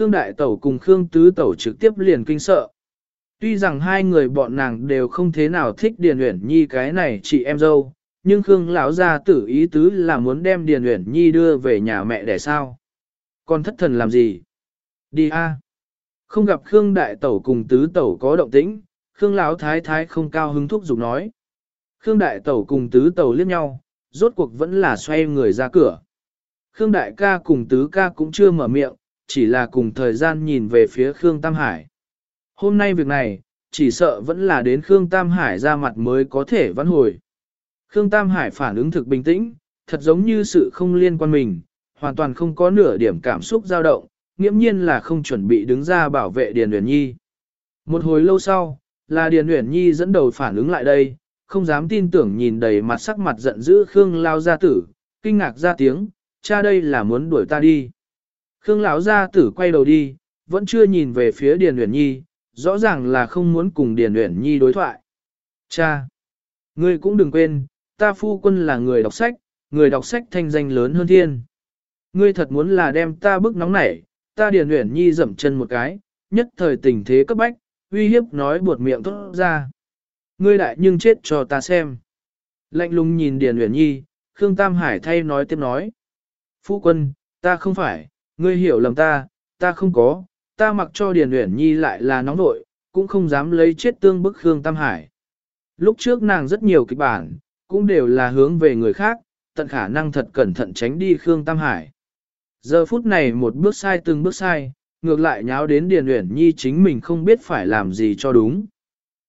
Khương Đại Tẩu cùng Khương Tứ Tẩu trực tiếp liền kinh sợ. Tuy rằng hai người bọn nàng đều không thế nào thích Điền Uyển Nhi cái này chị em dâu, nhưng Khương lão gia tử ý tứ là muốn đem Điền Uyển Nhi đưa về nhà mẹ để sao? Con thất thần làm gì? Đi a. Không gặp Khương Đại Tẩu cùng Tứ Tẩu có động tĩnh, Khương lão thái thái không cao hứng thúc giục nói. Khương Đại Tẩu cùng Tứ Tẩu liếc nhau, rốt cuộc vẫn là xoay người ra cửa. Khương Đại ca cùng Tứ ca cũng chưa mở miệng, chỉ là cùng thời gian nhìn về phía Khương Tam Hải. Hôm nay việc này, chỉ sợ vẫn là đến Khương Tam Hải ra mặt mới có thể vãn hồi. Khương Tam Hải phản ứng thực bình tĩnh, thật giống như sự không liên quan mình, hoàn toàn không có nửa điểm cảm xúc dao động, nghiễm nhiên là không chuẩn bị đứng ra bảo vệ Điền Uyển Nhi. Một hồi lâu sau, là Điền Uyển Nhi dẫn đầu phản ứng lại đây, không dám tin tưởng nhìn đầy mặt sắc mặt giận dữ Khương lao gia tử, kinh ngạc ra tiếng, cha đây là muốn đuổi ta đi. Khương lão gia tử quay đầu đi, vẫn chưa nhìn về phía Điền Uyển Nhi, rõ ràng là không muốn cùng Điền Uyển Nhi đối thoại. Cha! Ngươi cũng đừng quên, ta phu quân là người đọc sách, người đọc sách thanh danh lớn hơn thiên. Ngươi thật muốn là đem ta bức nóng nảy, ta Điền Uyển Nhi dậm chân một cái, nhất thời tình thế cấp bách, uy hiếp nói buột miệng tốt ra. Ngươi đại nhưng chết cho ta xem. Lạnh lùng nhìn Điền Uyển Nhi, Khương Tam Hải thay nói tiếp nói. Phu quân, ta không phải, ngươi hiểu lầm ta, ta không có, ta mặc cho Điền Uyển Nhi lại là nóng nội, cũng không dám lấy chết tương bức Khương Tam Hải. Lúc trước nàng rất nhiều kịch bản, cũng đều là hướng về người khác, tận khả năng thật cẩn thận tránh đi Khương Tam Hải. Giờ phút này một bước sai từng bước sai, ngược lại nháo đến Điền Uyển Nhi chính mình không biết phải làm gì cho đúng.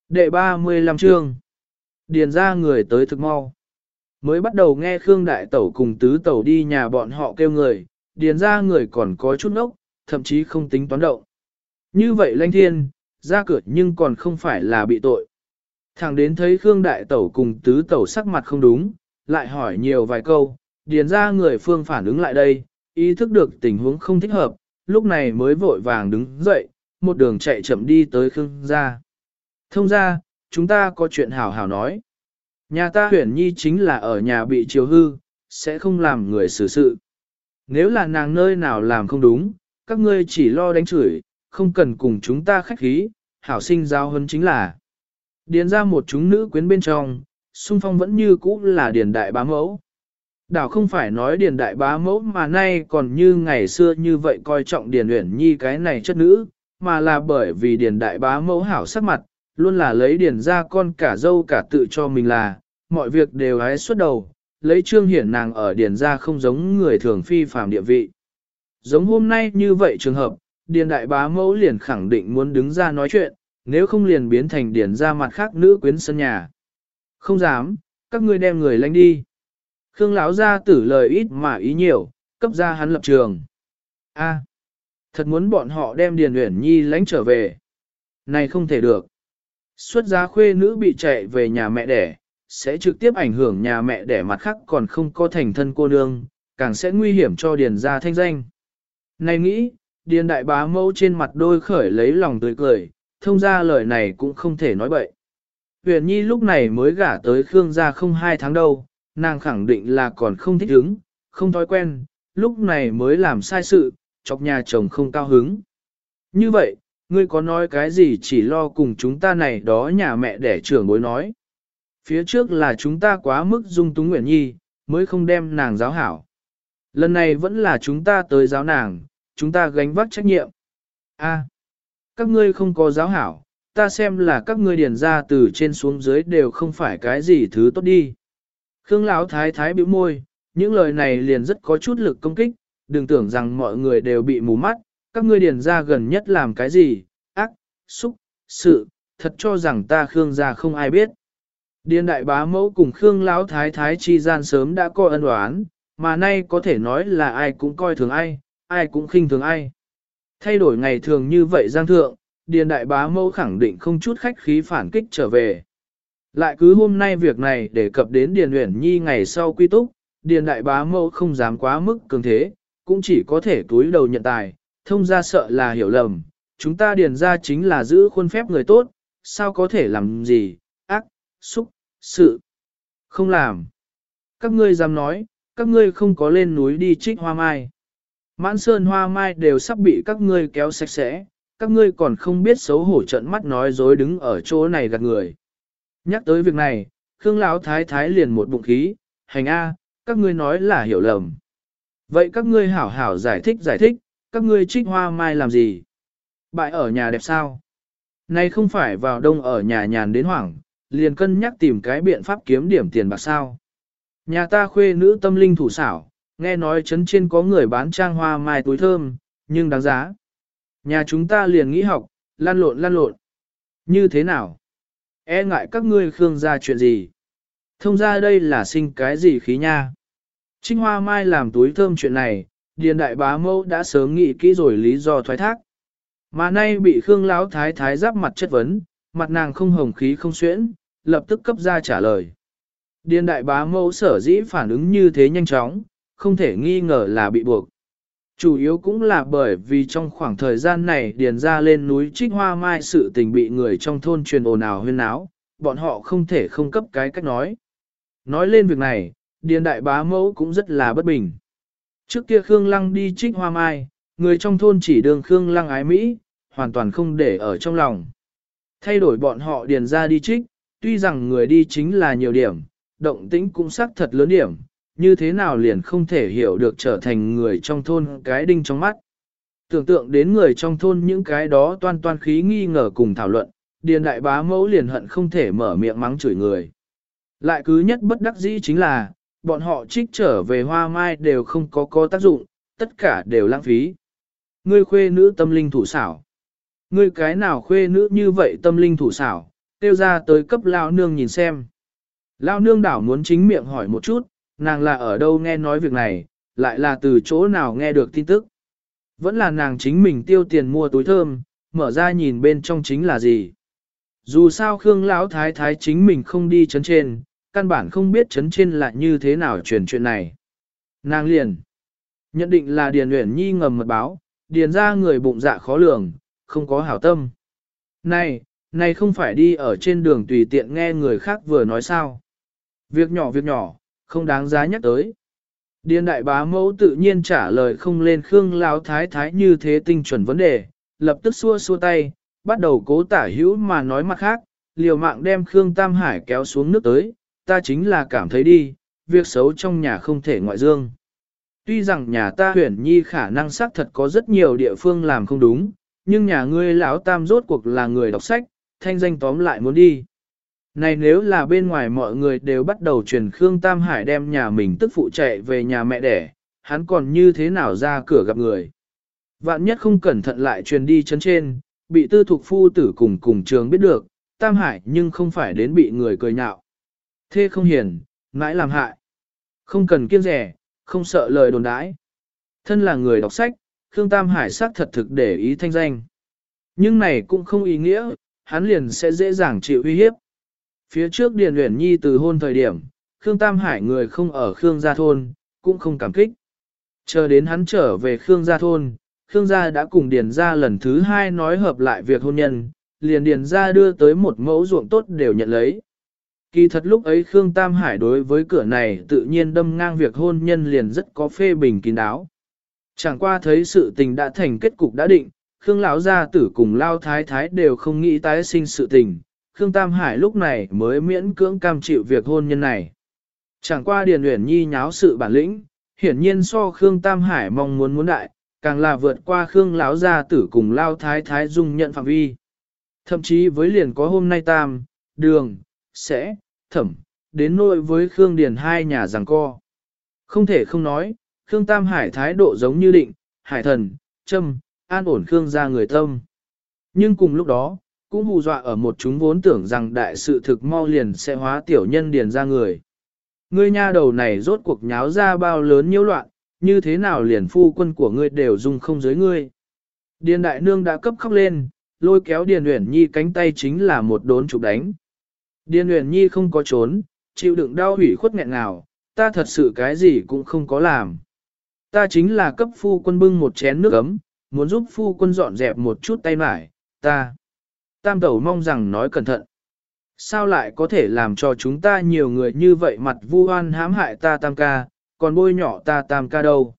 Đệ 35 chương Điền ra người tới thực mau. Mới bắt đầu nghe Khương Đại Tẩu cùng Tứ Tẩu đi nhà bọn họ kêu người, điền ra người còn có chút nốc, thậm chí không tính toán động. Như vậy lanh thiên, ra cửa nhưng còn không phải là bị tội. thằng đến thấy Khương Đại Tẩu cùng Tứ Tẩu sắc mặt không đúng, lại hỏi nhiều vài câu, điền ra người phương phản ứng lại đây, ý thức được tình huống không thích hợp, lúc này mới vội vàng đứng dậy, một đường chạy chậm đi tới Khương gia. Thông ra, chúng ta có chuyện hảo hảo nói. Nhà ta huyển nhi chính là ở nhà bị chiều hư, sẽ không làm người xử sự. Nếu là nàng nơi nào làm không đúng, các ngươi chỉ lo đánh chửi, không cần cùng chúng ta khách khí, hảo sinh giao hơn chính là. Điền ra một chúng nữ quyến bên trong, xung phong vẫn như cũ là điền đại bá mẫu. Đảo không phải nói điền đại bá mẫu mà nay còn như ngày xưa như vậy coi trọng điền uyển nhi cái này chất nữ, mà là bởi vì điền đại bá mẫu hảo sắc mặt, luôn là lấy điền ra con cả dâu cả tự cho mình là, mọi việc đều hái xuất đầu, lấy trương hiển nàng ở điền ra không giống người thường phi phàm địa vị. Giống hôm nay như vậy trường hợp, điền đại bá mẫu liền khẳng định muốn đứng ra nói chuyện, nếu không liền biến thành điền ra mặt khác nữ quyến sân nhà. Không dám, các ngươi đem người lánh đi. Khương lão ra tử lời ít mà ý nhiều, cấp ra hắn lập trường. A, thật muốn bọn họ đem Điền Uyển Nhi lánh trở về. Này không thể được. Xuất giá khuê nữ bị chạy về nhà mẹ đẻ, sẽ trực tiếp ảnh hưởng nhà mẹ đẻ mặt khác còn không có thành thân cô nương, càng sẽ nguy hiểm cho Điền gia thanh danh. Này nghĩ, Điền đại bá mẫu trên mặt đôi khởi lấy lòng tươi cười, thông ra lời này cũng không thể nói bậy. Huyền Nhi lúc này mới gả tới Khương gia không hai tháng đâu, nàng khẳng định là còn không thích ứng, không thói quen, lúc này mới làm sai sự, chọc nhà chồng không cao hứng. Như vậy, ngươi có nói cái gì chỉ lo cùng chúng ta này đó nhà mẹ đẻ trưởng bối nói. Phía trước là chúng ta quá mức dung túng Nguyễn Nhi, mới không đem nàng giáo hảo. Lần này vẫn là chúng ta tới giáo nàng, chúng ta gánh vác trách nhiệm. A, các ngươi không có giáo hảo, ta xem là các ngươi điền ra từ trên xuống dưới đều không phải cái gì thứ tốt đi. Khương Lão thái thái bĩu môi, những lời này liền rất có chút lực công kích, đừng tưởng rằng mọi người đều bị mù mắt, các ngươi điền ra gần nhất làm cái gì, ác, xúc, sự, thật cho rằng ta Khương gia không ai biết. Điền đại bá mẫu cùng Khương Lão thái thái chi gian sớm đã coi ân oán, mà nay có thể nói là ai cũng coi thường ai, ai cũng khinh thường ai. Thay đổi ngày thường như vậy giang thượng, Điền đại bá mẫu khẳng định không chút khách khí phản kích trở về. Lại cứ hôm nay việc này để cập đến Điền Uyển Nhi ngày sau quy túc, Điền đại bá mẫu không dám quá mức cường thế, cũng chỉ có thể túi đầu nhận tài, thông ra sợ là hiểu lầm, chúng ta điền ra chính là giữ khuôn phép người tốt, sao có thể làm gì, xúc, sự, không làm. Các ngươi dám nói, các ngươi không có lên núi đi trích hoa mai. Mãn sơn hoa mai đều sắp bị các ngươi kéo sạch sẽ, các ngươi còn không biết xấu hổ trận mắt nói dối đứng ở chỗ này gạt người. Nhắc tới việc này, Khương Lão thái thái liền một bụng khí, hành a, các ngươi nói là hiểu lầm. Vậy các ngươi hảo hảo giải thích giải thích, các ngươi trích hoa mai làm gì? Bại ở nhà đẹp sao? Nay không phải vào đông ở nhà nhàn đến hoảng, liền cân nhắc tìm cái biện pháp kiếm điểm tiền bạc sao. Nhà ta khuê nữ tâm linh thủ xảo, nghe nói chấn trên có người bán trang hoa mai túi thơm, nhưng đáng giá. Nhà chúng ta liền nghĩ học, lan lộn lan lộn. Như thế nào? E ngại các ngươi khương ra chuyện gì? Thông ra đây là sinh cái gì khí nha? Trinh hoa mai làm túi thơm chuyện này, điền đại bá mâu đã sớm nghĩ kỹ rồi lý do thoái thác. Mà nay bị Khương Lão Thái Thái giáp mặt chất vấn, mặt nàng không hồng khí không xuyễn, lập tức cấp ra trả lời. Điền đại bá mẫu sở dĩ phản ứng như thế nhanh chóng, không thể nghi ngờ là bị buộc. Chủ yếu cũng là bởi vì trong khoảng thời gian này điền ra lên núi trích hoa mai sự tình bị người trong thôn truyền ồn ào huyên áo, bọn họ không thể không cấp cái cách nói. Nói lên việc này, điền đại bá mẫu cũng rất là bất bình. Trước kia Khương Lăng đi trích hoa mai, người trong thôn chỉ đường Khương Lăng ái Mỹ, hoàn toàn không để ở trong lòng. Thay đổi bọn họ điền ra đi trích, tuy rằng người đi chính là nhiều điểm, động tĩnh cũng xác thật lớn điểm, như thế nào liền không thể hiểu được trở thành người trong thôn cái đinh trong mắt. Tưởng tượng đến người trong thôn những cái đó toan toan khí nghi ngờ cùng thảo luận, điền đại bá mẫu liền hận không thể mở miệng mắng chửi người. Lại cứ nhất bất đắc dĩ chính là, bọn họ trích trở về hoa mai đều không có có tác dụng, tất cả đều lãng phí. Ngươi khuê nữ tâm linh thủ xảo. Ngươi cái nào khuê nữ như vậy tâm linh thủ xảo, tiêu ra tới cấp lao nương nhìn xem. Lao nương đảo muốn chính miệng hỏi một chút, nàng là ở đâu nghe nói việc này, lại là từ chỗ nào nghe được tin tức. Vẫn là nàng chính mình tiêu tiền mua túi thơm, mở ra nhìn bên trong chính là gì. Dù sao Khương Lão Thái Thái chính mình không đi chấn trên, căn bản không biết chấn trên là như thế nào truyền chuyện này. Nàng liền nhận định là Điền Uyển Nhi ngầm mật báo, điền ra người bụng dạ khó lường, không có hảo tâm. Này, này không phải đi ở trên đường tùy tiện nghe người khác vừa nói sao. Việc nhỏ việc nhỏ, không đáng giá nhắc tới. Điền đại bá mẫu tự nhiên trả lời không lên Khương Lão Thái Thái như thế tinh chuẩn vấn đề, lập tức xua xua tay, bắt đầu cố tả hữu mà nói mặt khác, liều mạng đem Khương Tam Hải kéo xuống nước tới, ta chính là cảm thấy đi, việc xấu trong nhà không thể ngoại dương. Tuy rằng nhà ta huyền nhi khả năng xác thật có rất nhiều địa phương làm không đúng, nhưng nhà ngươi lão tam rốt cuộc là người đọc sách, thanh danh tóm lại muốn đi. Này nếu là bên ngoài mọi người đều bắt đầu truyền Khương Tam Hải đem nhà mình tức phụ chạy về nhà mẹ đẻ, hắn còn như thế nào ra cửa gặp người. Vạn nhất không cẩn thận lại truyền đi chấn trên, bị tư thục phu tử cùng cùng trường biết được, Tam Hải nhưng không phải đến bị người cười nhạo. Thế không hiền, mãi làm hại. Không cần kiêng rẻ, không sợ lời đồn đãi. Thân là người đọc sách, Khương Tam Hải xác thật thực để ý thanh danh. Nhưng này cũng không ý nghĩa, hắn liền sẽ dễ dàng chịu uy hiếp. Phía trước Điền Uyển Nhi từ hôn thời điểm, Khương Tam Hải người không ở Khương Gia Thôn, cũng không cảm kích. Chờ đến hắn trở về Khương Gia Thôn, Khương Gia đã cùng Điền Gia lần thứ hai nói hợp lại việc hôn nhân, liền Điền Gia đưa tới một mẫu ruộng tốt đều nhận lấy. Kỳ thật lúc ấy Khương Tam Hải đối với cửa này tự nhiên đâm ngang việc hôn nhân liền rất có phê bình kín đáo. Chẳng qua thấy sự tình đã thành kết cục đã định, Khương lão gia tử cùng Lao Thái Thái đều không nghĩ tái sinh sự tình, Khương Tam Hải lúc này mới miễn cưỡng cam chịu việc hôn nhân này. Chẳng qua Điền Uyển Nhi nháo sự bản lĩnh, hiển nhiên so Khương Tam Hải mong muốn muốn đại, càng là vượt qua Khương lão gia tử cùng Lao Thái Thái dung nhận phạm vi. Thậm chí với liền có hôm nay Tam, Đường, Sẽ, Thẩm, đến nỗi với Khương Điền hai nhà giằng co. Không thể không nói, Khương Tam Hải thái độ giống như định, hải thần, Trâm an ổn Khương ra người tâm. Nhưng cùng lúc đó, cũng hù dọa ở một chúng vốn tưởng rằng đại sự thực mau liền sẽ hóa tiểu nhân điền ra người. Ngươi nha đầu này rốt cuộc nháo ra bao lớn nhiễu loạn, như thế nào liền phu quân của ngươi đều dung không giới ngươi. Điền đại nương đã cấp khóc lên, lôi kéo Điền Uyển Nhi cánh tay chính là một đốn chụp đánh. Điền Uyển Nhi không có trốn, chịu đựng đau hủy khuất nghẹn nào, ta thật sự cái gì cũng không có làm. Ta chính là cấp phu quân bưng một chén nước ấm, muốn giúp phu quân dọn dẹp một chút tay mải, ta. Tam tẩu mong rằng nói cẩn thận. Sao lại có thể làm cho chúng ta nhiều người như vậy mặt vu oan hãm hại ta tam ca, còn bôi nhỏ ta tam ca đâu.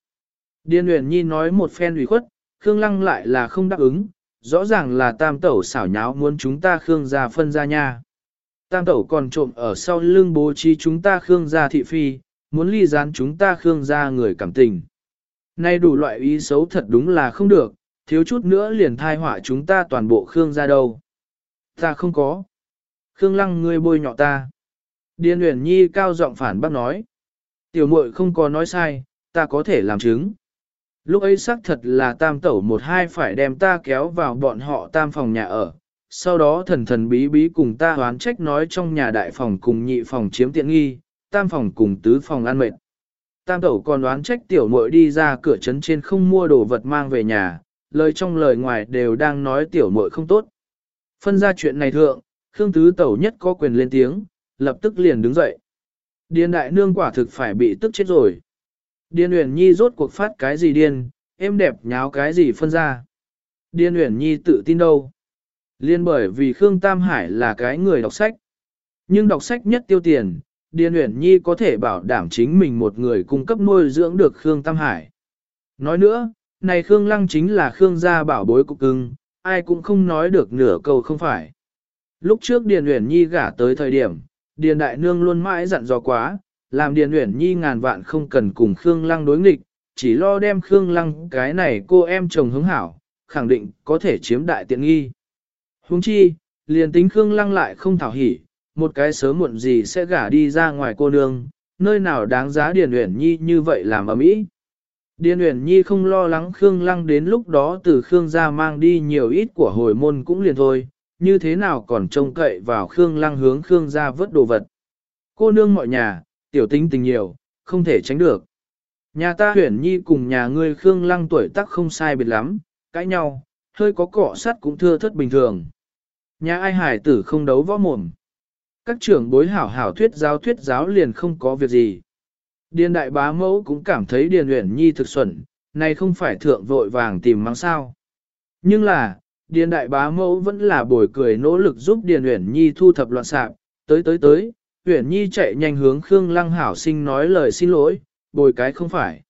Điền Uyển Nhi nói một phen ủy khuất, Khương Lăng lại là không đáp ứng, rõ ràng là tam tẩu xảo nháo muốn chúng ta Khương gia phân ra nha. Tam tẩu còn trộm ở sau lưng bố trí chúng ta Khương gia thị phi, muốn ly gián chúng ta Khương gia người cảm tình. Nay đủ loại ý xấu thật đúng là không được, thiếu chút nữa liền thai họa chúng ta toàn bộ Khương ra đâu. Ta không có. Khương Lăng ngươi bôi nhọ ta. Điền Uyển Nhi cao giọng phản bác nói. Tiểu muội không có nói sai, ta có thể làm chứng. Lúc ấy xác thật là tam tẩu một hai phải đem ta kéo vào bọn họ tam phòng nhà ở. Sau đó thần thần bí bí cùng ta hoán trách nói trong nhà đại phòng cùng nhị phòng chiếm tiện nghi, tam phòng cùng tứ phòng ăn mệt. Tam tẩu còn đoán trách tiểu muội đi ra cửa trấn trên không mua đồ vật mang về nhà, lời trong lời ngoài đều đang nói tiểu muội không tốt. Phân ra chuyện này thượng, Khương Tứ Tẩu nhất có quyền lên tiếng, lập tức liền đứng dậy. Điền đại nương quả thực phải bị tức chết rồi. Điền Uyển Nhi rốt cuộc phát cái gì điên, em đẹp nháo cái gì phân ra. Điền Uyển Nhi tự tin đâu. Liên bởi vì Khương Tam Hải là cái người đọc sách. Nhưng đọc sách nhất tiêu tiền, Điền Uyển Nhi có thể bảo đảm chính mình một người cung cấp nuôi dưỡng được Khương Tam Hải. Nói nữa, này Khương Lăng chính là Khương gia bảo bối cục cưng, ai cũng không nói được nửa câu không phải. Lúc trước Điền Uyển Nhi gả tới thời điểm, Điền Đại Nương luôn mãi dặn dò quá, làm Điền Uyển Nhi ngàn vạn không cần cùng Khương Lăng đối nghịch, chỉ lo đem Khương Lăng cái này cô em chồng hứng hảo, khẳng định có thể chiếm đại tiện nghi. Huống chi, liền tính Khương Lăng lại không thảo hỉ, một cái sớm muộn gì sẽ gả đi ra ngoài cô nương, nơi nào đáng giá Điền Uyển Nhi như vậy làm ở mỹ. Điền Uyển Nhi không lo lắng Khương Lăng đến lúc đó từ Khương gia mang đi nhiều ít của hồi môn cũng liền thôi, như thế nào còn trông cậy vào Khương Lăng hướng Khương gia vớt đồ vật. Cô nương mọi nhà, tiểu tính tình nhiều, không thể tránh được. Nhà ta Uyển Nhi cùng nhà ngươi Khương Lăng tuổi tác không sai biệt lắm, cãi nhau, hơi có cọ sắt cũng thưa thất bình thường. Nhà ai hải tử không đấu võ mồm. Các trưởng bối hảo hảo thuyết giáo thuyết giáo liền không có việc gì. Điền đại bá mẫu cũng cảm thấy Điền Uyển Nhi thực xuẩn, này không phải thượng vội vàng tìm mang sao. Nhưng là, Điền đại bá mẫu vẫn là bồi cười nỗ lực giúp Điền Uyển Nhi thu thập loạn sạp, tới tới tới, Uyển Nhi chạy nhanh hướng Khương Lăng Hảo sinh nói lời xin lỗi, bồi cái không phải.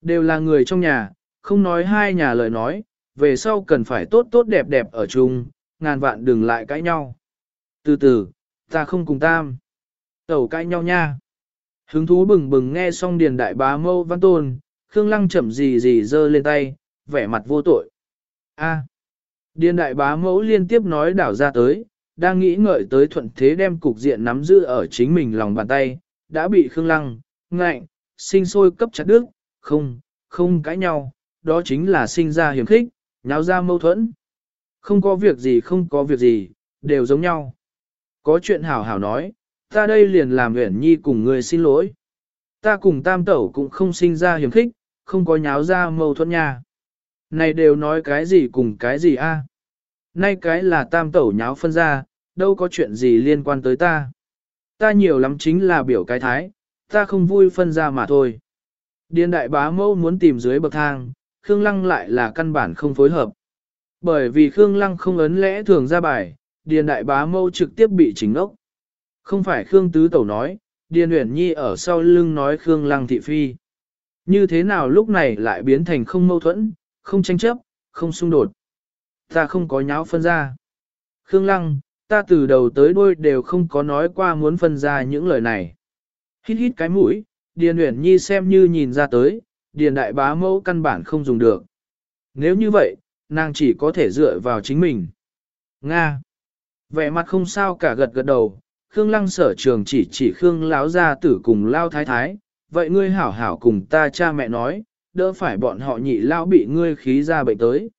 Đều là người trong nhà, không nói hai nhà lời nói, về sau cần phải tốt tốt đẹp đẹp ở chung, ngàn vạn đừng lại cãi nhau. Từ từ, ta không cùng tam. Tẩu cãi nhau nha. Hứng thú bừng bừng nghe xong điền đại bá mâu văn tôn, Khương Lăng chậm gì gì giơ lên tay, vẻ mặt vô tội. A. Điền đại bá mẫu liên tiếp nói đảo ra tới, đang nghĩ ngợi tới thuận thế đem cục diện nắm giữ ở chính mình lòng bàn tay, đã bị Khương Lăng, ngạnh, sinh sôi cấp chặt đứt, không, không cãi nhau, đó chính là sinh ra hiểm khích, nháo ra mâu thuẫn. Không có việc gì không có việc gì, đều giống nhau. Có chuyện hảo hảo nói, ta đây liền làm Uyển Nhi cùng người xin lỗi. Ta cùng tam tẩu cũng không sinh ra hiểm khích, không có nháo ra mâu thuẫn nha. Này đều nói cái gì cùng cái gì a? Nay cái là tam tẩu nháo phân ra, đâu có chuyện gì liên quan tới ta. Ta nhiều lắm chính là biểu cái thái, ta không vui phân ra mà thôi. Điền đại bá mẫu muốn tìm dưới bậc thang, Khương Lăng lại là căn bản không phối hợp. Bởi vì Khương Lăng không ấn lẽ thường ra bài, Điền đại bá mâu trực tiếp bị chính ốc. Không phải Khương Tứ Tẩu nói, Điền Uyển Nhi ở sau lưng nói Khương Lăng thị phi. Như thế nào lúc này lại biến thành không mâu thuẫn, không tranh chấp, không xung đột. Ta không có nháo phân ra. Khương Lăng, ta từ đầu tới đuôi đều không có nói qua muốn phân ra những lời này. Hít hít cái mũi, Điền Uyển Nhi xem như nhìn ra tới, Điền Đại Bá mẫu căn bản không dùng được. Nếu như vậy, nàng chỉ có thể dựa vào chính mình. Nga. Vẻ mặt không sao cả gật gật đầu, Khương Lăng sở trường chỉ chỉ Khương lão gia tử cùng lao thái thái, vậy ngươi hảo hảo cùng ta cha mẹ nói, đỡ phải bọn họ nhị lao bị ngươi khí ra bệnh tới.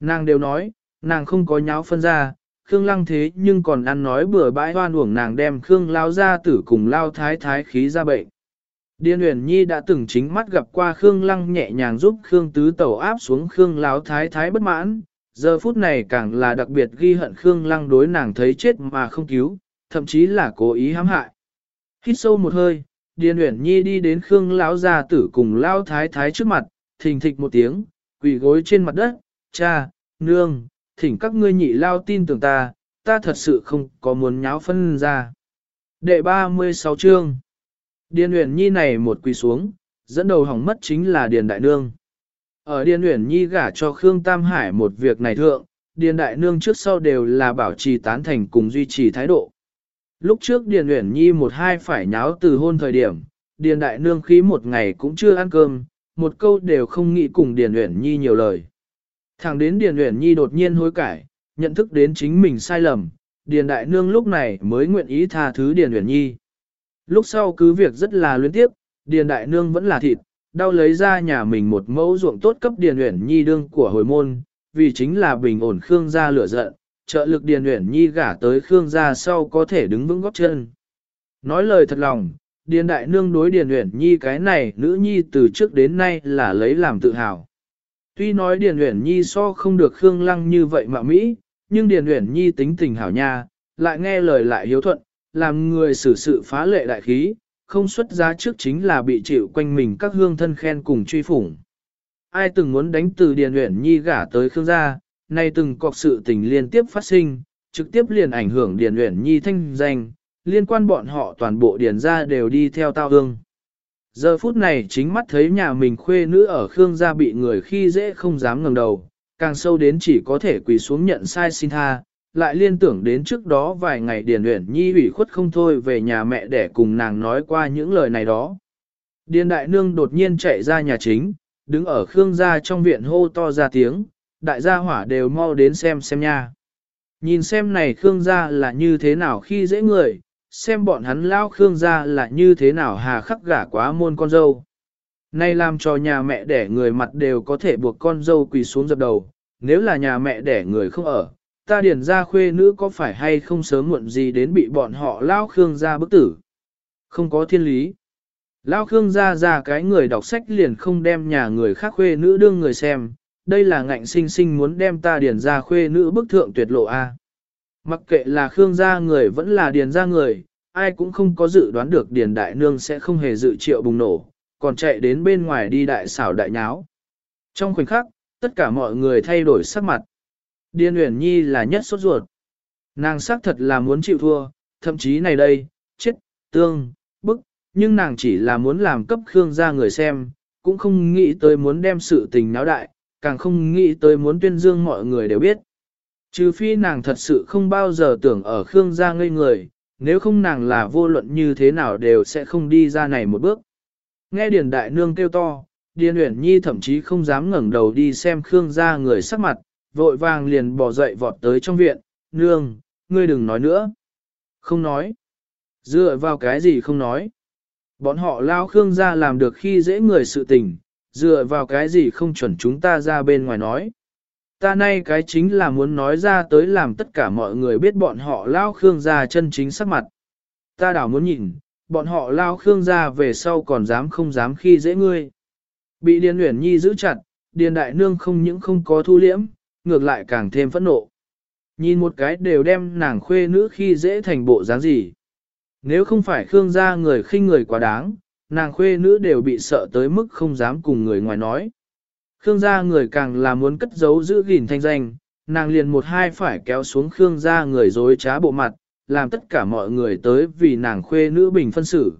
Nàng đều nói, nàng không có nháo phân ra, Khương Lăng thế nhưng còn ăn nói bừa bãi hoan uổng nàng đem Khương lao gia tử cùng lao thái thái khí ra bệnh. Điên huyền nhi đã từng chính mắt gặp qua Khương Lăng nhẹ nhàng giúp Khương tứ tẩu áp xuống Khương lão thái thái bất mãn, giờ phút này càng là đặc biệt ghi hận Khương Lăng đối nàng thấy chết mà không cứu, thậm chí là cố ý hãm hại. Hít sâu một hơi, Điền Uyển Nhi đi đến Khương lão gia tử cùng lão thái thái trước mặt, thình thịch một tiếng, quỳ gối trên mặt đất, "Cha, nương, thỉnh các ngươi nhị lao tin tưởng ta, ta thật sự không có muốn nháo phân ra." Đệ 36 chương. Điền Uyển Nhi này một quỳ xuống, dẫn đầu hỏng mất chính là Điền đại nương. Ở Điền Uyển Nhi gả cho Khương Tam Hải một việc này thượng, Điền Đại Nương trước sau đều là bảo trì tán thành cùng duy trì thái độ. Lúc trước Điền Uyển Nhi một hai phải nháo từ hôn thời điểm, Điền Đại Nương khí một ngày cũng chưa ăn cơm, một câu đều không nghĩ cùng Điền Uyển Nhi nhiều lời. Thẳng đến Điền Uyển Nhi đột nhiên hối cải, nhận thức đến chính mình sai lầm, Điền Đại Nương lúc này mới nguyện ý tha thứ Điền Uyển Nhi. Lúc sau cứ việc rất là luyến tiếp, Điền Đại Nương vẫn là thịt, đau lấy ra nhà mình một mẫu ruộng tốt cấp Điền Uyển Nhi đương của hồi môn, vì chính là bình ổn Khương gia lửa giận, trợ lực Điền Uyển Nhi gả tới Khương gia sau có thể đứng vững góp chân. Nói lời thật lòng, Điền Đại Nương đối Điền Uyển Nhi cái này nữ nhi từ trước đến nay là lấy làm tự hào. Tuy nói Điền Uyển Nhi so không được Khương Lăng như vậy mà Mỹ, nhưng Điền Uyển Nhi tính tình hảo nha, lại nghe lời lại hiếu thuận, làm người xử sự phá lệ đại khí, không xuất giá trước chính là bị chịu quanh mình các hương thân khen cùng truy phủng. Ai từng muốn đánh từ Điền Uyển Nhi gả tới Khương gia, nay từng cọc sự tình liên tiếp phát sinh, trực tiếp liền ảnh hưởng Điền Uyển Nhi thanh danh, liên quan bọn họ toàn bộ Điền gia đều đi theo tao hương. Giờ phút này chính mắt thấy nhà mình khuê nữ ở Khương gia bị người khi dễ không dám ngẩng đầu, càng sâu đến chỉ có thể quỳ xuống nhận sai xin tha, lại liên tưởng đến trước đó vài ngày Điền Uyển Nhi ủy khuất không thôi về nhà mẹ để cùng nàng nói qua những lời này đó. Điền Đại Nương đột nhiên chạy ra nhà chính, đứng ở Khương gia trong viện hô to ra tiếng, đại gia hỏa đều mau đến xem xem nha. Nhìn xem này Khương gia là như thế nào khi dễ người, xem bọn hắn lao Khương gia là như thế nào hà khắc gả quá môn con dâu. Nay làm cho nhà mẹ đẻ người mặt đều có thể buộc con dâu quỳ xuống dập đầu, nếu là nhà mẹ đẻ người không ở, ta điền ra khuê nữ có phải hay không sớm muộn gì đến bị bọn họ lao Khương gia bức tử. Không có thiên lý. Lao Khương gia ra cái người đọc sách liền không đem nhà người khác khuê nữ đương người xem, đây là ngạnh sinh sinh muốn đem ta điền ra khuê nữ bức thượng tuyệt lộ A. Mặc kệ là Khương gia người vẫn là điền gia người, ai cũng không có dự đoán được điền đại nương sẽ không hề dự triệu bùng nổ, còn chạy đến bên ngoài đi đại xảo đại nháo. Trong khoảnh khắc, tất cả mọi người thay đổi sắc mặt. Điền Uyển Nhi là nhất sốt ruột. Nàng xác thật là muốn chịu thua, thậm chí này đây, chết, tương, bức, nhưng nàng chỉ là muốn làm cấp Khương gia người xem, cũng không nghĩ tới muốn đem sự tình náo đại, càng không nghĩ tới muốn tuyên dương mọi người đều biết. Trừ phi nàng thật sự không bao giờ tưởng ở Khương gia ngây người, nếu không nàng là vô luận như thế nào đều sẽ không đi ra này một bước. Nghe Điền Đại Nương kêu to, Điền Uyển Nhi thậm chí không dám ngẩng đầu đi xem Khương gia người sắc mặt, vội vàng liền bỏ dậy vọt tới trong viện, Nương, ngươi đừng nói nữa. Không nói. Dựa vào cái gì không nói. Bọn họ lao Khương ra làm được khi dễ người sự tình, dựa vào cái gì không chuẩn chúng ta ra bên ngoài nói. Ta nay cái chính là muốn nói ra tới làm tất cả mọi người biết bọn họ lao Khương ra chân chính sắc mặt. Ta đảo muốn nhìn, bọn họ lao Khương ra về sau còn dám không dám khi dễ ngươi. Bị Điền Uyển Nhi giữ chặt, Điền Đại Nương không những không có thu liễm, ngược lại càng thêm phẫn nộ. Nhìn một cái đều đem nàng khuê nữ khi dễ thành bộ dáng gì. Nếu không phải Khương gia người khinh người quá đáng, nàng khuê nữ đều bị sợ tới mức không dám cùng người ngoài nói. Khương gia người càng là muốn cất giấu giữ gìn thanh danh, nàng liền một hai phải kéo xuống Khương gia người dối trá bộ mặt, làm tất cả mọi người tới vì nàng khuê nữ bình phân xử.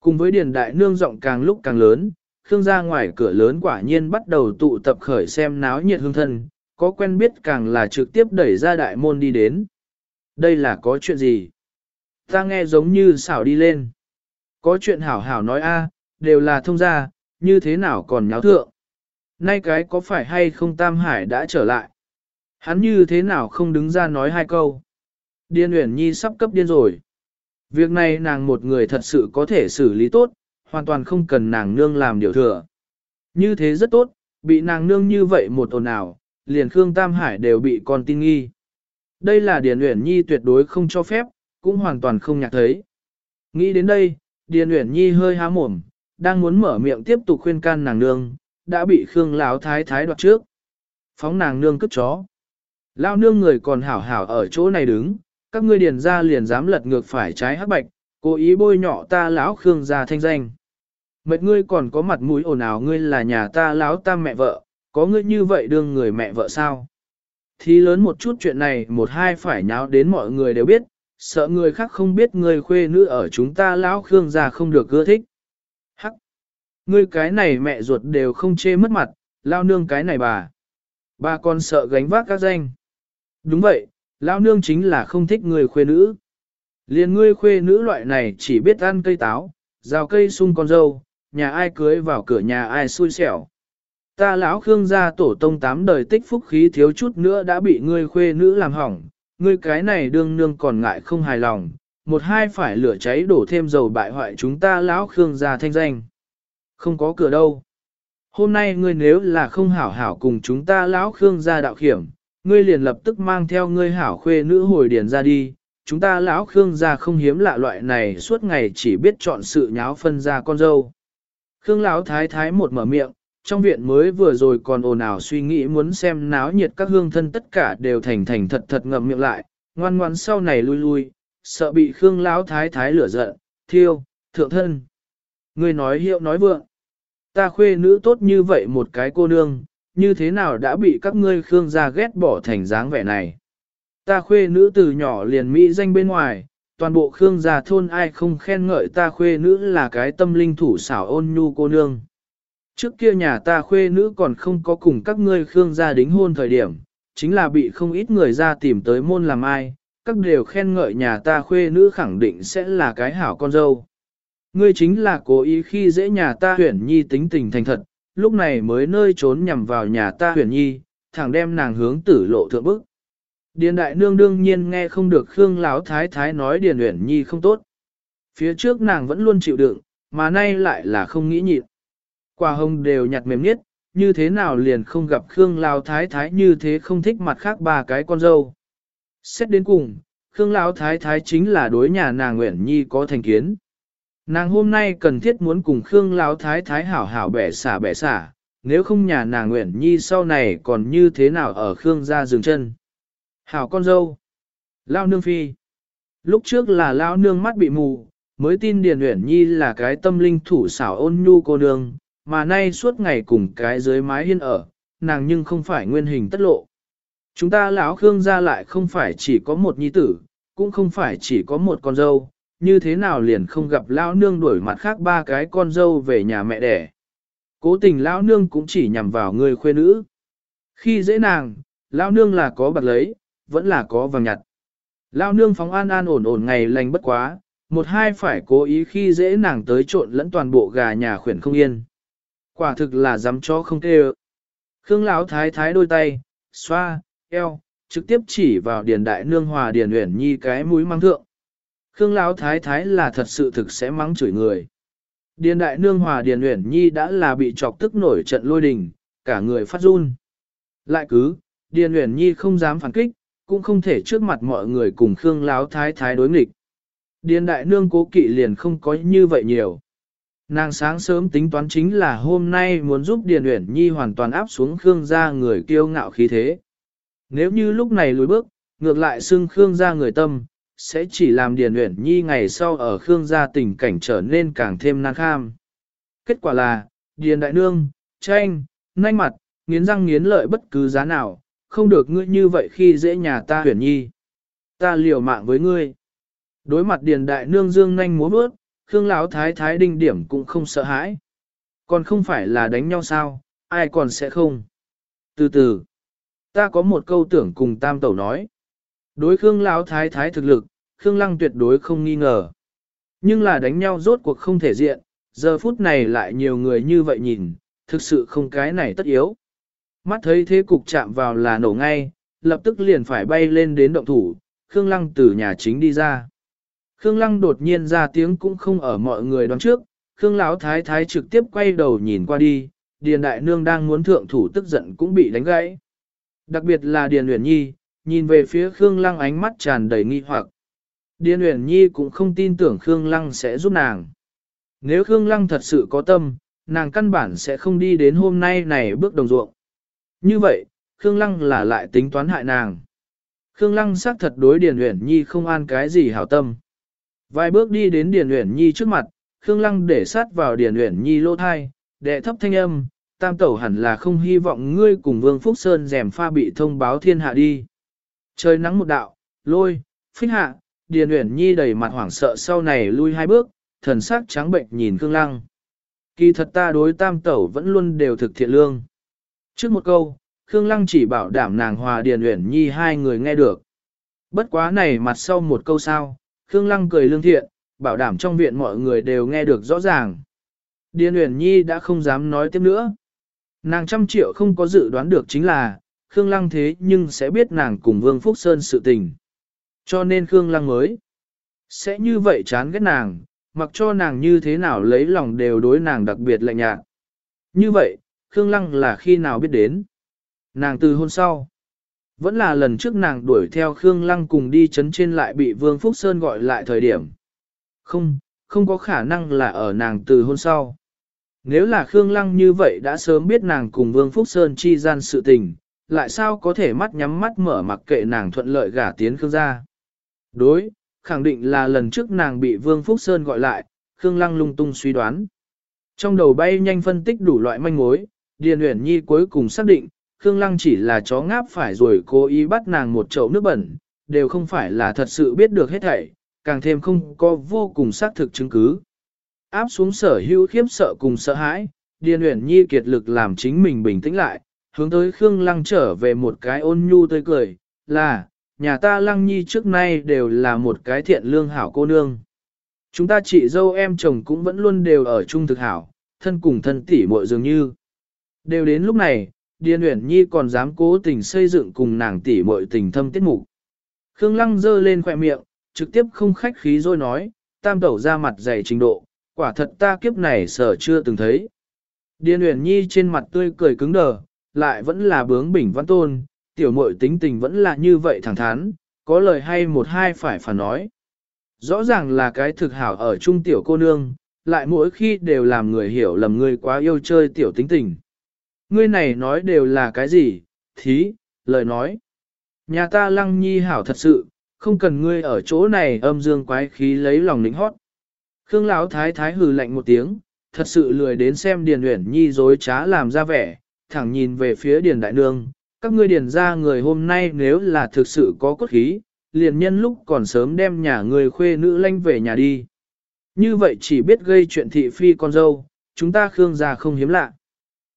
Cùng với điền đại nương giọng càng lúc càng lớn, Khương gia ngoài cửa lớn quả nhiên bắt đầu tụ tập khởi xem náo nhiệt hương thân, có quen biết càng là trực tiếp đẩy ra đại môn đi đến. Đây là có chuyện gì? Ta nghe giống như xảo đi lên. Có chuyện hảo hảo nói a, đều là thông gia, như thế nào còn nháo thượng. Nay cái có phải hay không Tam Hải đã trở lại? Hắn như thế nào không đứng ra nói hai câu? Điên Uyển Nhi sắp cấp điên rồi. Việc này nàng một người thật sự có thể xử lý tốt, hoàn toàn không cần nàng nương làm điều thừa. Như thế rất tốt, bị nàng nương như vậy một ồn ào, liền Khương Tam Hải đều bị con tin nghi. Đây là Điền Uyển Nhi tuyệt đối không cho phép, cũng hoàn toàn không nhạc thấy. Nghĩ đến đây, Điền Uyển Nhi hơi há mồm, đang muốn mở miệng tiếp tục khuyên can nàng nương, đã bị Khương Lão Thái Thái đoạt trước. Phóng nàng nương cướp chó. Lão nương người còn hảo hảo ở chỗ này đứng, các ngươi điền ra liền dám lật ngược phải trái hắc bạch, cố ý bôi nhọ ta lão Khương gia thanh danh. Mệt ngươi còn có mặt mũi ồn ào ngươi là nhà ta lão tam mẹ vợ, có ngươi như vậy đương người mẹ vợ sao? Thì lớn một chút chuyện này một hai phải nháo đến mọi người đều biết, sợ người khác không biết người khuê nữ ở chúng ta lão Khương gia không được ưa thích. Hắc! Ngươi cái này mẹ ruột đều không chê mất mặt, lao nương cái này bà. Bà còn sợ gánh vác các danh. Đúng vậy, lao nương chính là không thích người khuê nữ. Liền ngươi khuê nữ loại này chỉ biết ăn cây táo, rào cây sung con dâu, nhà ai cưới vào cửa nhà ai xui xẻo. Ta lão Khương gia tổ tông tám đời tích phúc khí thiếu chút nữa đã bị ngươi khuê nữ làm hỏng, ngươi cái này đương nương còn ngại không hài lòng, một hai phải lửa cháy đổ thêm dầu bại hoại chúng ta lão Khương gia thanh danh. Không có cửa đâu. Hôm nay ngươi nếu là không hảo hảo cùng chúng ta lão Khương gia đạo khiểm, ngươi liền lập tức mang theo ngươi hảo khuê nữ hồi điền ra đi, chúng ta lão Khương gia không hiếm lạ loại này suốt ngày chỉ biết chọn sự nháo phân ra con dâu. Khương lão thái thái một mở miệng, trong viện mới vừa rồi còn ồn ào suy nghĩ muốn xem náo nhiệt các hương thân tất cả đều thành thành thật thật ngậm miệng lại, ngoan ngoan sau này lui lui, sợ bị Khương lão thái thái lửa giận, thiêu, thượng thân. Người nói hiệu nói vượng. Ta khuê nữ tốt như vậy một cái cô nương, như thế nào đã bị các ngươi Khương gia ghét bỏ thành dáng vẻ này. Ta khuê nữ từ nhỏ liền Mỹ danh bên ngoài, toàn bộ Khương gia thôn ai không khen ngợi ta khuê nữ là cái tâm linh thủ xảo ôn nhu cô nương. Trước kia nhà ta khuê nữ còn không có cùng các ngươi Khương gia đính hôn thời điểm, chính là bị không ít người ra tìm tới môn làm ai, các đều khen ngợi nhà ta khuê nữ khẳng định sẽ là cái hảo con dâu. Ngươi chính là cố ý khi dễ nhà ta huyển nhi tính tình thành thật, lúc này mới nơi trốn nhằm vào nhà ta huyển nhi, thẳng đem nàng hướng tử lộ thượng bức. Điền đại nương đương nhiên nghe không được Khương Lão Thái Thái nói Điền huyển Nhi không tốt. Phía trước nàng vẫn luôn chịu đựng, mà nay lại là không nghĩ nhịn. Quả hồng đều nhặt mềm nhất, như thế nào liền không gặp Khương Lão Thái Thái như thế không thích mặt khác ba cái con dâu. Xét đến cùng, Khương Lão Thái Thái chính là đối nhà nàng Uyển Nhi có thành kiến. Nàng hôm nay cần thiết muốn cùng Khương Lão Thái Thái hảo hảo bẻ xả bẻ xả, nếu không nhà nàng Uyển Nhi sau này còn như thế nào ở Khương gia dừng chân. Hảo con dâu. Lao nương phi. Lúc trước là lao nương mắt bị mù, mới tin Điền Uyển Nhi là cái tâm linh thủ xảo ôn nhu cô nương, mà nay suốt ngày cùng cái dưới mái hiên ở, nàng nhưng không phải nguyên hình tất lộ. Chúng ta lão Khương gia lại không phải chỉ có một nhi tử, cũng không phải chỉ có một con dâu, như thế nào liền không gặp lão nương đuổi mặt khác ba cái con dâu về nhà mẹ đẻ. Cố tình lão nương cũng chỉ nhằm vào người khuê nữ. Khi dễ nàng, lão nương là có bạc lấy, vẫn là có vàng nhặt. lão nương phóng an an ổn ổn ngày lành bất quá, một hai phải cố ý khi dễ nàng tới trộn lẫn toàn bộ gà nhà khuyển không yên. Quả thực là dám cho không tê Khương Lão thái thái đôi tay, xoa, eo, trực tiếp chỉ vào điền đại nương hòa điền uyển nhi cái mũi mang thượng. Khương Lão thái thái là thật sự thực sẽ mắng chửi người. Điền đại nương hòa điền uyển nhi đã là bị chọc tức nổi trận lôi đình, cả người phát run. Lại cứ, điền uyển nhi không dám phản kích, cũng không thể trước mặt mọi người cùng Khương Lão Thái Thái đối nghịch. Điền đại nương cố kỵ liền không có như vậy nhiều. Nàng sáng sớm tính toán chính là hôm nay muốn giúp Điền Uyển Nhi hoàn toàn áp xuống Khương gia người kiêu ngạo khí thế. Nếu như lúc này lùi bước, ngược lại xưng Khương gia người tâm, sẽ chỉ làm Điền Uyển Nhi ngày sau ở Khương gia tình cảnh trở nên càng thêm nan kham. Kết quả là, Điền Đại Nương, tranh, nhanh mặt, nghiến răng nghiến lợi bất cứ giá nào, không được ngươi như vậy khi dễ nhà ta Uyển nhi. Ta liều mạng với ngươi. Đối mặt điền đại nương dương nhanh múa bước, Khương Lão thái thái đinh điểm cũng không sợ hãi. Còn không phải là đánh nhau sao, ai còn sẽ không. Từ từ, ta có một câu tưởng cùng tam tẩu nói. Đối Khương Lão thái thái thực lực, Khương Lăng tuyệt đối không nghi ngờ. Nhưng là đánh nhau rốt cuộc không thể diện, giờ phút này lại nhiều người như vậy nhìn, thực sự không cái này tất yếu. Mắt thấy thế cục chạm vào là nổ ngay, lập tức liền phải bay lên đến động thủ, Khương Lăng từ nhà chính đi ra. Khương Lăng đột nhiên ra tiếng cũng không ở mọi người đoán trước, Khương Lão Thái Thái trực tiếp quay đầu nhìn qua đi, Điền Đại Nương đang muốn thượng thủ tức giận cũng bị đánh gãy. Đặc biệt là Điền Uyển Nhi, nhìn về phía Khương Lăng ánh mắt tràn đầy nghi hoặc. Điền Uyển Nhi cũng không tin tưởng Khương Lăng sẽ giúp nàng. Nếu Khương Lăng thật sự có tâm, nàng căn bản sẽ không đi đến hôm nay này bước đồng ruộng. Như vậy, Khương Lăng là lại tính toán hại nàng. Khương Lăng xác thật đối Điền Uyển Nhi không an cái gì hảo tâm. Vài bước đi đến Điền Uyển Nhi trước mặt, Khương Lăng để sát vào Điền Uyển Nhi lô thai, đệ thấp thanh âm, tam tẩu hẳn là không hy vọng ngươi cùng Vương Phúc Sơn rèm pha bị thông báo thiên hạ đi. Trời nắng một đạo, lôi, phích hạ, Điền Uyển Nhi đầy mặt hoảng sợ sau này lui hai bước, thần sắc trắng bệnh nhìn Khương Lăng. Kỳ thật ta đối tam tẩu vẫn luôn đều thực thiện lương. Trước một câu, Khương Lăng chỉ bảo đảm nàng hòa Điền Uyển Nhi hai người nghe được. Bất quá này mặt sau một câu sao, Khương Lăng cười lương thiện, bảo đảm trong viện mọi người đều nghe được rõ ràng. Điền Uyển Nhi đã không dám nói tiếp nữa. Nàng trăm triệu không có dự đoán được chính là, Khương Lăng thế nhưng sẽ biết nàng cùng Vương Phúc Sơn sự tình. Cho nên Khương Lăng mới sẽ như vậy chán ghét nàng, mặc cho nàng như thế nào lấy lòng đều đối nàng đặc biệt lạnh nhạt. Như vậy, Khương Lăng là khi nào biết đến? Nàng từ hôn sau. Vẫn là lần trước nàng đuổi theo Khương Lăng cùng đi chấn trên lại bị Vương Phúc Sơn gọi lại thời điểm. Không, không có khả năng là ở nàng từ hôn sau. Nếu là Khương Lăng như vậy đã sớm biết nàng cùng Vương Phúc Sơn chi gian sự tình, lại sao có thể mắt nhắm mắt mở mặc kệ nàng thuận lợi gả tiến Khương gia. Đối, khẳng định là lần trước nàng bị Vương Phúc Sơn gọi lại, Khương Lăng lung tung suy đoán. Trong đầu bay nhanh phân tích đủ loại manh mối, Điền Uyển Nhi cuối cùng xác định, Khương Lăng chỉ là chó ngáp phải rồi cố ý bắt nàng một chậu nước bẩn, đều không phải là thật sự biết được hết thảy, càng thêm không có vô cùng xác thực chứng cứ. Áp xuống sở hữu khiếp sợ cùng sợ hãi, Điền Uyển Nhi kiệt lực làm chính mình bình tĩnh lại, hướng tới Khương Lăng trở về một cái ôn nhu tươi cười, là, nhà ta Lăng Nhi trước nay đều là một cái thiện lương hảo cô nương. Chúng ta chị dâu em chồng cũng vẫn luôn đều ở chung thực hảo, thân cùng thân tỷ muội dường như. Đều đến lúc này, Điền Uyển Nhi còn dám cố tình xây dựng cùng nàng tỷ muội tình thâm tiết mục. Khương Lăng giơ lên khỏe miệng, trực tiếp không khách khí rồi nói, tam tẩu ra mặt dày trình độ, quả thật ta kiếp này sở chưa từng thấy. Điền Uyển Nhi trên mặt tươi cười cứng đờ, lại vẫn là bướng bỉnh văn tôn, tiểu muội tính tình vẫn là như vậy thẳng thắn, có lời hay một hai phải phản nói. Rõ ràng là cái thực hảo ở trung tiểu cô nương, lại mỗi khi đều làm người hiểu lầm người quá yêu chơi tiểu tính tình. Ngươi này nói đều là cái gì, thí, lời nói. Nhà ta lăng nhi hảo thật sự, không cần ngươi ở chỗ này âm dương quái khí lấy lòng lính hót. Khương Lão thái thái hừ lạnh một tiếng, thật sự lười đến xem Điền Uyển Nhi dối trá làm ra vẻ, thẳng nhìn về phía Điền Đại Nương, các ngươi điền ra người hôm nay nếu là thực sự có cốt khí, liền nhân lúc còn sớm đem nhà người khuê nữ lanh về nhà đi. Như vậy chỉ biết gây chuyện thị phi con dâu, chúng ta Khương gia không hiếm lạ.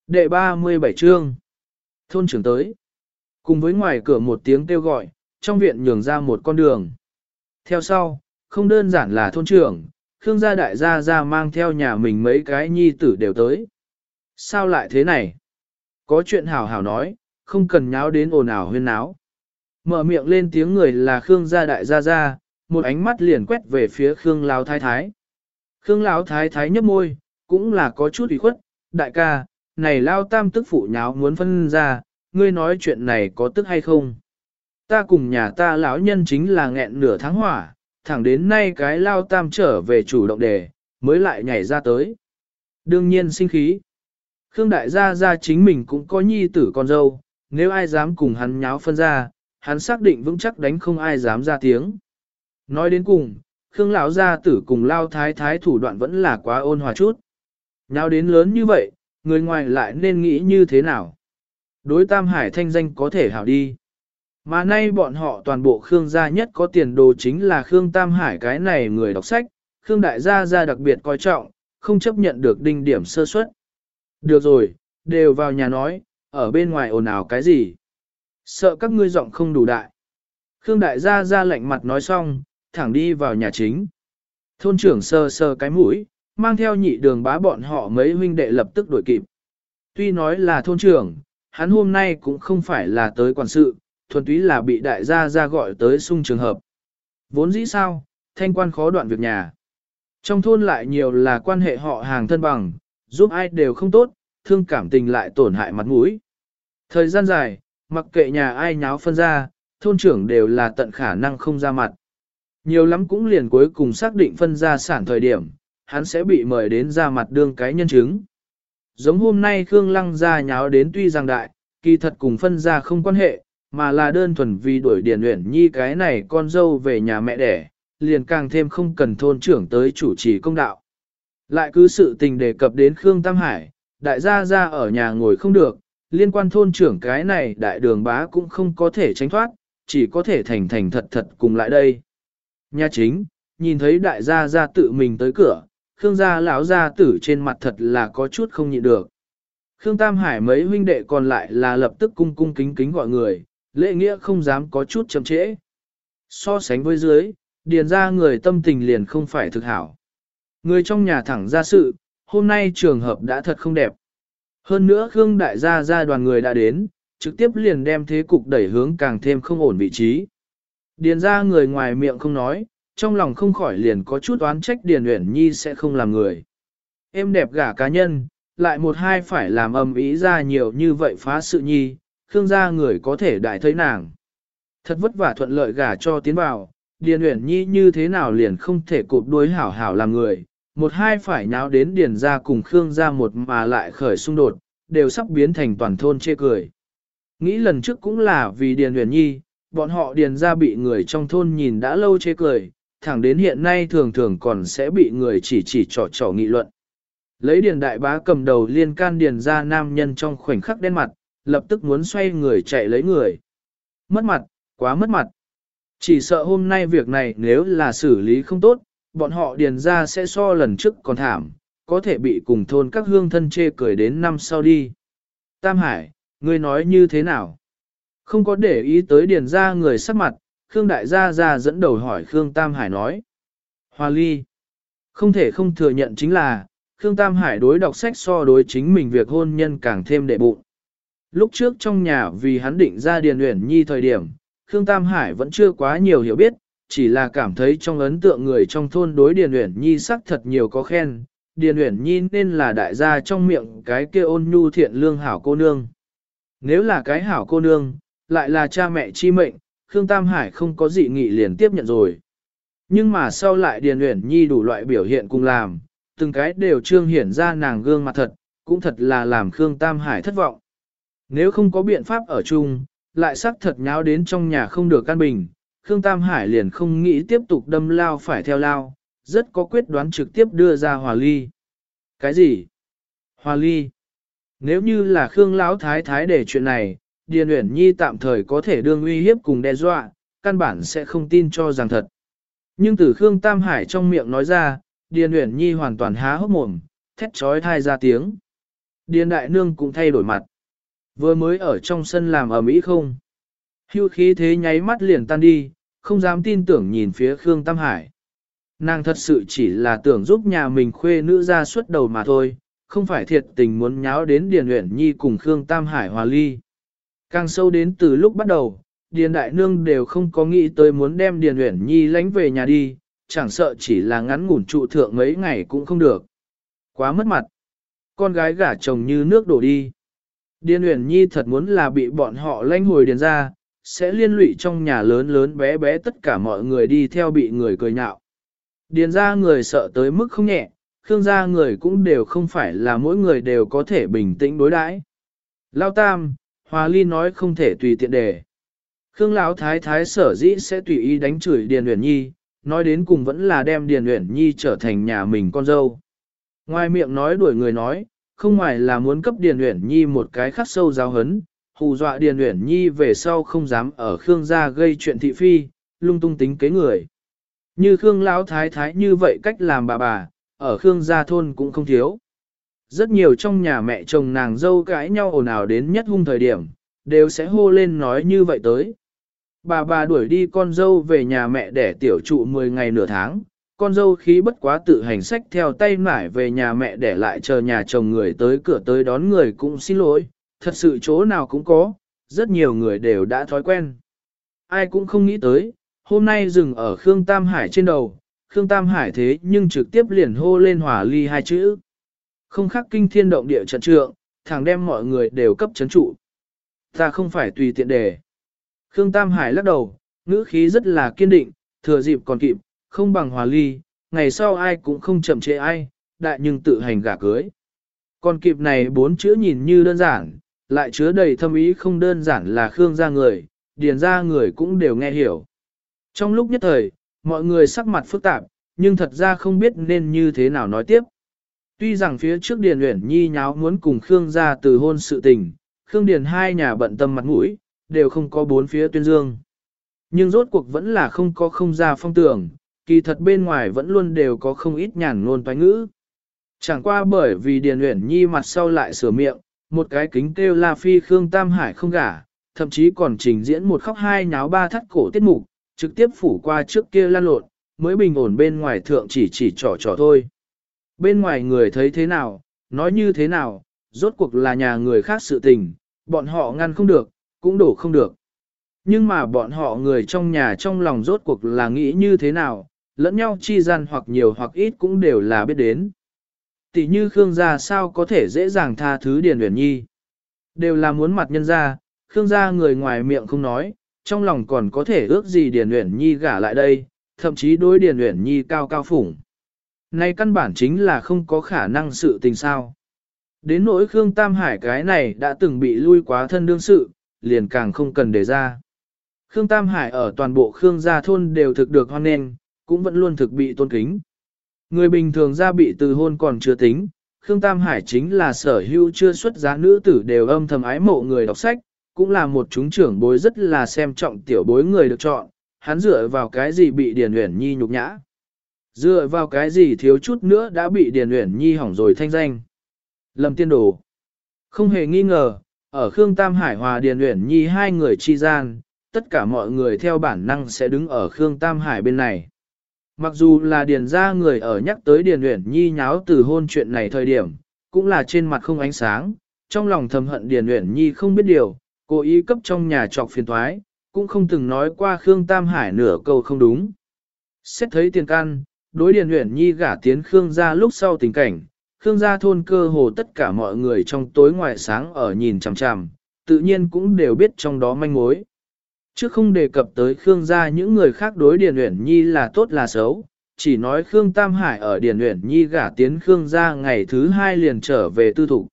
Đệ 37 chương Thôn trưởng tới. Cùng với ngoài cửa một tiếng kêu gọi, trong viện nhường ra một con đường. Theo sau, không đơn giản là thôn trưởng, Khương gia đại gia ra mang theo nhà mình mấy cái nhi tử đều tới. Sao lại thế này? Có chuyện hảo hảo nói, không cần nháo đến ồn ào huyên náo. Mở miệng lên tiếng người là Khương gia đại gia gia, một ánh mắt liền quét về phía Khương Lão Thái Thái. Khương Lão Thái Thái nhấp môi, cũng là có chút ủy khuất, đại ca, này Lao Tam tức phụ nháo muốn phân ra, ngươi nói chuyện này có tức hay không? Ta cùng nhà ta lão nhân chính là nghẹn nửa tháng hỏa, thẳng đến nay cái Lao Tam trở về chủ động đề, mới lại nhảy ra tới. Đương nhiên sinh khí. Khương đại gia gia chính mình cũng có nhi tử con dâu, nếu ai dám cùng hắn nháo phân ra, hắn xác định vững chắc đánh không ai dám ra tiếng. Nói đến cùng, Khương lão gia tử cùng lao thái thái thủ đoạn vẫn là quá ôn hòa chút. Nháo đến lớn như vậy, người ngoài lại nên nghĩ như thế nào? Đối Tam Hải thanh danh có thể hảo đi. Mà nay bọn họ toàn bộ Khương gia nhất có tiền đồ chính là Khương Tam Hải cái này người đọc sách, Khương Đại gia gia đặc biệt coi trọng, không chấp nhận được đinh điểm sơ suất. Được rồi, đều vào nhà nói, ở bên ngoài ồn ào cái gì? Sợ các ngươi giọng không đủ đại. Khương đại gia ra lạnh mặt nói xong, thẳng đi vào nhà chính. Thôn trưởng sơ sơ cái mũi, mang theo nhị đường bá bọn họ mấy huynh đệ lập tức đổi kịp. Tuy nói là thôn trưởng, hắn hôm nay cũng không phải là tới quản sự, thuần túy là bị đại gia ra gọi tới sung trường hợp. Vốn dĩ sao, thanh quan khó đoạn việc nhà. Trong thôn lại nhiều là quan hệ họ hàng thân bằng, giúp ai đều không tốt, thương cảm tình lại tổn hại mặt mũi. Thời gian dài, mặc kệ nhà ai nháo phân ra, thôn trưởng đều là tận khả năng không ra mặt. Nhiều lắm cũng liền cuối cùng xác định phân ra sản thời điểm, hắn sẽ bị mời đến ra mặt đương cái nhân chứng. Giống hôm nay Khương Lăng ra nháo đến tuy rằng đại, kỳ thật cùng phân ra không quan hệ, mà là đơn thuần vì đuổi Điền Uyển Nhi cái này con dâu về nhà mẹ đẻ, liền càng thêm không cần thôn trưởng tới chủ trì công đạo. Lại cứ sự tình đề cập đến Khương Tam Hải, đại gia ra ở nhà ngồi không được, liên quan thôn trưởng cái này đại đường bá cũng không có thể tránh thoát, chỉ có thể thành thành thật thật cùng lại đây. Nhà chính, nhìn thấy đại gia gia tự mình tới cửa, Khương gia lão gia tử trên mặt thật là có chút không nhịn được. Khương Tam Hải mấy huynh đệ còn lại là lập tức cung cung kính kính gọi người, lễ nghĩa không dám có chút chậm trễ. So sánh với dưới, điền ra người tâm tình liền không phải thực hảo. Người trong nhà thẳng ra sự, hôm nay trường hợp đã thật không đẹp. Hơn nữa Khương đại gia gia đoàn người đã đến, trực tiếp liền đem thế cục đẩy hướng càng thêm không ổn vị trí. Điền ra người ngoài miệng không nói, trong lòng không khỏi liền có chút oán trách Điền Uyển Nhi sẽ không làm người. Em đẹp gả cá nhân, lại một hai phải làm âm ý ra nhiều như vậy phá sự nhi, Khương gia người có thể đại thấy nàng. Thật vất vả thuận lợi gả cho tiến vào, Điền Uyển Nhi như thế nào liền không thể cụp đuôi hảo hảo làm người, một hai phải nháo đến Điền gia cùng Khương gia một mà lại khởi xung đột, đều sắp biến thành toàn thôn chê cười. Nghĩ lần trước cũng là vì Điền Uyển Nhi, bọn họ Điền gia bị người trong thôn nhìn đã lâu chê cười, thẳng đến hiện nay thường thường còn sẽ bị người chỉ chỉ trò trò nghị luận. Lấy Điền đại bá cầm đầu liên can Điền gia nam nhân trong khoảnh khắc đen mặt, lập tức muốn xoay người chạy lấy người. Mất mặt, quá mất mặt. Chỉ sợ hôm nay việc này nếu là xử lý không tốt, bọn họ điền ra sẽ so lần trước còn thảm, có thể bị cùng thôn các hương thân chê cười đến năm sau đi. Tam Hải, ngươi nói như thế nào? Không có để ý tới điền ra người sắc mặt, Khương Đại Gia Gia dẫn đầu hỏi Khương Tam Hải nói. Hoa ly. Không thể không thừa nhận chính là, Khương Tam Hải đối đọc sách so đối chính mình việc hôn nhân càng thêm đệ bụng. Lúc trước trong nhà vì hắn định ra Điền Uyển Nhi thời điểm, Khương Tam Hải vẫn chưa quá nhiều hiểu biết, chỉ là cảm thấy trong ấn tượng người trong thôn đối Điền Uyển Nhi sắc thật nhiều có khen. Điền Uyển Nhi nên là đại gia trong miệng cái kia ôn nhu thiện lương hảo cô nương. Nếu là cái hảo cô nương, lại là cha mẹ chi mệnh, Khương Tam Hải không có dị nghị liền tiếp nhận rồi. Nhưng mà sau lại Điền Uyển Nhi đủ loại biểu hiện cùng làm, từng cái đều trương hiển ra nàng gương mặt thật, cũng thật là làm Khương Tam Hải thất vọng. Nếu không có biện pháp ở chung, lại sắc thật nháo đến trong nhà không được căn bình, Khương Tam Hải liền không nghĩ tiếp tục đâm lao phải theo lao, rất có quyết đoán trực tiếp đưa ra hòa ly. Cái gì? Hòa ly? Nếu như là Khương Lão Thái Thái để chuyện này, Điền Uyển Nhi tạm thời có thể đương uy hiếp cùng đe dọa, căn bản sẽ không tin cho rằng thật. Nhưng từ Khương Tam Hải trong miệng nói ra, Điền Uyển Nhi hoàn toàn há hốc mồm, thét trói thai ra tiếng. Điền Đại Nương cũng thay đổi mặt. Vừa mới ở trong sân làm ở Mỹ không? Hưu khí thế nháy mắt liền tan đi, không dám tin tưởng nhìn phía Khương Tam Hải. Nàng thật sự chỉ là tưởng giúp nhà mình khuê nữ ra suốt đầu mà thôi, không phải thiệt tình muốn nháo đến Điền Uyển Nhi cùng Khương Tam Hải hòa ly. Càng sâu đến từ lúc bắt đầu, Điền Đại Nương đều không có nghĩ tới muốn đem Điền Uyển Nhi lánh về nhà đi, chẳng sợ chỉ là ngắn ngủn trụ thượng mấy ngày cũng không được. Quá mất mặt. Con gái gả chồng như nước đổ đi. Điền Uyển Nhi thật muốn là bị bọn họ lanh hồi điền ra, sẽ liên lụy trong nhà lớn lớn bé bé tất cả mọi người đi theo bị người cười nhạo. Điền ra người sợ tới mức không nhẹ, Khương gia người cũng đều không phải là mỗi người đều có thể bình tĩnh đối đãi. Lao Tam, Hòa Ly nói không thể tùy tiện đề. Khương Lão Thái Thái sở dĩ sẽ tùy ý đánh chửi Điền Uyển Nhi, nói đến cùng vẫn là đem Điền Uyển Nhi trở thành nhà mình con dâu. Ngoài miệng nói đuổi người nói, không ngoài là muốn cấp Điền Uyển Nhi một cái khắc sâu giáo hấn, hù dọa Điền Uyển Nhi về sau không dám ở Khương gia gây chuyện thị phi, lung tung tính kế người. Như Khương Lão Thái Thái như vậy cách làm bà bà, ở Khương gia thôn cũng không thiếu. Rất nhiều trong nhà mẹ chồng nàng dâu cãi nhau ồn ào đến nhất hung thời điểm, đều sẽ hô lên nói như vậy tới. Bà bà đuổi đi con dâu về nhà mẹ để tiểu trụ 10 ngày nửa tháng, con dâu khí bất quá tự hành sách theo tay mải về nhà mẹ để lại chờ nhà chồng người tới cửa tới đón người cũng xin lỗi, thật sự chỗ nào cũng có, rất nhiều người đều đã thói quen. Ai cũng không nghĩ tới, hôm nay dừng ở Khương Tam Hải trên đầu, Khương Tam Hải thế nhưng trực tiếp liền hô lên hỏa ly hai chữ. Không khác kinh thiên động địa trận trượng, thẳng đem mọi người đều cấp chấn trụ. Ta không phải tùy tiện đề. Khương Tam Hải lắc đầu, ngữ khí rất là kiên định, thừa dịp còn kịp, không bằng hòa ly, ngày sau ai cũng không chậm trễ ai, đại nhưng tự hành gả cưới. Còn kịp này bốn chữ nhìn như đơn giản, lại chứa đầy thâm ý không đơn giản là Khương gia người, điền gia người cũng đều nghe hiểu. Trong lúc nhất thời, mọi người sắc mặt phức tạp, nhưng thật ra không biết nên như thế nào nói tiếp. Tuy rằng phía trước Điền Uyển Nhi nháo muốn cùng Khương gia từ hôn sự tình, Khương Điền hai nhà bận tâm mặt mũi, đều không có bốn phía tuyên dương. Nhưng rốt cuộc vẫn là không có không ra phong tưởng, kỳ thật bên ngoài vẫn luôn đều có không ít nhàn ngôn toái ngữ. Chẳng qua bởi vì Điền Uyển Nhi mặt sau lại sửa miệng, một cái kính kêu La Phi Khương Tam Hải không gả, thậm chí còn trình diễn một khóc hai nháo ba thắt cổ tiết mục, trực tiếp phủ qua trước kia lan lộn, mới bình ổn bên ngoài thượng chỉ chỉ trò trò thôi. Bên ngoài người thấy thế nào, nói như thế nào, rốt cuộc là nhà người khác sự tình, bọn họ ngăn không được, cũng đổ không được. Nhưng mà bọn họ người trong nhà trong lòng rốt cuộc là nghĩ như thế nào, lẫn nhau chi gian hoặc nhiều hoặc ít cũng đều là biết đến. Tỷ như Khương gia sao có thể dễ dàng tha thứ Điền Uyển Nhi. Đều là muốn mặt nhân gia, Khương gia người ngoài miệng không nói, trong lòng còn có thể ước gì Điền Uyển Nhi gả lại đây, thậm chí đối Điền Uyển Nhi cao cao phủng. Này căn bản chính là không có khả năng sự tình sao. Đến nỗi Khương Tam Hải cái này đã từng bị lui quá thân đương sự, liền càng không cần đề ra. Khương Tam Hải ở toàn bộ Khương gia thôn đều thực được hoan nghênh, cũng vẫn luôn thực bị tôn kính. Người bình thường ra bị từ hôn còn chưa tính, Khương Tam Hải chính là sở hữu chưa xuất giá nữ tử đều âm thầm ái mộ người đọc sách, cũng là một chúng trưởng bối rất là xem trọng tiểu bối người được chọn, hắn dựa vào cái gì bị Điền Uyển Nhi nhục nhã. Dựa vào cái gì thiếu chút nữa đã bị Điền Uyển Nhi hỏng rồi thanh danh. Lâm tiên đồ. Không hề nghi ngờ, ở Khương Tam Hải hòa Điền Uyển Nhi hai người chi gian, tất cả mọi người theo bản năng sẽ đứng ở Khương Tam Hải bên này. Mặc dù là Điền gia người ở nhắc tới Điền Uyển Nhi nháo từ hôn chuyện này thời điểm, cũng là trên mặt không ánh sáng, trong lòng thầm hận Điền Uyển Nhi không biết điều, cố ý cấp trong nhà trọc phiền toái cũng không từng nói qua Khương Tam Hải nửa câu không đúng. Xét thấy tiền căn, đối Điền Uyển Nhi gả tiến Khương gia lúc sau tình cảnh, Khương gia thôn cơ hồ tất cả mọi người trong tối ngoài sáng ở nhìn chằm chằm, tự nhiên cũng đều biết trong đó manh mối. Trước không đề cập tới Khương gia những người khác đối Điền Uyển Nhi là tốt là xấu, chỉ nói Khương Tam Hải ở Điền Uyển Nhi gả tiến Khương gia ngày thứ hai liền trở về tư thủ.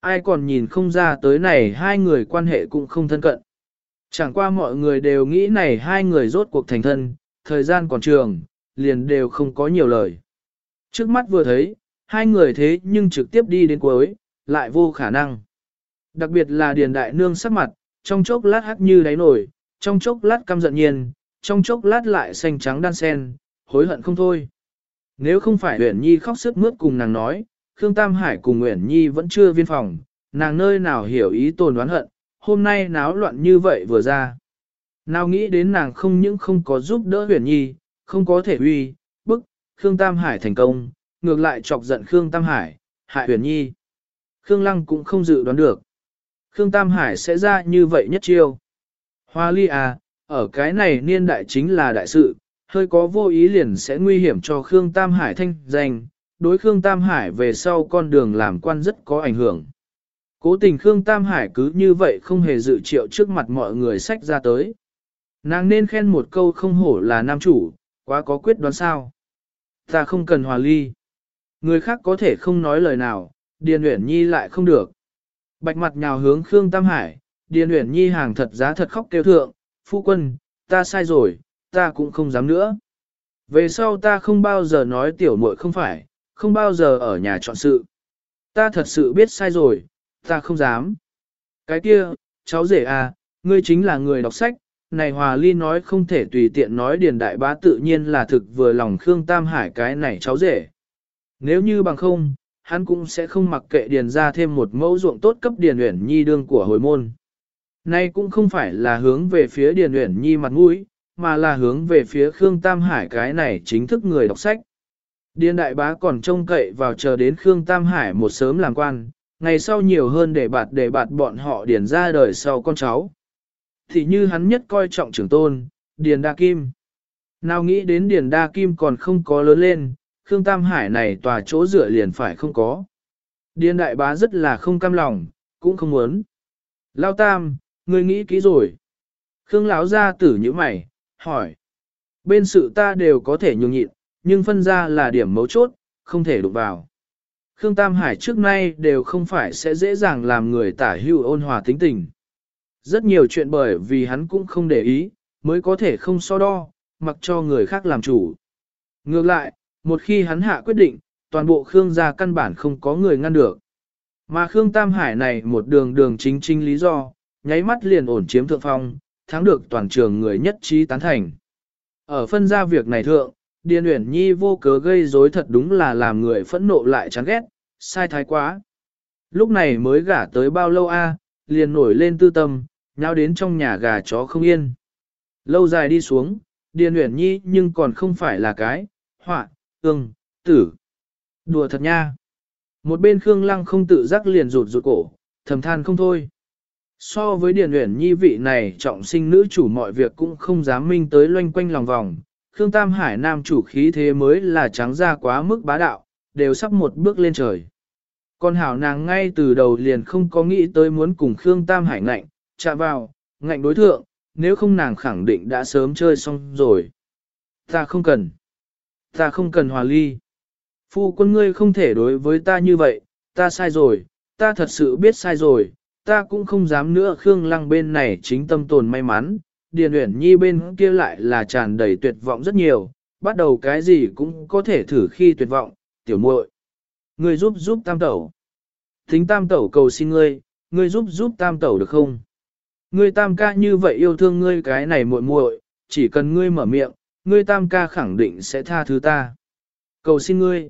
Ai còn nhìn không ra tới này hai người quan hệ cũng không thân cận. Chẳng qua mọi người đều nghĩ này hai người rốt cuộc thành thân, thời gian còn trường, liền đều không có nhiều lời. Trước mắt vừa thấy, hai người thế nhưng trực tiếp đi đến cuối, lại vô khả năng. Đặc biệt là Điền Đại Nương sắc mặt, trong chốc lát hắc như đáy nổi, trong chốc lát căm giận nhiên, trong chốc lát lại xanh trắng đan sen, hối hận không thôi. Nếu không phải Uyển Nhi khóc sức mướt cùng nàng nói, Khương Tam Hải cùng Uyển Nhi vẫn chưa viên phòng, nàng nơi nào hiểu ý tồn đoán hận, hôm nay náo loạn như vậy vừa ra. Nào nghĩ đến nàng không những không có giúp đỡ Uyển Nhi, không có thể uy, bức, Khương Tam Hải thành công, ngược lại chọc giận Khương Tam Hải, hại huyền Nhi. Khương Lăng cũng không dự đoán được. Khương Tam Hải sẽ ra như vậy nhất chiêu. Hoa ly à, ở cái này niên đại chính là đại sự, hơi có vô ý liền sẽ nguy hiểm cho Khương Tam Hải thanh danh, đối Khương Tam Hải về sau con đường làm quan rất có ảnh hưởng. Cố tình Khương Tam Hải cứ như vậy không hề dự triệu trước mặt mọi người sách ra tới. Nàng nên khen một câu không hổ là nam chủ, quá có quyết đoán sao. Ta không cần hòa ly. Người khác có thể không nói lời nào, Điền Uyển Nhi lại không được. Bạch mặt nhào hướng Khương Tam Hải, Điền Uyển Nhi hàng thật giá thật khóc kêu thượng, phu quân, ta sai rồi, ta cũng không dám nữa. Về sau ta không bao giờ nói tiểu muội không phải, không bao giờ ở nhà chọn sự. Ta thật sự biết sai rồi, ta không dám. Cái kia, cháu rể à, ngươi chính là người đọc sách, này Hòa Ly nói không thể tùy tiện nói điền đại bá tự nhiên là thực vừa lòng Khương Tam Hải cái này cháu rể. Nếu như bằng không, hắn cũng sẽ không mặc kệ điền ra thêm một mẫu ruộng tốt cấp điền uyển nhi đương của hồi môn. Nay cũng không phải là hướng về phía Điền Uyển Nhi mặt mũi, mà là hướng về phía Khương Tam Hải cái này chính thức người đọc sách. Điền Đại Bá còn trông cậy vào chờ đến Khương Tam Hải một sớm làm quan, ngày sau nhiều hơn để bạt để bạt bọn họ điền ra đời sau con cháu. Thì như hắn nhất coi trọng trưởng tôn, Điền Đa Kim. Nào nghĩ đến Điền Đa Kim còn không có lớn lên, Khương Tam Hải này tòa chỗ dựa liền phải không có. Điền Đại Bá rất là không cam lòng, cũng không muốn. Lao Tam, Ngươi nghĩ kỹ rồi. Khương lão gia tử như mày, hỏi. Bên sự ta đều có thể nhường nhịn, nhưng phân ra là điểm mấu chốt, không thể đụng vào. Khương Tam Hải trước nay đều không phải sẽ dễ dàng làm người tả hưu ôn hòa tính tình. Rất nhiều chuyện bởi vì hắn cũng không để ý, mới có thể không so đo, mặc cho người khác làm chủ. Ngược lại, một khi hắn hạ quyết định, toàn bộ Khương gia căn bản không có người ngăn được. Mà Khương Tam Hải này một đường đường chính chính lý do, nháy mắt liền ổn chiếm thượng phong, thắng được toàn trường người nhất trí tán thành. Ở phân ra việc này thượng, Điền Uyển Nhi vô cớ gây rối thật đúng là làm người phẫn nộ lại chán ghét, sai thái quá. Lúc này mới gả tới bao lâu a, liền nổi lên tư tâm, nháo đến trong nhà gà chó không yên. Lâu dài đi xuống, Điền Uyển Nhi nhưng còn không phải là cái, họa, ương, tử. Đùa thật nha. Một bên Khương Lăng không tự giác liền rụt rụt cổ, thầm than không thôi. So với Điền Uyển Nhi vị này trọng sinh nữ chủ mọi việc cũng không dám minh tới loanh quanh lòng vòng, Khương Tam Hải nam chủ khí thế mới là trắng ra quá mức bá đạo, đều sắp một bước lên trời. Còn hảo nàng ngay từ đầu liền không có nghĩ tới muốn cùng Khương Tam Hải ngạnh, chạm vào, ngạnh đối thượng, nếu không nàng khẳng định đã sớm chơi xong rồi. Ta không cần. Ta không cần hòa ly. Phu quân ngươi không thể đối với ta như vậy, ta sai rồi, ta thật sự biết sai rồi, ta cũng không dám nữa Khương Lăng bên này chính tâm tồn may mắn, Điền Uyển Nhi bên kia lại là tràn đầy tuyệt vọng rất nhiều, bắt đầu cái gì cũng có thể thử khi tuyệt vọng, tiểu muội, ngươi giúp giúp tam tẩu. Thính tam tẩu cầu xin ngươi, ngươi giúp giúp tam tẩu được không? Ngươi tam ca như vậy yêu thương ngươi cái này muội muội, chỉ cần ngươi mở miệng, ngươi tam ca khẳng định sẽ tha thứ ta. Cầu xin ngươi.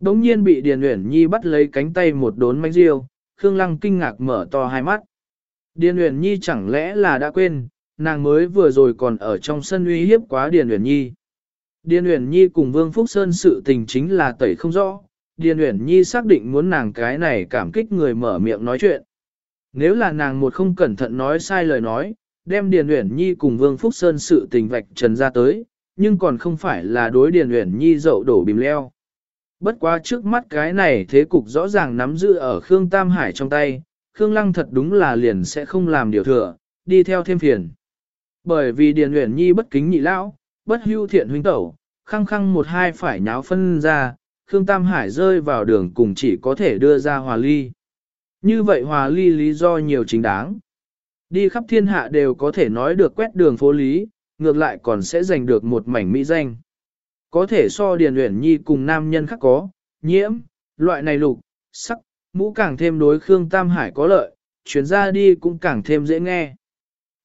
Đống nhiên bị Điền Uyển Nhi bắt lấy cánh tay một đốn mánh riêu, Khương Lăng kinh ngạc mở to hai mắt. Điền Uyển Nhi chẳng lẽ là đã quên, nàng mới vừa rồi còn ở trong sân uy hiếp quá Điền Uyển Nhi. Điền Uyển Nhi cùng Vương Phúc Sơn sự tình chính là tẩy không rõ, Điền Uyển Nhi xác định muốn nàng cái này cảm kích người mở miệng nói chuyện. Nếu là nàng một không cẩn thận nói sai lời nói, đem Điền Uyển Nhi cùng Vương Phúc Sơn sự tình vạch trần ra tới, nhưng còn không phải là đối Điền Uyển Nhi dậu đổ bìm leo. Bất quá trước mắt cái này thế cục rõ ràng nắm giữ ở Khương Tam Hải trong tay, Khương Lăng thật đúng là liền sẽ không làm điều thừa, đi theo thêm phiền. Bởi vì Điền Uyển Nhi bất kính nhị lão, bất hưu thiện huynh tẩu, khăng khăng một hai phải nháo phân ra, Khương Tam Hải rơi vào đường cùng chỉ có thể đưa ra hòa ly. Như vậy hòa ly lý do nhiều chính đáng. Đi khắp thiên hạ đều có thể nói được quét đường phố lý, ngược lại còn sẽ giành được một mảnh mỹ danh. Có thể so Điền Uyển Nhi cùng nam nhân khác có, nhiễm, loại này lục, sắc, mũ càng thêm đối Khương Tam Hải có lợi, chuyến ra đi cũng càng thêm dễ nghe.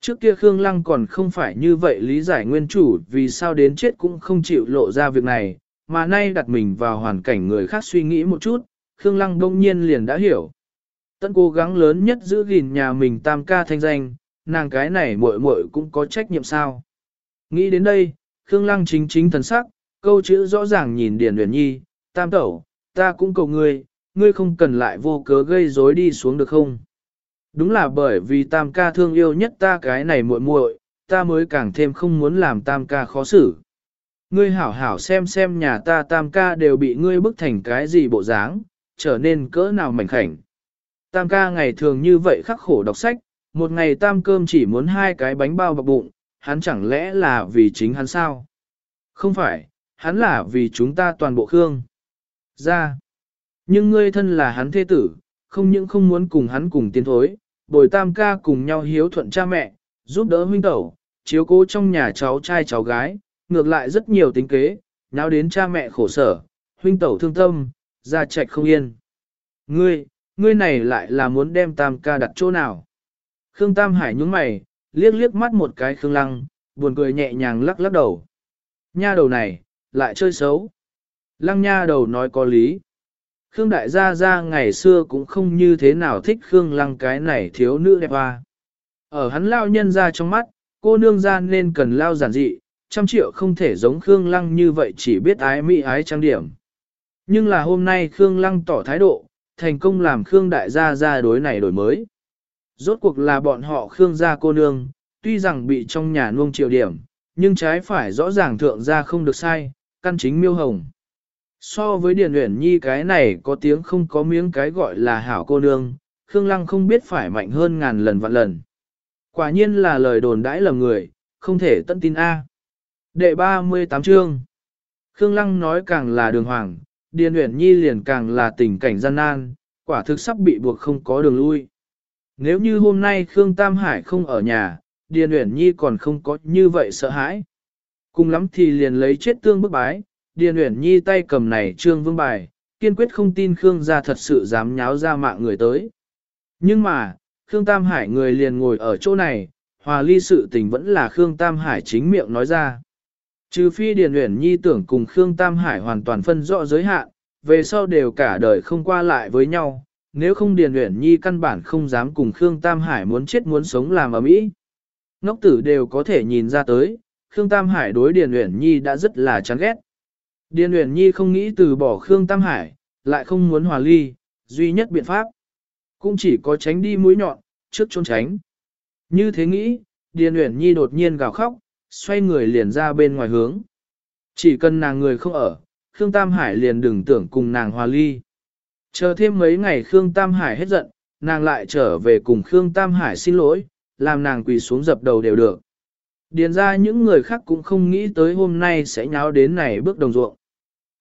Trước kia Khương Lăng còn không phải như vậy lý giải nguyên chủ vì sao đến chết cũng không chịu lộ ra việc này, mà nay đặt mình vào hoàn cảnh người khác suy nghĩ một chút, Khương Lăng đông nhiên liền đã hiểu. Tận cố gắng lớn nhất giữ gìn nhà mình tam ca thanh danh, nàng cái này muội muội cũng có trách nhiệm sao. Nghĩ đến đây, Khương Lăng chính chính thần sắc, câu chữ rõ ràng nhìn Điền Uyển Nhi, tam tẩu, ta cũng cầu ngươi, ngươi không cần lại vô cớ gây rối đi xuống được không? Đúng là bởi vì tam ca thương yêu nhất ta cái này muội muội, ta mới càng thêm không muốn làm tam ca khó xử. Ngươi hảo hảo xem xem nhà ta tam ca đều bị ngươi bức thành cái gì bộ dáng, trở nên cỡ nào mảnh khảnh. Tam ca ngày thường như vậy khắc khổ đọc sách, một ngày tam cơm chỉ muốn hai cái bánh bao bọc bụng, hắn chẳng lẽ là vì chính hắn sao? Không phải, hắn là vì chúng ta toàn bộ khương. Ra. Nhưng ngươi thân là hắn thế tử, không những không muốn cùng hắn cùng tiến thối, bồi tam ca cùng nhau hiếu thuận cha mẹ, giúp đỡ huynh tẩu, chiếu cố trong nhà cháu trai cháu gái, ngược lại rất nhiều tính kế, nào đến cha mẹ khổ sở, huynh tẩu thương tâm, ra trạch không yên. Ngươi, ngươi này lại là muốn đem tam ca đặt chỗ nào? Khương Tam Hải nhúng mày, liếc liếc mắt một cái Khương Lăng, buồn cười nhẹ nhàng lắc lắc đầu. Nha đầu này, lại chơi xấu. Lăng nha đầu nói có lý. Khương đại gia gia ngày xưa cũng không như thế nào thích Khương lăng cái này thiếu nữ đẹp hoa. Ở hắn lao nhân ra trong mắt, cô nương ra nên cần lao giản dị, trăm triệu không thể giống Khương lăng như vậy chỉ biết ái mỹ ái trang điểm. Nhưng là hôm nay Khương lăng tỏ thái độ, thành công làm Khương đại gia gia đối này đổi mới. Rốt cuộc là bọn họ Khương gia cô nương, tuy rằng bị trong nhà nuông chiều điểm, nhưng trái phải rõ ràng thượng gia không được sai, căn chính miêu hồng. So với Điền Uyển Nhi cái này có tiếng không có miếng cái gọi là hảo cô nương, Khương Lăng không biết phải mạnh hơn ngàn lần vạn lần. Quả nhiên là lời đồn đãi lầm người, không thể tận tin A. Đệ 38 chương Khương Lăng nói càng là đường hoàng, Điền Uyển Nhi liền càng là tình cảnh gian nan, quả thực sắp bị buộc không có đường lui. Nếu như hôm nay Khương Tam Hải không ở nhà, Điền Uyển Nhi còn không có như vậy sợ hãi. Cùng lắm thì liền lấy chết tương bức bái, Điền Uyển Nhi tay cầm này trương vương bài, kiên quyết không tin Khương gia thật sự dám nháo ra mạng người tới. Nhưng mà, Khương Tam Hải người liền ngồi ở chỗ này, hòa ly sự tình vẫn là Khương Tam Hải chính miệng nói ra. Trừ phi Điền Uyển Nhi tưởng cùng Khương Tam Hải hoàn toàn phân rõ giới hạn, về sau đều cả đời không qua lại với nhau, nếu không Điền Uyển Nhi căn bản không dám cùng Khương Tam Hải muốn chết muốn sống làm ở mỹ. Ngốc tử đều có thể nhìn ra tới, Khương Tam Hải đối Điền Uyển Nhi đã rất là chán ghét. Điền Uyển Nhi không nghĩ từ bỏ Khương Tam Hải, lại không muốn hòa ly, duy nhất biện pháp. Cũng chỉ có tránh đi mũi nhọn, trước trốn tránh. Như thế nghĩ, Điền Uyển Nhi đột nhiên gào khóc, xoay người liền ra bên ngoài hướng. Chỉ cần nàng người không ở, Khương Tam Hải liền đừng tưởng cùng nàng hòa ly. Chờ thêm mấy ngày Khương Tam Hải hết giận, nàng lại trở về cùng Khương Tam Hải xin lỗi, làm nàng quỳ xuống dập đầu đều được. Điền ra những người khác cũng không nghĩ tới hôm nay sẽ nháo đến này bước đồng ruộng.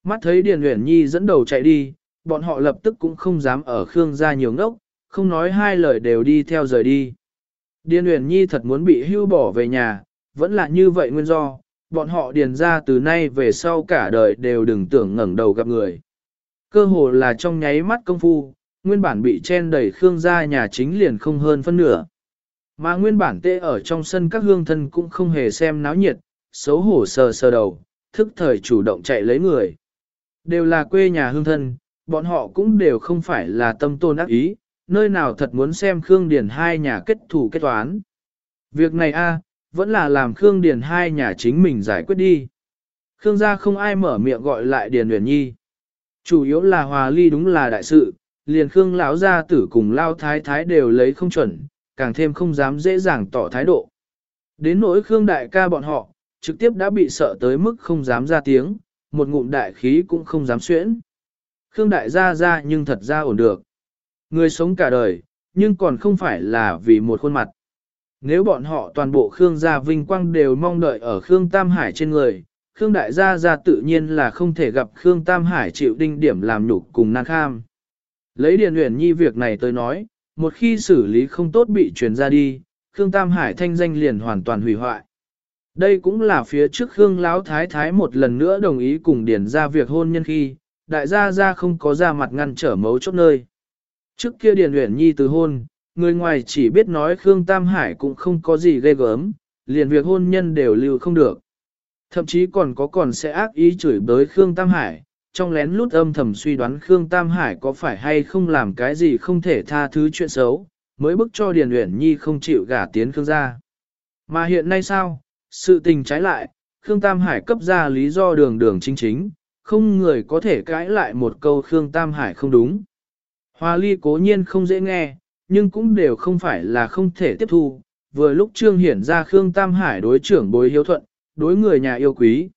Mắt thấy Điền Uyển Nhi dẫn đầu chạy đi, bọn họ lập tức cũng không dám ở Khương gia nhiều ngốc, không nói hai lời đều đi theo rời đi. Điền Uyển Nhi thật muốn bị hưu bỏ về nhà, vẫn là như vậy nguyên do, bọn họ điền ra từ nay về sau cả đời đều đừng tưởng ngẩng đầu gặp người. Cơ hồ là trong nháy mắt công phu, nguyên bản bị chen đầy Khương gia nhà chính liền không hơn phân nửa. Mà nguyên bản tê ở trong sân các hương thân cũng không hề xem náo nhiệt, xấu hổ sờ sờ đầu, thức thời chủ động chạy lấy người. Đều là quê nhà hương thân, bọn họ cũng đều không phải là tâm tôn ác ý, nơi nào thật muốn xem Khương Điền hai nhà kết thủ kết toán. Việc này a vẫn là làm Khương Điền hai nhà chính mình giải quyết đi. Khương gia không ai mở miệng gọi lại Điền Uyển Nhi. Chủ yếu là hòa ly đúng là đại sự, liền Khương lão gia tử cùng lao thái thái đều lấy không chuẩn, càng thêm không dám dễ dàng tỏ thái độ. Đến nỗi Khương đại ca bọn họ, trực tiếp đã bị sợ tới mức không dám ra tiếng, một ngụm đại khí cũng không dám xuyễn. Khương đại gia ra nhưng thật ra ổn được. Người sống cả đời, nhưng còn không phải là vì một khuôn mặt. Nếu bọn họ toàn bộ Khương gia vinh quang đều mong đợi ở Khương Tam Hải trên người, Khương đại gia gia tự nhiên là không thể gặp Khương Tam Hải chịu đinh điểm làm nhục cùng nan kham. Lấy Điền Uyển Nhi việc này tới nói, một khi xử lý không tốt bị truyền ra đi, Khương Tam Hải thanh danh liền hoàn toàn hủy hoại. Đây cũng là phía trước Khương Lão Thái Thái một lần nữa đồng ý cùng Điền ra việc hôn nhân khi, đại gia gia không có ra mặt ngăn trở mấu chốt nơi. Trước kia Điền Uyển Nhi từ hôn, người ngoài chỉ biết nói Khương Tam Hải cũng không có gì ghê gớm, liền việc hôn nhân đều lưu không được. Thậm chí còn có còn sẽ ác ý chửi bới Khương Tam Hải, trong lén lút âm thầm suy đoán Khương Tam Hải có phải hay không làm cái gì không thể tha thứ chuyện xấu, mới bức cho Điền Uyển Nhi không chịu gả tiến Khương gia. Mà hiện nay sao, sự tình trái lại, Khương Tam Hải cấp ra lý do đường đường chính chính, không người có thể cãi lại một câu Khương Tam Hải không đúng. Hoa ly cố nhiên không dễ nghe, nhưng cũng đều không phải là không thể tiếp thu. Vừa lúc trương hiển ra Khương Tam Hải đối trưởng bối hiếu thuận, đối người nhà yêu quý.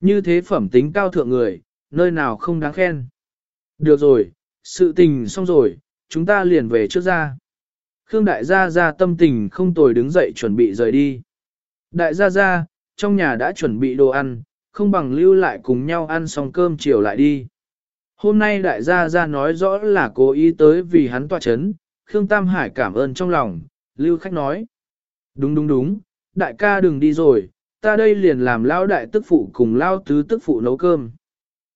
Như thế phẩm tính cao thượng người, nơi nào không đáng khen. Được rồi, sự tình xong rồi, chúng ta liền về trước ra. Khương đại gia gia tâm tình không tồi đứng dậy chuẩn bị rời đi. Đại gia gia, trong nhà đã chuẩn bị đồ ăn, không bằng lưu lại cùng nhau ăn xong cơm chiều lại đi. Hôm nay đại gia gia nói rõ là cố ý tới vì hắn tọa chấn, Khương Tam Hải cảm ơn trong lòng, lưu khách nói. Đúng đúng đúng, đại ca đừng đi rồi, ta đây liền làm lao đại tức phụ cùng lao tứ tức phụ nấu cơm.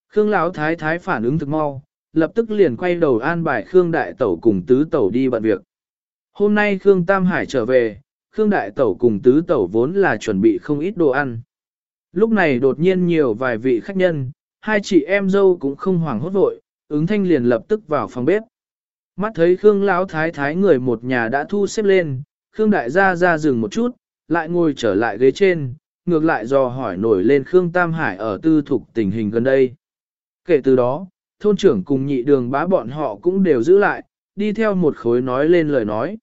Khương lão thái thái phản ứng thực mau, lập tức liền quay đầu an bài Khương đại tẩu cùng tứ tẩu đi bận việc. Hôm nay Khương Tam Hải trở về, Khương đại tẩu cùng tứ tẩu vốn là chuẩn bị không ít đồ ăn. Lúc này đột nhiên nhiều vài vị khách nhân, hai chị em dâu cũng không hoảng hốt vội, ứng thanh liền lập tức vào phòng bếp. Mắt thấy Khương lão thái thái người một nhà đã thu xếp lên, Khương đại gia ra dừng một chút, lại ngồi trở lại ghế trên, ngược lại dò hỏi nổi lên Khương Tam Hải ở tư thục tình hình gần đây. Kể từ đó, thôn trưởng cùng nhị đường bá bọn họ cũng đều giữ lại, đi theo một khối nói lên lời nói.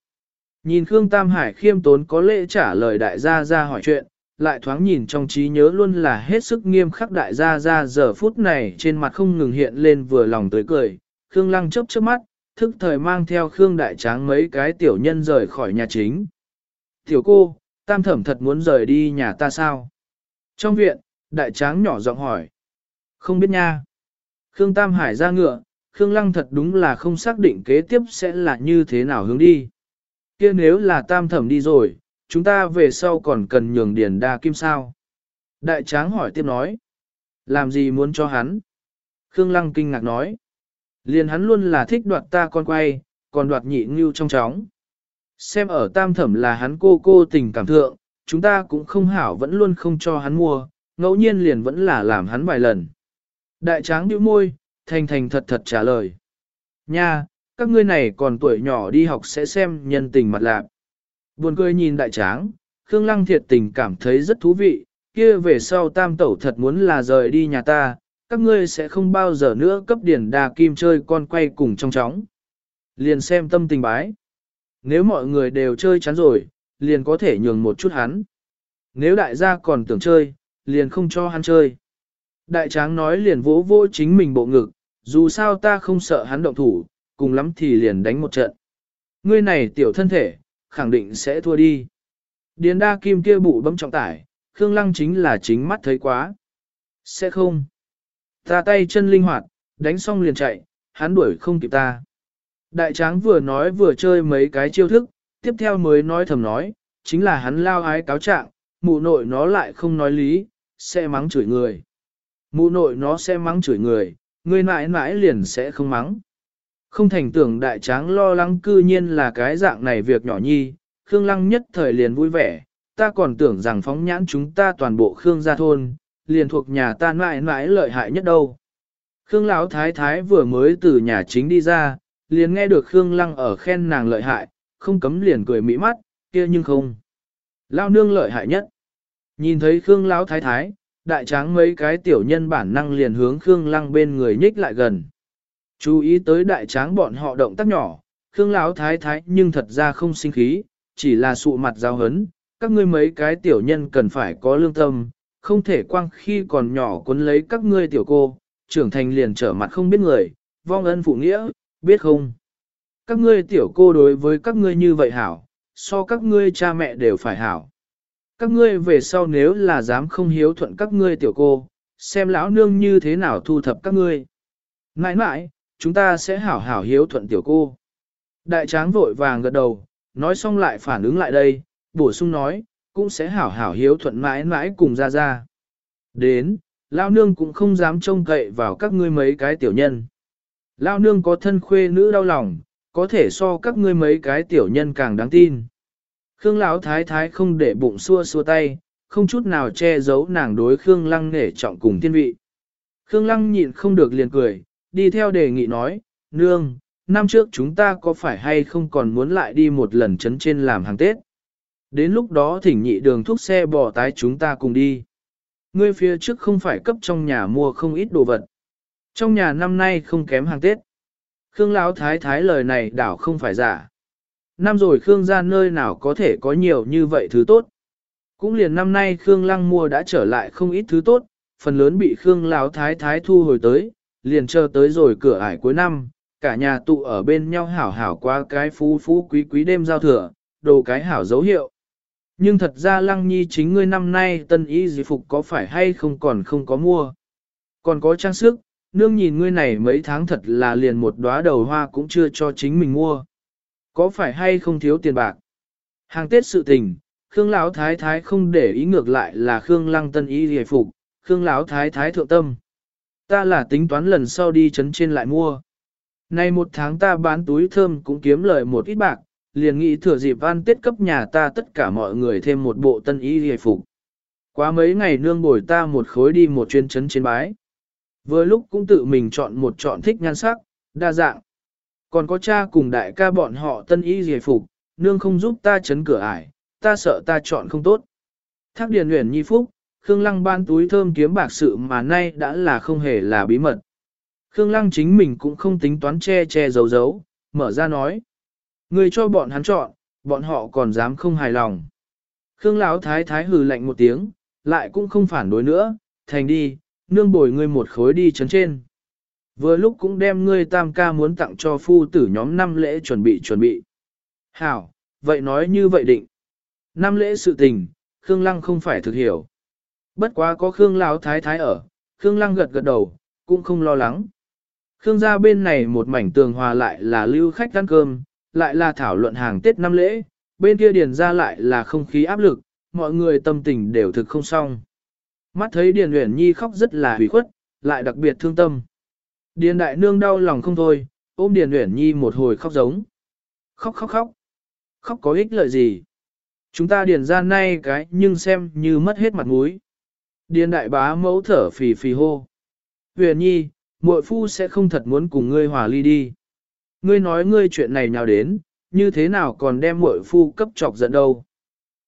Nhìn Khương Tam Hải khiêm tốn có lễ trả lời đại gia ra hỏi chuyện, lại thoáng nhìn trong trí nhớ luôn là hết sức nghiêm khắc đại gia ra giờ phút này trên mặt không ngừng hiện lên vừa lòng tới cười. Khương Lăng chớp chớp mắt, thức thời mang theo Khương Đại Tráng mấy cái tiểu nhân rời khỏi nhà chính. Tiểu cô, tam thẩm thật muốn rời đi nhà ta sao? Trong viện, Đại Tráng nhỏ giọng hỏi. Không biết nha. Khương Tam Hải ra ngựa, Khương Lăng thật đúng là không xác định kế tiếp sẽ là như thế nào hướng đi. kia nếu là tam thẩm đi rồi, chúng ta về sau còn cần nhường điền đa kim sao? Đại tráng hỏi tiếp nói. Làm gì muốn cho hắn? Khương Lăng kinh ngạc nói. Liền hắn luôn là thích đoạt ta con quay, còn đoạt nhị ngưu trong chóng. Xem ở tam thẩm là hắn cô cô tình cảm thượng, chúng ta cũng không hảo vẫn luôn không cho hắn mua, ngẫu nhiên liền vẫn là làm hắn vài lần. Đại tráng điệu môi, thành thành thật thật trả lời. Nha, các ngươi này còn tuổi nhỏ đi học sẽ xem nhân tình mặt lạc. Buồn cười nhìn đại tráng, Khương Lăng thiệt tình cảm thấy rất thú vị, kia về sau tam tẩu thật muốn là rời đi nhà ta, các ngươi sẽ không bao giờ nữa cấp điển đà kim chơi con quay cùng trong chóng. Liền xem tâm tình bái. Nếu mọi người đều chơi chán rồi, liền có thể nhường một chút hắn. Nếu đại gia còn tưởng chơi, liền không cho hắn chơi. Đại tráng nói liền vỗ vỗ chính mình bộ ngực, dù sao ta không sợ hắn động thủ, cùng lắm thì liền đánh một trận. Ngươi này tiểu thân thể, khẳng định sẽ thua đi. Điền đa kim kia bụ bấm trọng tải, Khương Lăng chính là chính mắt thấy quá. Sẽ không. Ta tay chân linh hoạt, đánh xong liền chạy, hắn đuổi không kịp ta. Đại tráng vừa nói vừa chơi mấy cái chiêu thức, tiếp theo mới nói thầm nói, chính là hắn lao ái cáo trạng, mụ nội nó lại không nói lý, sẽ mắng chửi người. Mụ nội nó sẽ mắng chửi người, người mãi mãi liền sẽ không mắng. Không thành tưởng đại tráng lo lắng cư nhiên là cái dạng này việc nhỏ nhi, Khương Lăng nhất thời liền vui vẻ, ta còn tưởng rằng phóng nhãn chúng ta toàn bộ Khương gia thôn, liền thuộc nhà ta mãi mãi lợi hại nhất đâu. Khương Lão Thái Thái vừa mới từ nhà chính đi ra, liền nghe được Khương Lăng ở khen nàng lợi hại, không cấm liền cười mỹ mắt, kia nhưng không. Lao nương lợi hại nhất. Nhìn thấy Khương Lão Thái Thái, đại tráng mấy cái tiểu nhân bản năng liền hướng Khương Lăng bên người nhích lại gần. Chú ý tới đại tráng bọn họ động tác nhỏ, Khương Lão Thái Thái nhưng thật ra không sinh khí, chỉ là sụ mặt giao hấn, các ngươi mấy cái tiểu nhân cần phải có lương tâm, không thể quang khi còn nhỏ cuốn lấy các ngươi tiểu cô, trưởng thành liền trở mặt không biết người, vong ân phụ nghĩa, biết không? Các ngươi tiểu cô đối với các ngươi như vậy hảo, so các ngươi cha mẹ đều phải hảo. Các ngươi về sau nếu là dám không hiếu thuận các ngươi tiểu cô, xem lão nương như thế nào thu thập các ngươi. Mãi mãi, chúng ta sẽ hảo hảo hiếu thuận tiểu cô. Đại tráng vội vàng gật đầu, nói xong lại phản ứng lại đây, bổ sung nói, cũng sẽ hảo hảo hiếu thuận mãi mãi cùng ra ra. Đến, lao nương cũng không dám trông cậy vào các ngươi mấy cái tiểu nhân. Lao nương có thân khuê nữ đau lòng, có thể so các ngươi mấy cái tiểu nhân càng đáng tin. Khương Lão thái thái không để bụng xua xua tay, không chút nào che giấu nàng đối Khương Lăng nể trọng cùng thiên vị. Khương Lăng nhịn không được liền cười, đi theo đề nghị nói, nương, năm trước chúng ta có phải hay không còn muốn lại đi một lần chấn trên làm hàng Tết. Đến lúc đó thỉnh nhị đường thuốc xe bỏ tái chúng ta cùng đi. Ngươi phía trước không phải cấp trong nhà mua không ít đồ vật. Trong nhà năm nay không kém hàng Tết. Khương Lão Thái Thái lời này đảo không phải giả. Năm rồi Khương ra nơi nào có thể có nhiều như vậy thứ tốt. Cũng liền năm nay Khương Lăng mua đã trở lại không ít thứ tốt, phần lớn bị Khương Lão Thái Thái thu hồi tới, liền chờ tới rồi cửa ải cuối năm, cả nhà tụ ở bên nhau hảo hảo qua cái phú phú quý quý đêm giao thừa, đồ cái hảo dấu hiệu. Nhưng thật ra Lăng Nhi chính ngươi năm nay tân y gì phục có phải hay không còn không có mua. Còn có trang sức, nương nhìn ngươi này mấy tháng thật là liền một đóa đầu hoa cũng chưa cho chính mình mua. Có phải hay không thiếu tiền bạc? Hàng Tết sự tình, Khương Lão Thái Thái không để ý ngược lại là Khương Lăng tân y dì phục, Khương Lão Thái Thái thượng tâm. Ta là tính toán lần sau đi chấn trên lại mua. Nay một tháng ta bán túi thơm cũng kiếm lời một ít bạc, liền nghĩ thừa dịp van tết cấp nhà ta tất cả mọi người thêm một bộ tân y hề phục. Quá mấy ngày nương bồi ta một khối đi một chuyên chấn trên bái. Vừa lúc cũng tự mình chọn một chọn thích nhan sắc, đa dạng. Còn có cha cùng đại ca bọn họ tân y hề phục, nương không giúp ta chấn cửa ải, ta sợ ta chọn không tốt. Thác điền luyện nhi phúc, Khương Lăng ban túi thơm kiếm bạc sự mà nay đã là không hề là bí mật. Khương Lăng chính mình cũng không tính toán che che giấu giấu, mở ra nói. Người cho bọn hắn chọn, bọn họ còn dám không hài lòng. Khương Lão thái thái hừ lạnh một tiếng, lại cũng không phản đối nữa, thành đi, nương bồi ngươi một khối đi chấn trên. Vừa lúc cũng đem ngươi tam ca muốn tặng cho phu tử nhóm năm lễ chuẩn bị chuẩn bị. Hảo, vậy nói như vậy định. Năm lễ sự tình, Khương Lăng không phải thực hiểu. Bất quá có Khương Lão thái thái ở, Khương Lăng gật gật đầu, cũng không lo lắng. Khương gia bên này một mảnh tường hòa lại là lưu khách ăn cơm, lại là thảo luận hàng Tết năm lễ, bên kia điền ra lại là không khí áp lực, mọi người tâm tình đều thực không xong. Mắt thấy Điền Uyển Nhi khóc rất là hủy khuất, lại đặc biệt thương tâm. Điền đại nương đau lòng không thôi, ôm Điền Uyển Nhi một hồi khóc giống. Khóc khóc khóc. Khóc có ích lợi gì? Chúng ta điền ra nay cái nhưng xem như mất hết mặt mũi. Điền đại bá mẫu thở phì phì hô. Uyển Nhi, muội phu sẽ không thật muốn cùng ngươi hòa ly đi. Ngươi nói ngươi chuyện này nào đến, như thế nào còn đem muội phu cấp chọc giận đâu.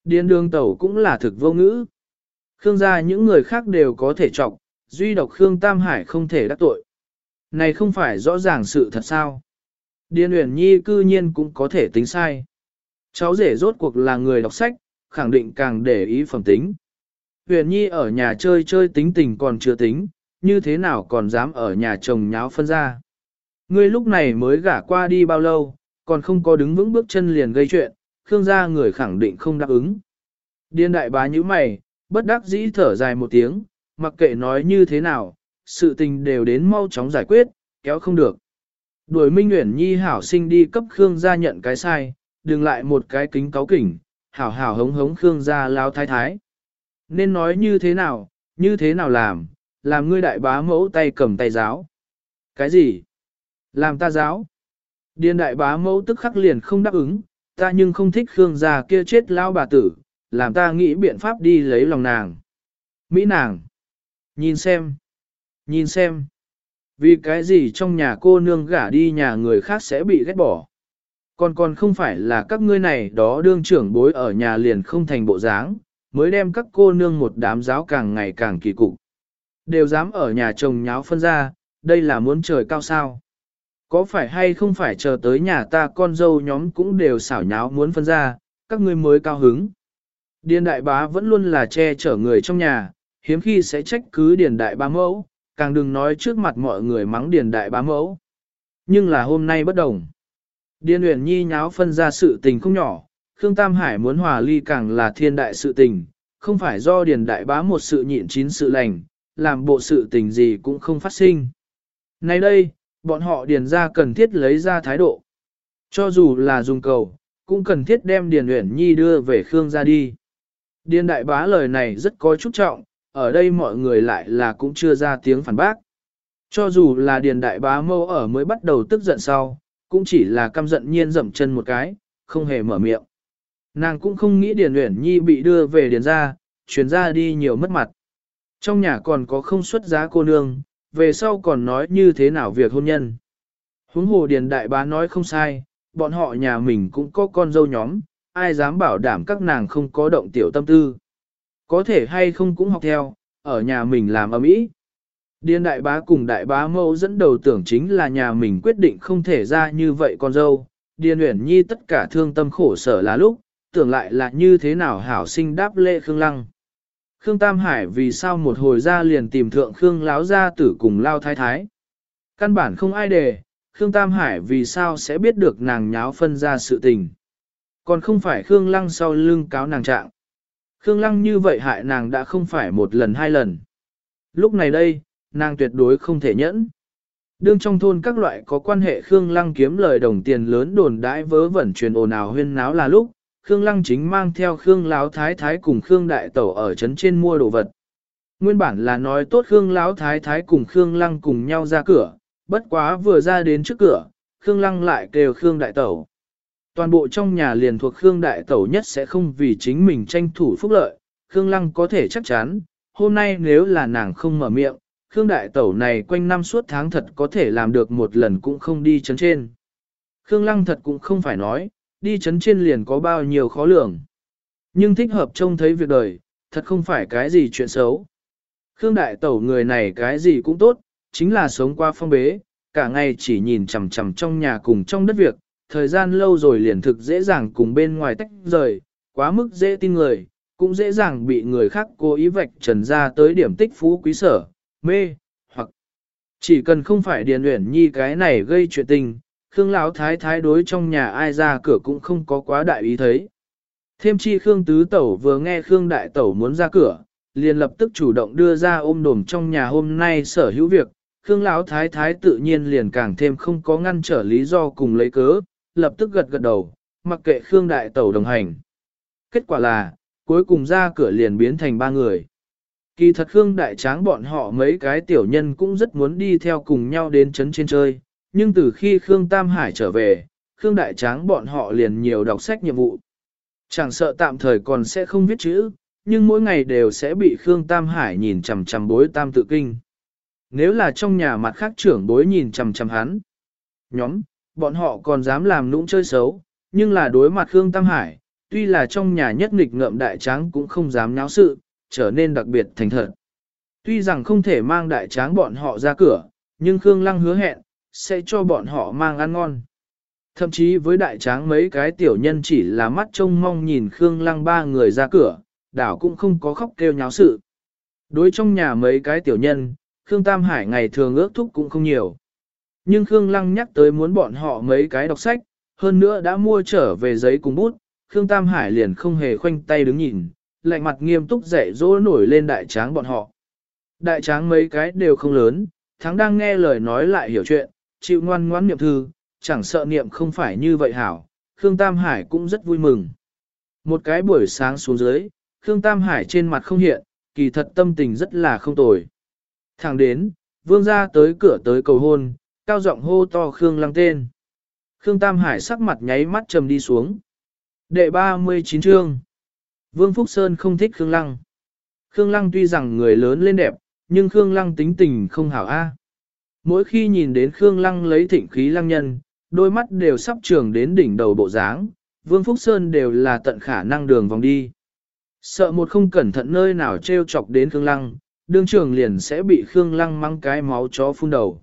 Điền đường tẩu cũng là thực vô ngữ. Khương gia những người khác đều có thể chọc, duy độc Khương Tam Hải không thể đắc tội. Này không phải rõ ràng sự thật sao. Điền Uyển Nhi cư nhiên cũng có thể tính sai. Cháu rể rốt cuộc là người đọc sách, khẳng định càng để ý phẩm tính. Huyền Nhi ở nhà chơi chơi tính tình còn chưa tính, như thế nào còn dám ở nhà chồng nháo phân ra. Ngươi lúc này mới gả qua đi bao lâu, còn không có đứng vững bước chân liền gây chuyện, Khương gia người khẳng định không đáp ứng. Điên đại bá như mày, bất đắc dĩ thở dài một tiếng, mặc kệ nói như thế nào, sự tình đều đến mau chóng giải quyết, kéo không được. Đuổi Minh Nguyễn Nhi hảo sinh đi cấp Khương gia nhận cái sai, đừng lại một cái kính cáo kỉnh, hảo hảo hống hống Khương gia lao thái thái. Nên nói như thế nào, như thế nào làm, làm ngươi đại bá mẫu tay cầm tay giáo. Cái gì? Làm ta giáo? Điền đại bá mẫu tức khắc liền không đáp ứng, ta nhưng không thích Khương gia kia chết lao bà tử, làm ta nghĩ biện pháp đi lấy lòng nàng. Mỹ nàng! Nhìn xem! Nhìn xem! Vì cái gì trong nhà cô nương gả đi nhà người khác sẽ bị ghét bỏ. Còn còn không phải là các ngươi này đó đương trưởng bối ở nhà liền không thành bộ dáng, mới đem các cô nương một đám giáo càng ngày càng kỳ cục. Đều dám ở nhà chồng nháo phân ra, đây là muốn trời cao sao. Có phải hay không phải chờ tới nhà ta con dâu nhóm cũng đều xảo nháo muốn phân ra, các ngươi mới cao hứng. Điền đại bá vẫn luôn là che chở người trong nhà, hiếm khi sẽ trách cứ điền đại bá mẫu, càng đừng nói trước mặt mọi người mắng điền đại bá mẫu. Nhưng là hôm nay bất đồng. Điền Uyển Nhi nháo phân ra sự tình không nhỏ, Khương Tam Hải muốn hòa ly càng là thiên đại sự tình, không phải do điền đại bá một sự nhịn chín sự lành, làm bộ sự tình gì cũng không phát sinh. Nay đây, bọn họ điền ra cần thiết lấy ra thái độ. Cho dù là dùng cầu, cũng cần thiết đem Điền Uyển Nhi đưa về Khương ra đi. Điền đại bá lời này rất có chút trọng, ở đây mọi người lại là cũng chưa ra tiếng phản bác. Cho dù là Điền đại bá mâu ở mới bắt đầu tức giận sau, cũng chỉ là căm giận nhiên dậm chân một cái, không hề mở miệng. Nàng cũng không nghĩ Điền Uyển Nhi bị đưa về Điền ra, chuyển ra đi nhiều mất mặt. Trong nhà còn có không xuất giá cô nương, về sau còn nói như thế nào việc hôn nhân. Huống hồ Điền Đại Bá nói không sai, bọn họ nhà mình cũng có con dâu nhóm, ai dám bảo đảm các nàng không có động tiểu tâm tư. Có thể hay không cũng học theo, ở nhà mình làm ấm ý. Điền đại bá cùng đại bá mẫu dẫn đầu tưởng chính là nhà mình quyết định không thể ra như vậy con dâu. Điền Uyển Nhi tất cả thương tâm khổ sở là lúc, tưởng lại là như thế nào hảo sinh đáp lễ Khương Lăng. Khương Tam Hải vì sao một hồi ra liền tìm thượng Khương láo gia tử cùng lao thái thái. Căn bản không ai đề, Khương Tam Hải vì sao sẽ biết được nàng nháo phân ra sự tình. Còn không phải Khương Lăng sau lưng cáo nàng trạng. Khương Lăng như vậy hại nàng đã không phải một lần hai lần. Lúc này đây, nàng tuyệt đối không thể nhẫn. Đương trong thôn các loại có quan hệ Khương Lăng kiếm lời đồng tiền lớn đồn đãi vớ vẩn truyền ồn ào huyên náo là lúc, Khương Lăng chính mang theo Khương Lão Thái Thái cùng Khương Đại Tẩu ở trấn trên mua đồ vật. Nguyên bản là nói tốt Khương Lão Thái Thái cùng Khương Lăng cùng nhau ra cửa, bất quá vừa ra đến trước cửa, Khương Lăng lại kêu Khương Đại Tẩu. Toàn bộ trong nhà liền thuộc Khương Đại Tẩu nhất sẽ không vì chính mình tranh thủ phúc lợi, Khương Lăng có thể chắc chắn, hôm nay nếu là nàng không mở miệng, Khương Đại Tẩu này quanh năm suốt tháng thật có thể làm được một lần cũng không đi chấn trên. Khương Lăng thật cũng không phải nói, đi chấn trên liền có bao nhiêu khó lường. Nhưng thích hợp trông thấy việc đời, thật không phải cái gì chuyện xấu. Khương Đại Tẩu người này cái gì cũng tốt, chính là sống qua phong bế, cả ngày chỉ nhìn chằm chằm trong nhà cùng trong đất việc, thời gian lâu rồi liền thực dễ dàng cùng bên ngoài tách rời, quá mức dễ tin người, cũng dễ dàng bị người khác cố ý vạch trần ra tới điểm tích phú quý sở, mê, hoặc chỉ cần không phải điền luyện nhi cái này gây chuyện tình, Khương Lão Thái Thái đối trong nhà ai ra cửa cũng không có quá đại ý thấy. Thêm chi Khương Tứ Tẩu vừa nghe Khương Đại Tẩu muốn ra cửa, liền lập tức chủ động đưa ra ôm đồm trong nhà hôm nay sở hữu việc, Khương Lão Thái Thái tự nhiên liền càng thêm không có ngăn trở lý do cùng lấy cớ, lập tức gật gật đầu, mặc kệ Khương Đại Tẩu đồng hành. Kết quả là, cuối cùng ra cửa liền biến thành ba người. Kỳ thật Khương Đại Tráng bọn họ mấy cái tiểu nhân cũng rất muốn đi theo cùng nhau đến chấn trên chơi, nhưng từ khi Khương Tam Hải trở về, Khương Đại Tráng bọn họ liền nhiều đọc sách nhiệm vụ. Chẳng sợ tạm thời còn sẽ không viết chữ, nhưng mỗi ngày đều sẽ bị Khương Tam Hải nhìn chằm chằm bối tam tự kinh. Nếu là trong nhà mặt khác trưởng bối nhìn chằm chằm hắn, nhóm, bọn họ còn dám làm nũng chơi xấu, nhưng là đối mặt Khương Tam Hải, tuy là trong nhà nhất nghịch ngợm đại tráng cũng không dám nháo sự, trở nên đặc biệt thành thật. Tuy rằng không thể mang đại tráng bọn họ ra cửa, nhưng Khương Lăng hứa hẹn, sẽ cho bọn họ mang ăn ngon. Thậm chí với đại tráng mấy cái tiểu nhân chỉ là mắt trông mong nhìn Khương Lăng ba người ra cửa, đảo cũng không có khóc kêu nháo sự. Đối trong nhà mấy cái tiểu nhân, Khương Tam Hải ngày thường ước thúc cũng không nhiều. Nhưng Khương Lăng nhắc tới muốn bọn họ mấy cái đọc sách, hơn nữa đã mua trở về giấy cùng bút, Khương Tam Hải liền không hề khoanh tay đứng nhìn, lạnh mặt nghiêm túc dạy dỗ nổi lên đại tráng bọn họ. Đại tráng mấy cái đều không lớn, thắng đang nghe lời nói lại hiểu chuyện, chịu ngoan ngoãn niệm thư, chẳng sợ niệm không phải như vậy hảo, Khương Tam Hải cũng rất vui mừng. Một cái buổi sáng xuống dưới, Khương Tam Hải trên mặt không hiện, kỳ thật tâm tình rất là không tồi. Thẳng đến, vương ra tới cửa tới cầu hôn, cao giọng hô to Khương Lăng tên. Khương Tam Hải sắc mặt nháy mắt trầm đi xuống. Đệ 39 chương. Vương Phúc Sơn không thích Khương Lăng. Khương Lăng tuy rằng người lớn lên đẹp, nhưng Khương Lăng tính tình không hảo a. Mỗi khi nhìn đến Khương Lăng lấy thịnh khí lăng nhân, đôi mắt đều sắp trường đến đỉnh đầu bộ dáng, Vương Phúc Sơn đều là tận khả năng đường vòng đi. Sợ một không cẩn thận nơi nào treo chọc đến Khương Lăng, đương trường liền sẽ bị Khương Lăng mang cái máu chó phun đầu.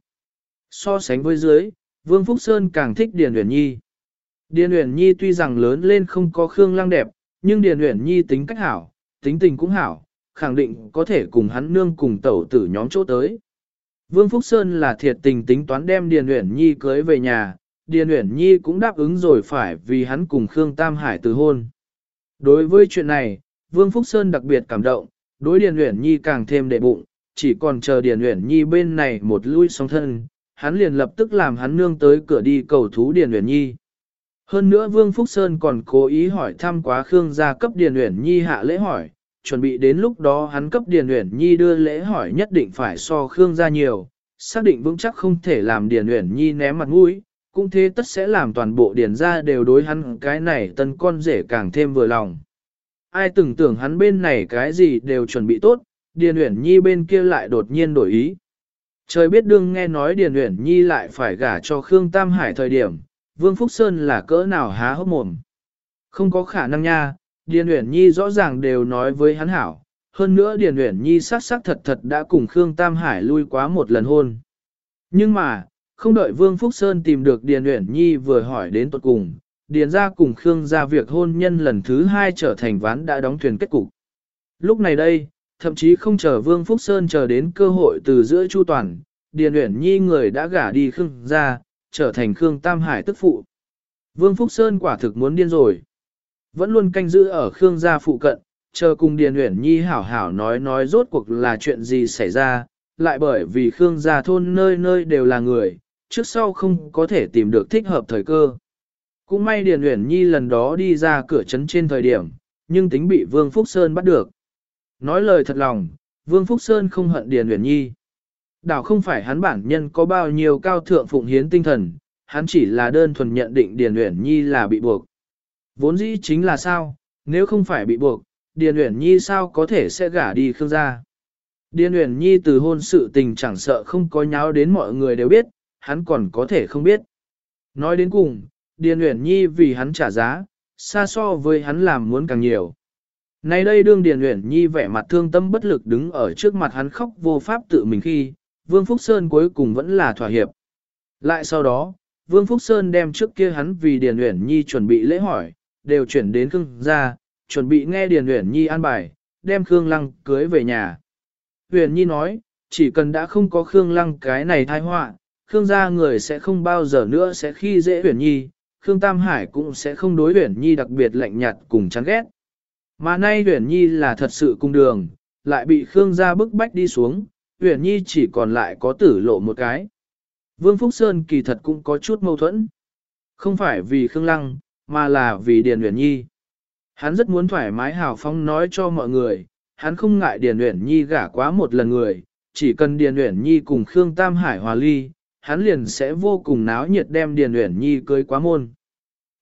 So sánh với dưới, Vương Phúc Sơn càng thích Điền Uyển Nhi. Điền Uyển Nhi tuy rằng lớn lên không có Khương Lăng đẹp, nhưng Điền Uyển Nhi tính cách hảo, tính tình cũng hảo, khẳng định có thể cùng hắn nương cùng tẩu tử nhóm chỗ tới. Vương Phúc Sơn là thiệt tình tính toán đem Điền Uyển Nhi cưới về nhà, Điền Uyển Nhi cũng đáp ứng rồi phải vì hắn cùng Khương Tam Hải từ hôn. Đối với chuyện này, Vương Phúc Sơn đặc biệt cảm động, đối Điền Uyển Nhi càng thêm đệ bụng, chỉ còn chờ Điền Uyển Nhi bên này một lui song thân, hắn liền lập tức làm hắn nương tới cửa đi cầu thú Điền Uyển Nhi. Hơn nữa Vương Phúc Sơn còn cố ý hỏi thăm quá Khương gia cấp Điền Uyển Nhi hạ lễ hỏi, chuẩn bị đến lúc đó hắn cấp Điền Uyển Nhi đưa lễ hỏi nhất định phải so Khương gia nhiều, xác định vững chắc không thể làm Điền Uyển Nhi ném mặt mũi, cũng thế tất sẽ làm toàn bộ Điền gia đều đối hắn cái này tân con rể càng thêm vừa lòng. Ai từng tưởng hắn bên này cái gì đều chuẩn bị tốt, Điền Uyển Nhi bên kia lại đột nhiên đổi ý. Trời biết đương nghe nói Điền Uyển Nhi lại phải gả cho Khương Tam Hải thời điểm, Vương Phúc Sơn là cỡ nào há hốc mồm. Không có khả năng nha, Điền Uyển Nhi rõ ràng đều nói với hắn hảo, hơn nữa Điền Uyển Nhi xác xác thật thật đã cùng Khương Tam Hải lui quá một lần hôn. Nhưng mà, không đợi Vương Phúc Sơn tìm được Điền Uyển Nhi vừa hỏi đến tuột cùng, Điền ra cùng Khương ra việc hôn nhân lần thứ hai trở thành ván đã đóng thuyền kết cục. Lúc này đây, thậm chí không chờ Vương Phúc Sơn chờ đến cơ hội từ giữa Chu Toàn, Điền Uyển Nhi người đã gả đi Khương ra, trở thành Khương Tam Hải tức phụ. Vương Phúc Sơn quả thực muốn điên rồi. Vẫn luôn canh giữ ở Khương gia phụ cận, chờ cùng Điền Uyển Nhi hảo hảo nói nói rốt cuộc là chuyện gì xảy ra, lại bởi vì Khương gia thôn nơi nơi đều là người, trước sau không có thể tìm được thích hợp thời cơ. Cũng may Điền Uyển Nhi lần đó đi ra cửa trấn trên thời điểm, nhưng tính bị Vương Phúc Sơn bắt được. Nói lời thật lòng, Vương Phúc Sơn không hận Điền Uyển Nhi. Đảo không phải hắn bản nhân có bao nhiêu cao thượng phụng hiến tinh thần, hắn chỉ là đơn thuần nhận định Điền Uyển Nhi là bị buộc. Vốn dĩ chính là sao, nếu không phải bị buộc, Điền Uyển Nhi sao có thể sẽ gả đi Khương gia. Điền Uyển Nhi từ hôn sự tình chẳng sợ không có nháo đến mọi người đều biết, hắn còn có thể không biết. Nói đến cùng, Điền Uyển Nhi vì hắn trả giá, xa so với hắn làm muốn càng nhiều. Nay đây đương Điền Uyển Nhi vẻ mặt thương tâm bất lực đứng ở trước mặt hắn khóc vô pháp tự mình khi, Vương Phúc Sơn cuối cùng vẫn là thỏa hiệp. Lại sau đó, Vương Phúc Sơn đem trước kia hắn vì Điền Uyển Nhi chuẩn bị lễ hỏi, đều chuyển đến Khương gia, chuẩn bị nghe Điền Uyển Nhi an bài, đem Khương Lăng cưới về nhà. Uyển Nhi nói, chỉ cần đã không có Khương Lăng cái này thai họa, Khương gia người sẽ không bao giờ nữa sẽ khi dễ Uyển Nhi, Khương Tam Hải cũng sẽ không đối Uyển Nhi đặc biệt lạnh nhạt cùng chán ghét. Mà nay Uyển Nhi là thật sự cung đường, lại bị Khương gia bức bách đi xuống, Uyển Nhi chỉ còn lại có tử lộ một cái. Vương Phúc Sơn kỳ thật cũng có chút mâu thuẫn. Không phải vì Khương Lăng, mà là vì Điền Uyển Nhi. Hắn rất muốn thoải mái hào phóng nói cho mọi người, hắn không ngại Điền Uyển Nhi gả quá một lần người, chỉ cần Điền Uyển Nhi cùng Khương Tam Hải hòa ly, hắn liền sẽ vô cùng náo nhiệt đem Điền Uyển Nhi cưới quá môn.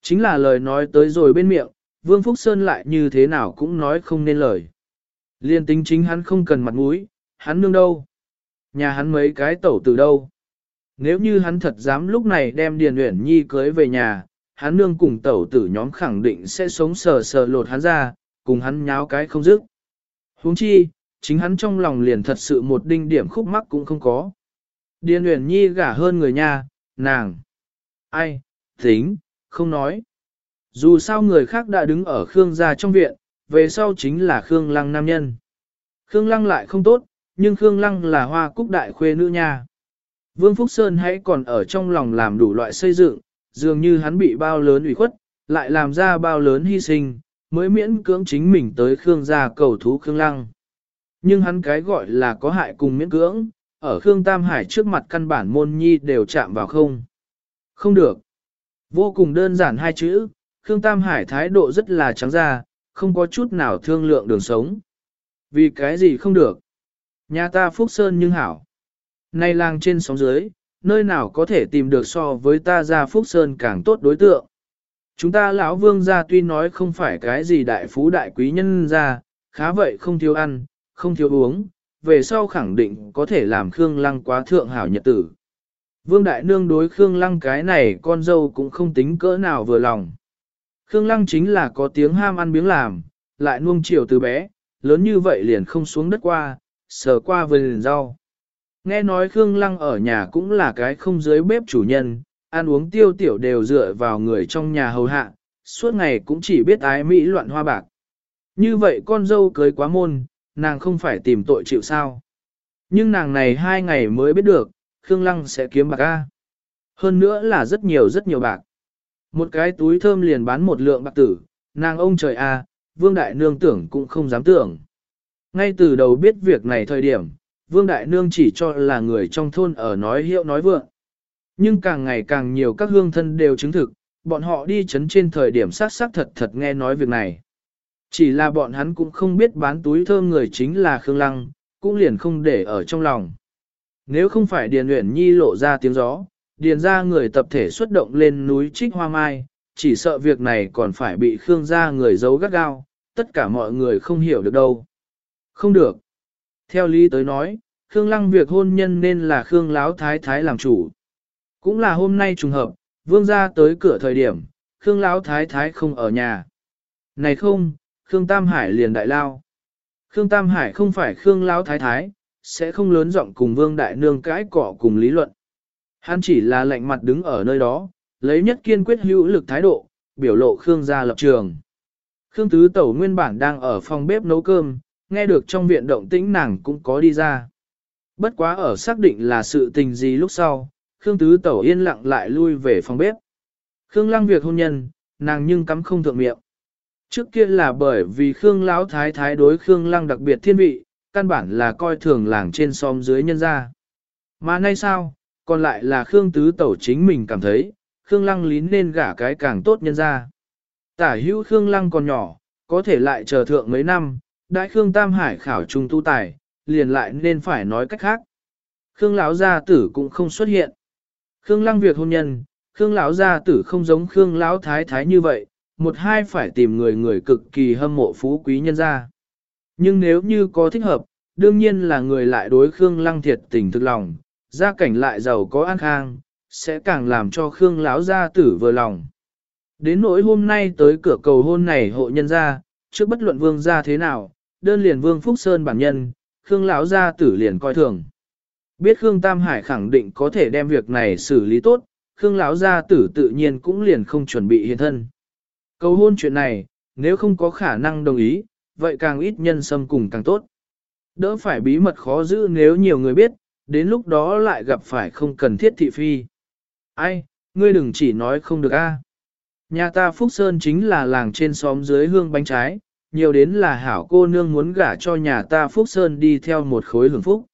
Chính là lời nói tới rồi bên miệng, Vương Phúc Sơn lại như thế nào cũng nói không nên lời. Liên tính chính hắn không cần mặt mũi, hắn nương đâu? Nhà hắn mấy cái tẩu từ đâu? Nếu như hắn thật dám lúc này đem Điền Uyển Nhi cưới về nhà, hắn nương cùng tẩu tử nhóm khẳng định sẽ sống sờ sờ lột hắn ra, cùng hắn nháo cái không dứt. huống chi, chính hắn trong lòng liền thật sự một đinh điểm khúc mắc cũng không có. Điền Uyển Nhi gả hơn người nha, nàng. Ai, tính, không nói. Dù sao người khác đã đứng ở Khương gia trong viện, về sau chính là Khương Lăng nam nhân. Khương Lăng lại không tốt, nhưng Khương Lăng là hoa cúc đại khuê nữ nha. Vương Phúc Sơn hãy còn ở trong lòng làm đủ loại xây dựng, dường như hắn bị bao lớn ủy khuất, lại làm ra bao lớn hy sinh, mới miễn cưỡng chính mình tới Khương gia cầu thú Khương Lăng. Nhưng hắn cái gọi là có hại cùng miễn cưỡng, ở Khương Tam Hải trước mặt căn bản môn nhi đều chạm vào không. Không được. Vô cùng đơn giản hai chữ, Khương Tam Hải thái độ rất là trắng ra, không có chút nào thương lượng đường sống. Vì cái gì không được? Nhà ta Phúc Sơn nhưng hảo. Nay làng trên sóng dưới, nơi nào có thể tìm được so với ta ra Phúc Sơn càng tốt đối tượng. Chúng ta lão vương gia tuy nói không phải cái gì đại phú đại quý nhân ra, khá vậy không thiếu ăn, không thiếu uống, về sau khẳng định có thể làm Khương Lăng quá thượng hảo nhật tử. Vương Đại Nương đối Khương Lăng cái này con dâu cũng không tính cỡ nào vừa lòng. Khương Lăng chính là có tiếng ham ăn biếng làm, lại nuông chiều từ bé, lớn như vậy liền không xuống đất qua, sờ qua vườn rau. Nghe nói Khương Lăng ở nhà cũng là cái không dưới bếp chủ nhân, ăn uống tiêu tiểu đều dựa vào người trong nhà hầu hạ, suốt ngày cũng chỉ biết ái mỹ loạn hoa bạc. Như vậy con dâu cưới quá môn, nàng không phải tìm tội chịu sao. Nhưng nàng này hai ngày mới biết được, Khương Lăng sẽ kiếm bạc A. Hơn nữa là rất nhiều rất nhiều bạc. Một cái túi thơm liền bán một lượng bạc tử, nàng ông trời A, Vương Đại Nương tưởng cũng không dám tưởng. Ngay từ đầu biết việc này thời điểm, Vương Đại Nương chỉ cho là người trong thôn ở nói hiệu nói vượng. Nhưng càng ngày càng nhiều các hương thân đều chứng thực, bọn họ đi chấn trên thời điểm sát sát thật thật nghe nói việc này. Chỉ là bọn hắn cũng không biết bán túi thơm người chính là Khương Lăng, cũng liền không để ở trong lòng. Nếu không phải Điền Uyển Nhi lộ ra tiếng gió, Điền ra người tập thể xuất động lên núi Trích Hoa Mai, chỉ sợ việc này còn phải bị Khương gia người giấu gắt gao, tất cả mọi người không hiểu được đâu. Không được. Theo lý tới nói, Khương Lăng việc hôn nhân nên là Khương Láo Thái Thái làm chủ. Cũng là hôm nay trùng hợp, vương gia tới cửa thời điểm, Khương Láo Thái Thái không ở nhà. Này không, Khương Tam Hải liền đại lao. Khương Tam Hải không phải Khương Láo Thái Thái, sẽ không lớn giọng cùng vương đại nương cãi cọ cùng lý luận. Hắn chỉ là lạnh mặt đứng ở nơi đó, lấy nhất kiên quyết hữu lực thái độ, biểu lộ Khương gia lập trường. Khương Tứ Tẩu nguyên bản đang ở phòng bếp nấu cơm, nghe được trong viện động tĩnh nàng cũng có đi ra. Bất quá ở xác định là sự tình gì lúc sau, Khương Tứ Tẩu yên lặng lại lui về phòng bếp. Khương Lăng việc hôn nhân, nàng nhưng cắm không thượng miệng. Trước kia là bởi vì Khương Lão Thái Thái đối Khương Lăng đặc biệt thiên vị, căn bản là coi thường làng trên xóm dưới nhân gia. Mà nay sao, còn lại là Khương Tứ Tẩu chính mình cảm thấy, Khương Lăng lín nên gả cái càng tốt nhân gia. Tả hữu Khương Lăng còn nhỏ, có thể lại chờ thượng mấy năm, đại Khương Tam Hải khảo trung tu tài, liền lại nên phải nói cách khác. Khương lão gia tử cũng không xuất hiện. Khương Lăng việc hôn nhân, Khương lão gia tử không giống Khương lão thái thái như vậy, một hai phải tìm người người cực kỳ hâm mộ phú quý nhân gia. Nhưng nếu như có thích hợp, đương nhiên là người lại đối Khương Lăng thiệt tình thực lòng, gia cảnh lại giàu có an khang, sẽ càng làm cho Khương lão gia tử vừa lòng. Đến nỗi hôm nay tới cửa cầu hôn này hộ nhân gia, trước bất luận vương gia thế nào, đơn liền vương Phúc Sơn bản nhân, Khương lão gia tử liền coi thường. Biết Khương Tam Hải khẳng định có thể đem việc này xử lý tốt, Khương lão gia tử tự nhiên cũng liền không chuẩn bị hiện thân. Cầu hôn chuyện này, nếu không có khả năng đồng ý, vậy càng ít nhân xâm cùng càng tốt. Đỡ phải bí mật khó giữ nếu nhiều người biết, đến lúc đó lại gặp phải không cần thiết thị phi. Ai, ngươi đừng chỉ nói không được a. Nhà ta Phúc Sơn chính là làng trên xóm dưới hương bánh trái, nhiều đến là hảo cô nương muốn gả cho nhà ta Phúc Sơn đi theo một khối hưởng phúc.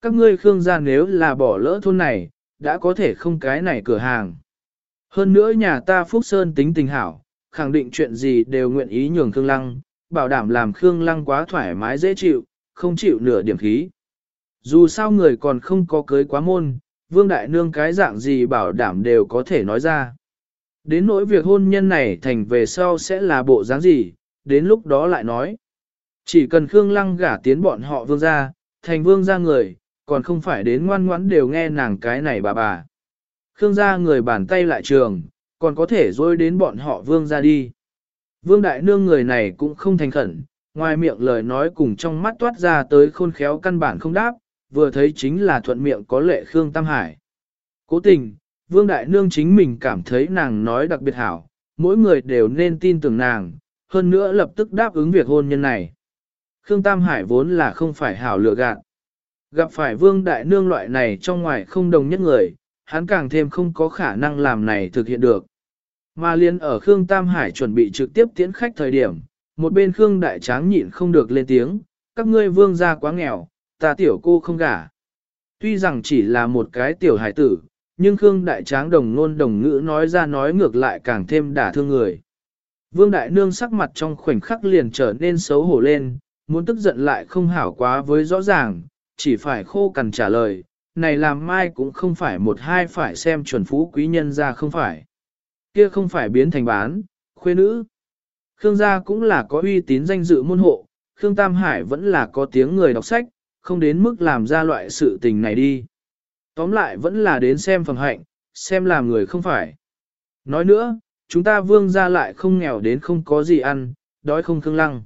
Các ngươi Khương gia nếu là bỏ lỡ thôn này, đã có thể không cái này cửa hàng. Hơn nữa nhà ta Phúc Sơn tính tình hảo, khẳng định chuyện gì đều nguyện ý nhường Khương Lăng, bảo đảm làm Khương Lăng quá thoải mái dễ chịu, không chịu nửa điểm khí. Dù sao người còn không có cưới quá môn, Vương Đại Nương cái dạng gì bảo đảm đều có thể nói ra. Đến nỗi việc hôn nhân này thành về sau sẽ là bộ dáng gì, đến lúc đó lại nói. Chỉ cần Khương Lăng gả tiến bọn họ vương gia, thành vương gia người, còn không phải đến ngoan ngoãn đều nghe nàng cái này bà bà. Khương gia người bàn tay lại trường, còn có thể dối đến bọn họ vương ra đi. Vương đại nương người này cũng không thành khẩn, ngoài miệng lời nói cùng trong mắt toát ra tới khôn khéo căn bản không đáp, vừa thấy chính là thuận miệng có lệ Khương Tam Hải. Cố tình, Vương Đại Nương chính mình cảm thấy nàng nói đặc biệt hảo, mỗi người đều nên tin tưởng nàng, hơn nữa lập tức đáp ứng việc hôn nhân này. Khương Tam Hải vốn là không phải hảo lựa gạn. Gặp phải Vương Đại Nương loại này trong ngoài không đồng nhất người, hắn càng thêm không có khả năng làm này thực hiện được. Mà liên ở Khương Tam Hải chuẩn bị trực tiếp tiễn khách thời điểm, một bên Khương Đại Tráng nhịn không được lên tiếng, các ngươi vương gia quá nghèo, ta tiểu cô không gả. Tuy rằng chỉ là một cái tiểu hải tử, nhưng Khương Đại Tráng đồng nôn đồng ngữ nói ra nói ngược lại càng thêm đả thương người. Vương Đại Nương sắc mặt trong khoảnh khắc liền trở nên xấu hổ lên, muốn tức giận lại không hảo quá với rõ ràng, chỉ phải khô cằn trả lời, này làm mai cũng không phải một hai phải xem chuẩn phú quý nhân ra không phải. Kia không phải biến thành bán, khuê nữ. Khương gia cũng là có uy tín danh dự môn hộ, Khương Tam Hải vẫn là có tiếng người đọc sách, không đến mức làm ra loại sự tình này đi. Tóm lại vẫn là đến xem phần hạnh, xem làm người không phải. Nói nữa, chúng ta vương gia lại không nghèo đến không có gì ăn, đói không thương lăng.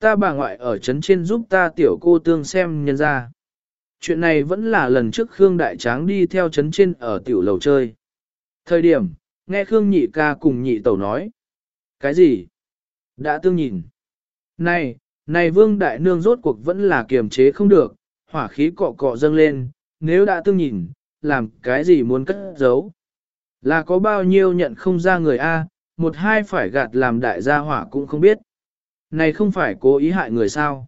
Ta bà ngoại ở trấn trên giúp ta tiểu cô tương xem nhân ra. Chuyện này vẫn là lần trước Khương Đại Tráng đi theo trấn trên ở tiểu lầu chơi. Thời điểm, nghe Khương nhị ca cùng nhị tẩu nói. Cái gì? Đã tương nhìn. Này, này vương đại nương rốt cuộc vẫn là kiềm chế không được, hỏa khí cọ cọ dâng lên, nếu đã tương nhìn, làm cái gì muốn cất giấu. Là có bao nhiêu nhận không ra người A, một hai phải gạt làm đại gia hỏa cũng không biết. Này không phải cố ý hại người sao.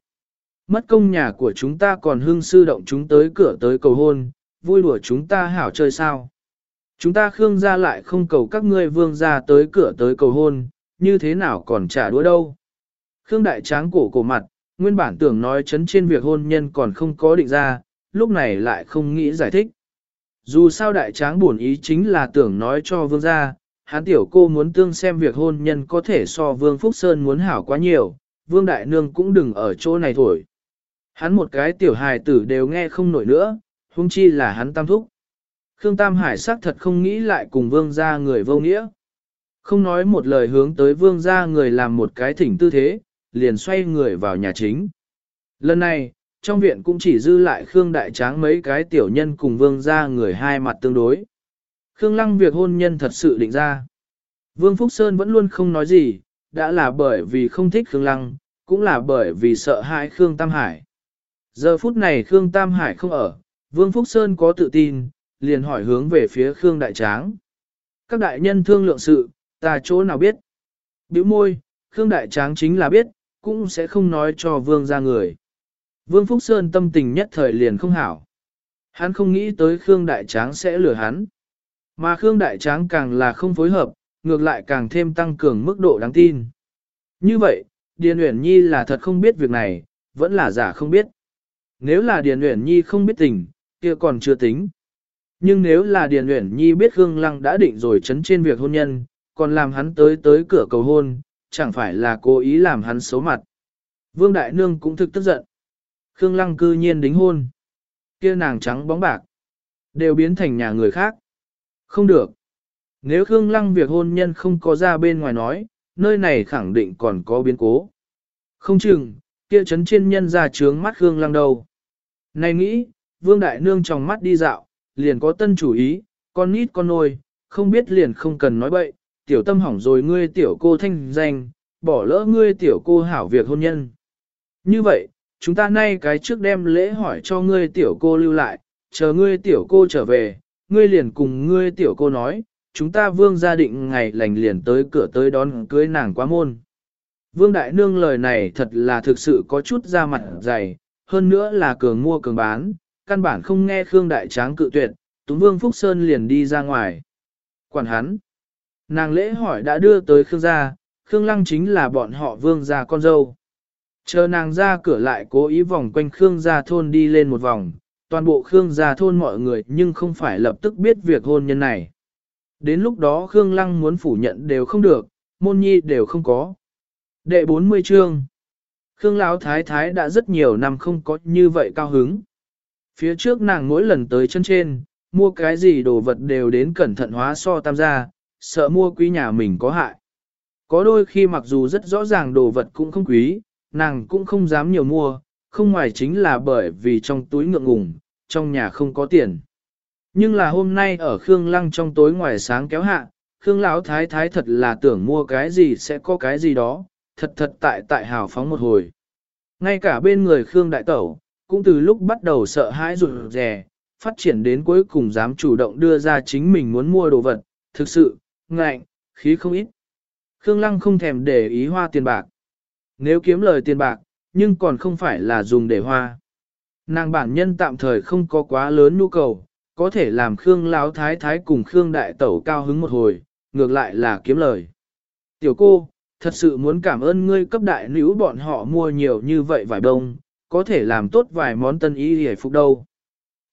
Mất công nhà của chúng ta còn hưng sư động chúng tới cửa tới cầu hôn, vui đùa chúng ta hảo chơi sao. Chúng ta khương gia lại không cầu các ngươi vương gia tới cửa tới cầu hôn, như thế nào còn trả đũa đâu. Khương đại tráng cổ cổ mặt, nguyên bản tưởng nói chấn trên việc hôn nhân còn không có định ra, lúc này lại không nghĩ giải thích. Dù sao đại tráng buồn ý chính là tưởng nói cho vương gia, hắn tiểu cô muốn tương xem việc hôn nhân có thể so vương Phúc Sơn muốn hảo quá nhiều, vương đại nương cũng đừng ở chỗ này thổi. Hắn một cái tiểu hài tử đều nghe không nổi nữa, huống chi là hắn tam thúc. Khương Tam Hải xác thật không nghĩ lại cùng vương gia người vô nghĩa. Không nói một lời hướng tới vương gia người làm một cái thỉnh tư thế, liền xoay người vào nhà chính. Lần này, trong viện cũng chỉ dư lại Khương Đại Tráng mấy cái tiểu nhân cùng vương gia người hai mặt tương đối. Khương Lăng việc hôn nhân thật sự định ra. Vương Phúc Sơn vẫn luôn không nói gì, đã là bởi vì không thích Khương Lăng, cũng là bởi vì sợ hãi Khương Tam Hải. Giờ phút này Khương Tam Hải không ở, Vương Phúc Sơn có tự tin, liền hỏi hướng về phía Khương Đại Tráng. Các đại nhân thương lượng sự, ta chỗ nào biết? Biểu môi, Khương Đại Tráng chính là biết, cũng sẽ không nói cho Vương ra người. Vương Phúc Sơn tâm tình nhất thời liền không hảo. Hắn không nghĩ tới Khương Đại Tráng sẽ lừa hắn. Mà Khương Đại Tráng càng là không phối hợp, ngược lại càng thêm tăng cường mức độ đáng tin. Như vậy, Điền Uyển Nhi là thật không biết việc này, vẫn là giả không biết. Nếu là Điền Uyển Nhi không biết tình, kia còn chưa tính. Nhưng nếu là Điền Uyển Nhi biết Khương Lăng đã định rồi chấn trên việc hôn nhân, còn làm hắn tới tới cửa cầu hôn, chẳng phải là cố ý làm hắn xấu mặt. Vương Đại Nương cũng thực tức giận. Khương Lăng cư nhiên đính hôn. kia nàng trắng bóng bạc. Đều biến thành nhà người khác. Không được. Nếu Khương Lăng việc hôn nhân không có ra bên ngoài nói, nơi này khẳng định còn có biến cố. Không chừng, kia chấn trên nhân ra trướng mắt Khương Lăng đâu. Này nghĩ, Vương Đại Nương trong mắt đi dạo, liền có tân chủ ý, con nít con nôi, không biết liền không cần nói bậy, tiểu tâm hỏng rồi ngươi tiểu cô thanh danh, bỏ lỡ ngươi tiểu cô hảo việc hôn nhân. Như vậy, chúng ta nay cái trước đem lễ hỏi cho ngươi tiểu cô lưu lại, chờ ngươi tiểu cô trở về, ngươi liền cùng ngươi tiểu cô nói, chúng ta vương gia định ngày lành liền tới cửa tới đón cưới nàng quá môn. Vương Đại Nương lời này thật là thực sự có chút ra mặt dày, hơn nữa là cường mua cường bán, căn bản không nghe Khương Đại Tráng cự tuyệt, Túng Vương Phúc Sơn liền đi ra ngoài. Quản hắn, nàng lễ hỏi đã đưa tới Khương gia, Khương Lăng chính là bọn họ Vương gia con dâu. Chờ nàng ra cửa lại cố ý vòng quanh Khương gia thôn đi lên một vòng, toàn bộ Khương gia thôn mọi người nhưng không phải lập tức biết việc hôn nhân này. Đến lúc đó Khương Lăng muốn phủ nhận đều không được, môn nhi đều không có. Đệ 40 chương Khương Lão Thái Thái đã rất nhiều năm không có như vậy cao hứng. Phía trước nàng mỗi lần tới chân trên, mua cái gì đồ vật đều đến cẩn thận hóa so tam gia, sợ mua quý nhà mình có hại. Có đôi khi mặc dù rất rõ ràng đồ vật cũng không quý, nàng cũng không dám nhiều mua, không ngoài chính là bởi vì trong túi ngượng ngùng, trong nhà không có tiền. Nhưng là hôm nay ở Khương Lăng trong tối ngoài sáng kéo hạ, Khương Lão Thái Thái thật là tưởng mua cái gì sẽ có cái gì đó, thật thật tại tại hào phóng một hồi. Ngay cả bên người Khương Đại Tẩu, cũng từ lúc bắt đầu sợ hãi rụt rè, phát triển đến cuối cùng dám chủ động đưa ra chính mình muốn mua đồ vật, thực sự, ngạnh, khí không ít. Khương Lăng không thèm để ý hoa tiền bạc. Nếu kiếm lời tiền bạc, nhưng còn không phải là dùng để hoa. Nàng bản nhân tạm thời không có quá lớn nhu cầu, có thể làm Khương Lão Thái Thái cùng Khương Đại Tẩu cao hứng một hồi, ngược lại là kiếm lời. Tiểu cô, thật sự muốn cảm ơn ngươi cấp đại nữ bọn họ mua nhiều như vậy vải đông, có thể làm tốt vài món tân ý hề phục đâu.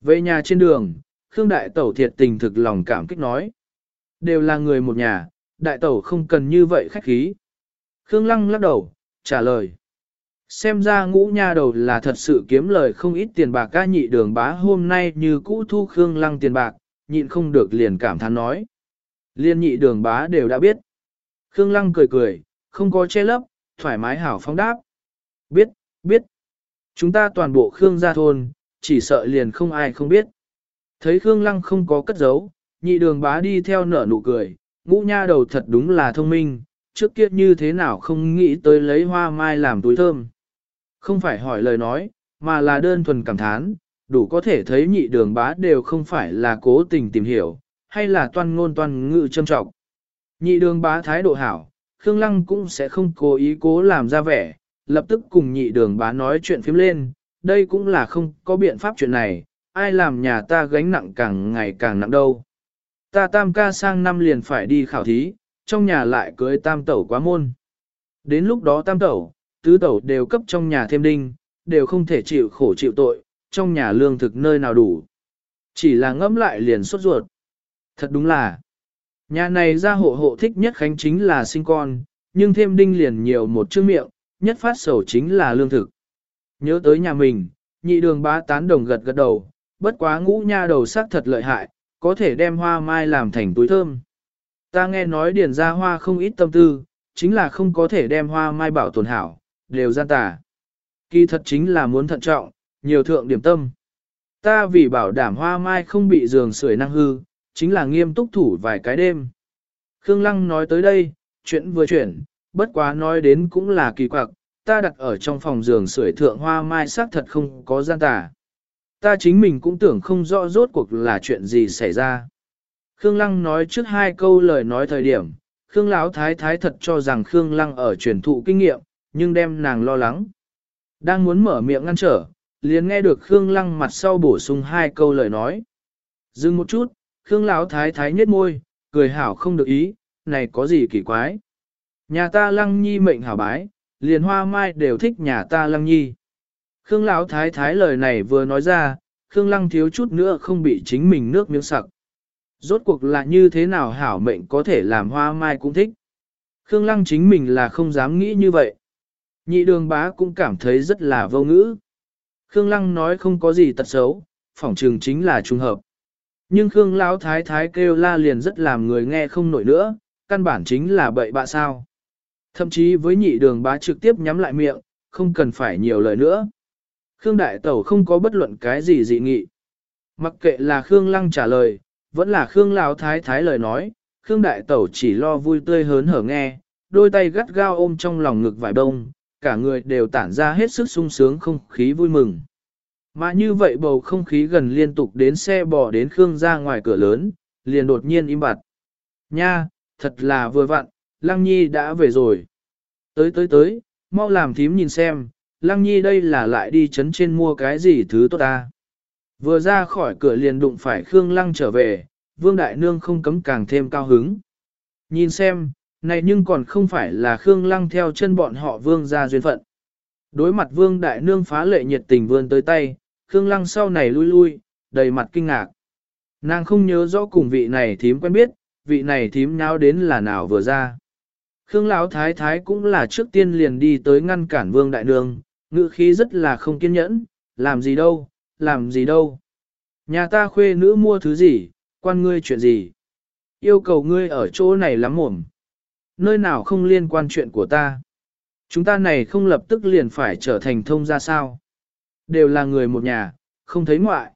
Về nhà trên đường, Khương Đại Tẩu thiệt tình thực lòng cảm kích nói. Đều là người một nhà, Đại Tẩu không cần như vậy khách khí. Khương Lăng lắc đầu, trả lời. Xem ra ngũ nha đầu là thật sự kiếm lời không ít tiền bạc ca nhị đường bá hôm nay như cũ thu Khương Lăng tiền bạc, nhịn không được liền cảm thán nói. Liên nhị đường bá đều đã biết. Khương Lăng cười cười, không có che lấp, thoải mái hảo phong đáp. Biết, biết. Chúng ta toàn bộ Khương gia thôn, chỉ sợ liền không ai không biết. Thấy Khương Lăng không có cất giấu, nhị đường bá đi theo nở nụ cười, ngũ nha đầu thật đúng là thông minh, trước kia như thế nào không nghĩ tới lấy hoa mai làm túi thơm. Không phải hỏi lời nói, mà là đơn thuần cảm thán, đủ có thể thấy nhị đường bá đều không phải là cố tình tìm hiểu, hay là toan ngôn toan ngự châm trọng. Nhị đường bá thái độ hảo, Khương Lăng cũng sẽ không cố ý cố làm ra vẻ, lập tức cùng nhị đường bá nói chuyện phím lên, đây cũng là không có biện pháp chuyện này, ai làm nhà ta gánh nặng càng ngày càng nặng đâu. Ta tam ca sang năm liền phải đi khảo thí, trong nhà lại cưới tam tẩu quá môn. Đến lúc đó tam tẩu, tứ tẩu đều cấp trong nhà thêm đinh, đều không thể chịu khổ chịu tội, trong nhà lương thực nơi nào đủ. Chỉ là ngẫm lại liền sốt ruột. Thật đúng là, nhà này ra hộ hộ thích nhất khánh chính là sinh con, nhưng thêm đinh liền nhiều một chữ miệng, nhất phát sầu chính là lương thực. Nhớ tới nhà mình, nhị đường bá tán đồng gật gật đầu, bất quá ngũ nha đầu sắc thật lợi hại, có thể đem hoa mai làm thành túi thơm. Ta nghe nói điền ra hoa không ít tâm tư, chính là không có thể đem hoa mai bảo tồn hảo, đều gian tà. Kỳ thật chính là muốn thận trọng, nhiều thượng điểm tâm. Ta vì bảo đảm hoa mai không bị giường sưởi năng hư, chính là nghiêm túc thủ vài cái đêm. Khương Lăng nói tới đây, chuyện vừa chuyển, bất quá nói đến cũng là kỳ quặc, ta đặt ở trong phòng giường sưởi thượng hoa mai xác thật không có gian tà. Ta chính mình cũng tưởng không rõ rốt cuộc là chuyện gì xảy ra. Khương Lăng nói trước hai câu lời nói thời điểm, Khương Lão Thái Thái thật cho rằng Khương Lăng ở truyền thụ kinh nghiệm, nhưng đem nàng lo lắng. Đang muốn mở miệng ngăn trở, liền nghe được Khương Lăng mặt sau bổ sung hai câu lời nói. Dừng một chút, Khương Lão Thái Thái nhếch môi, cười hảo không được ý, này có gì kỳ quái. Nhà ta Lăng Nhi mệnh hảo bái, liền hoa mai đều thích nhà ta Lăng Nhi. Khương Lão Thái Thái lời này vừa nói ra, Khương Lăng thiếu chút nữa không bị chính mình nước miếng sặc. Rốt cuộc là như thế nào hảo mệnh có thể làm hoa mai cũng thích. Khương Lăng chính mình là không dám nghĩ như vậy. Nhị đường bá cũng cảm thấy rất là vô ngữ. Khương Lăng nói không có gì tật xấu, phỏng trường chính là trùng hợp. Nhưng Khương Lão Thái Thái kêu la liền rất làm người nghe không nổi nữa, căn bản chính là bậy bạ sao. Thậm chí với nhị đường bá trực tiếp nhắm lại miệng, không cần phải nhiều lời nữa. Khương Đại Tẩu không có bất luận cái gì dị nghị. Mặc kệ là Khương Lăng trả lời, vẫn là Khương Lão Thái Thái lời nói, Khương Đại Tẩu chỉ lo vui tươi hớn hở nghe, đôi tay gắt gao ôm trong lòng ngực vải đông, cả người đều tản ra hết sức sung sướng không khí vui mừng. Mà như vậy bầu không khí gần liên tục đến xe bò đến Khương ra ngoài cửa lớn, liền đột nhiên im bặt. Nha, thật là vừa vặn, Lăng Nhi đã về rồi. Tới tới tới, mau làm thím nhìn xem, Lăng Nhi đây là lại đi chấn trên mua cái gì thứ tốt ta. Vừa ra khỏi cửa liền đụng phải Khương Lăng trở về, Vương Đại Nương không cấm càng thêm cao hứng. Nhìn xem, này nhưng còn không phải là Khương Lăng theo chân bọn họ Vương ra duyên phận. Đối mặt Vương Đại Nương phá lệ nhiệt tình vươn tới tay, Khương Lăng sau này lui lui, đầy mặt kinh ngạc. Nàng không nhớ rõ cùng vị này thím quen biết, vị này thím nháo đến là nào vừa ra. Khương Lão Thái Thái cũng là trước tiên liền đi tới ngăn cản Vương Đại Nương, ngữ khí rất là không kiên nhẫn, làm gì đâu, làm gì đâu. Nhà ta khuê nữ mua thứ gì, quan ngươi chuyện gì. Yêu cầu ngươi ở chỗ này lắm mồm. Nơi nào không liên quan chuyện của ta. Chúng ta này không lập tức liền phải trở thành thông ra sao. Đều là người một nhà, không thấy ngoại.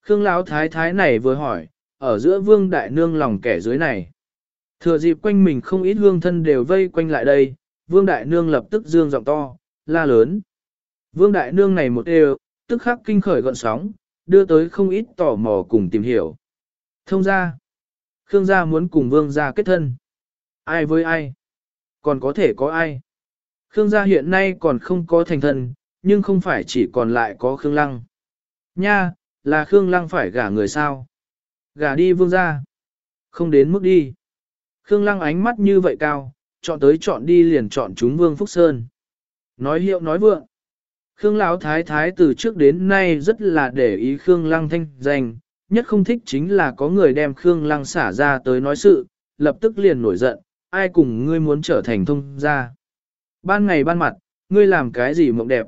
Khương Lão thái thái này vừa hỏi, ở giữa vương đại nương lòng kẻ dưới này. Thừa dịp quanh mình không ít hương thân đều vây quanh lại đây, vương đại nương lập tức dương giọng to, la lớn. Vương đại nương này một đều, tức khắc kinh khởi gọn sóng, đưa tới không ít tò mò cùng tìm hiểu. Thông ra, Khương gia muốn cùng vương gia kết thân. Ai với ai? Còn có thể có ai? Khương gia hiện nay còn không có thành thân, nhưng không phải chỉ còn lại có Khương Lăng. Nha, là Khương Lăng phải gả người sao? Gả đi vương gia. Không đến mức đi. Khương Lăng ánh mắt như vậy cao, chọn tới chọn đi liền chọn chúng Vương Phúc Sơn. Nói hiệu nói vượng. Khương Lão Thái Thái từ trước đến nay rất là để ý Khương Lăng thanh danh, nhất không thích chính là có người đem Khương Lăng xả ra tới nói sự, lập tức liền nổi giận, ai cùng ngươi muốn trở thành thông gia. Ban ngày ban mặt, ngươi làm cái gì mộng đẹp.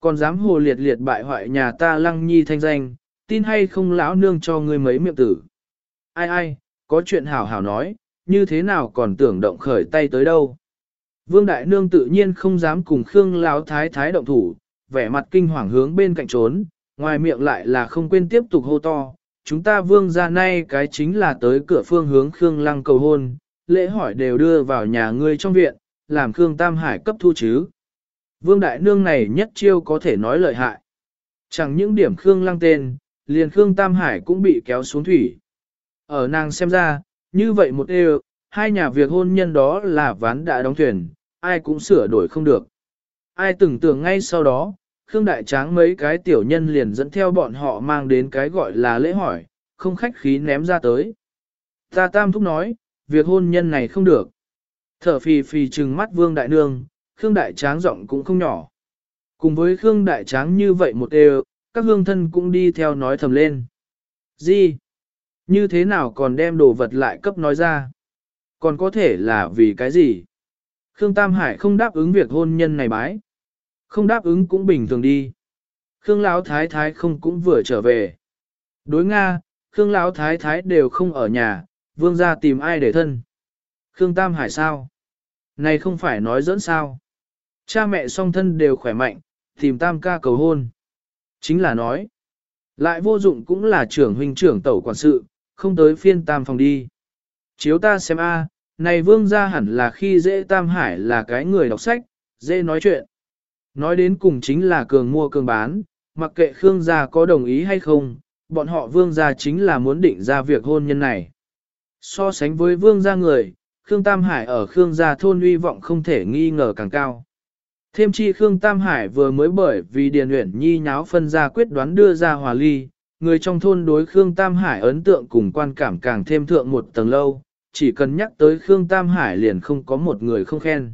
Còn dám hồ liệt liệt bại hoại nhà ta Lăng Nhi thanh danh, tin hay không lão nương cho ngươi mấy miệng tử. Ai ai, có chuyện hảo hảo nói, như thế nào còn tưởng động khởi tay tới đâu. Vương Đại Nương tự nhiên không dám cùng Khương Lão Thái Thái động thủ, vẻ mặt kinh hoàng hướng bên cạnh trốn, ngoài miệng lại là không quên tiếp tục hô to. Chúng ta vương ra nay cái chính là tới cửa phương hướng Khương Lăng cầu hôn, lễ hỏi đều đưa vào nhà ngươi trong viện, làm Khương Tam Hải cấp thu chứ. Vương Đại Nương này nhất chiêu có thể nói lợi hại. Chẳng những điểm Khương Lăng tên, liền Khương Tam Hải cũng bị kéo xuống thủy. Ở nàng xem ra, như vậy một đều, hai nhà việc hôn nhân đó là ván đã đóng thuyền, ai cũng sửa đổi không được. Ai tưởng tưởng ngay sau đó, Khương Đại Tráng mấy cái tiểu nhân liền dẫn theo bọn họ mang đến cái gọi là lễ hỏi, không khách khí ném ra tới. Ta tam thúc nói, việc hôn nhân này không được. Thở phì phì trừng mắt Vương Đại Nương, Khương Đại Tráng giọng cũng không nhỏ. Cùng với Khương Đại Tráng như vậy một đều, các hương thân cũng đi theo nói thầm lên. Gì? Như thế nào còn đem đồ vật lại cấp nói ra? Còn có thể là vì cái gì? Khương Tam Hải không đáp ứng việc hôn nhân này bái. Không đáp ứng cũng bình thường đi. Khương Lão Thái Thái không cũng vừa trở về. Đối Nga, Khương Lão Thái Thái đều không ở nhà, vương gia tìm ai để thân. Khương Tam Hải sao? Này không phải nói dẫn sao? Cha mẹ song thân đều khỏe mạnh, tìm Tam ca cầu hôn. Chính là nói. Lại vô dụng cũng là trưởng huynh trưởng tẩu quản sự, không tới phiên tam phòng đi. Chiếu ta xem a, này vương gia hẳn là khi dễ tam hải là cái người đọc sách, dễ nói chuyện. Nói đến cùng chính là cường mua cường bán, mặc kệ Khương gia có đồng ý hay không, bọn họ vương gia chính là muốn định ra việc hôn nhân này. So sánh với vương gia người, Khương Tam Hải ở Khương gia thôn uy vọng không thể nghi ngờ càng cao. Thêm chi Khương Tam Hải vừa mới bởi vì Điền Uyển Nhi nháo phân ra quyết đoán đưa ra hòa ly, người trong thôn đối Khương Tam Hải ấn tượng cùng quan cảm càng thêm thượng một tầng lâu, chỉ cần nhắc tới Khương Tam Hải liền không có một người không khen.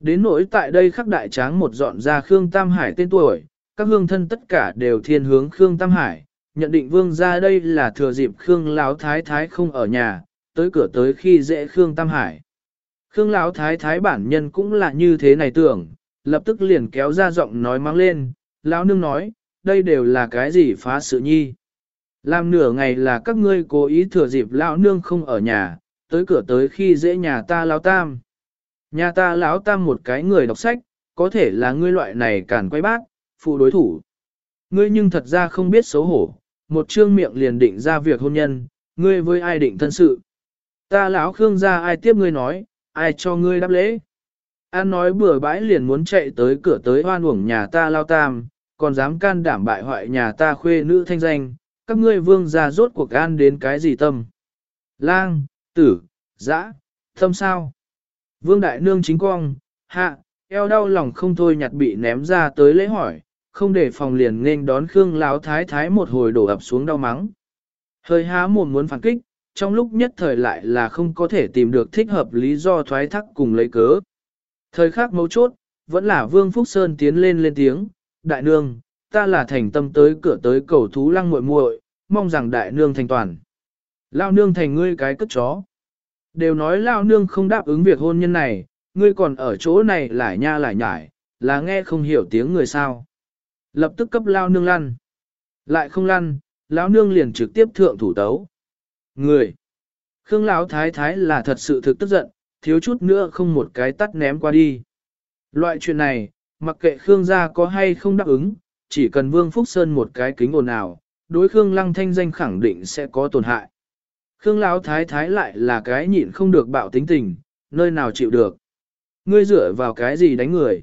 Đến nỗi tại đây khắc đại tráng một dọn ra Khương Tam Hải tên tuổi, các hương thân tất cả đều thiên hướng Khương Tam Hải, nhận định vương ra đây là thừa dịp Khương Lão Thái Thái không ở nhà, tới cửa tới khi dễ Khương Tam Hải. Khương Lão Thái Thái bản nhân cũng là như thế này tưởng, lập tức liền kéo ra giọng nói mang lên, Lão Nương nói, đây đều là cái gì phá sự nhi. Làm nửa ngày là các ngươi cố ý thừa dịp lão nương không ở nhà, tới cửa tới khi dễ nhà ta lão tam. Nhà ta lão tam một cái người đọc sách, có thể là ngươi loại này càn quay bác, phụ đối thủ. Ngươi nhưng thật ra không biết xấu hổ, một trương miệng liền định ra việc hôn nhân, ngươi với ai định thân sự. Ta lão Khương gia ai tiếp ngươi nói, ai cho ngươi đáp lễ. An nói bừa bãi liền muốn chạy tới cửa tới hoan uổng nhà ta lao tam, còn dám can đảm bại hoại nhà ta khuê nữ thanh danh, các ngươi vương gia rốt cuộc an đến cái gì tâm. Lang, tử, dã, tâm sao? Vương đại nương chính cong, hạ, eo đau lòng không thôi nhặt bị ném ra tới lễ hỏi, không để phòng liền nên đón Khương Lão Thái Thái một hồi đổ ập xuống đau mắng. Hơi há mồm muốn phản kích, trong lúc nhất thời lại là không có thể tìm được thích hợp lý do thoái thác cùng lấy cớ. Thời khắc mấu chốt, vẫn là Vương Phúc Sơn tiến lên lên tiếng, đại nương, ta là thành tâm tới cửa tới cầu thú lăng muội muội, mong rằng đại nương thành toàn. Lao nương thành ngươi cái cất chó. Đều nói lao nương không đáp ứng việc hôn nhân này, ngươi còn ở chỗ này lại nha lại nhải, là nghe không hiểu tiếng người sao. Lập tức cấp lao nương lăn. Lại không lăn, lão nương liền trực tiếp thượng thủ tấu. Người. Khương lão thái thái là thật sự thực tức giận, thiếu chút nữa không một cái tắt ném qua đi. Loại chuyện này, mặc kệ Khương gia có hay không đáp ứng, chỉ cần Vương Phúc Sơn một cái kính ồn nào, đối Khương Lăng thanh danh khẳng định sẽ có tổn hại. Khương lão thái thái lại là cái nhịn không được bạo tính tình, nơi nào chịu được. Ngươi dựa vào cái gì đánh người?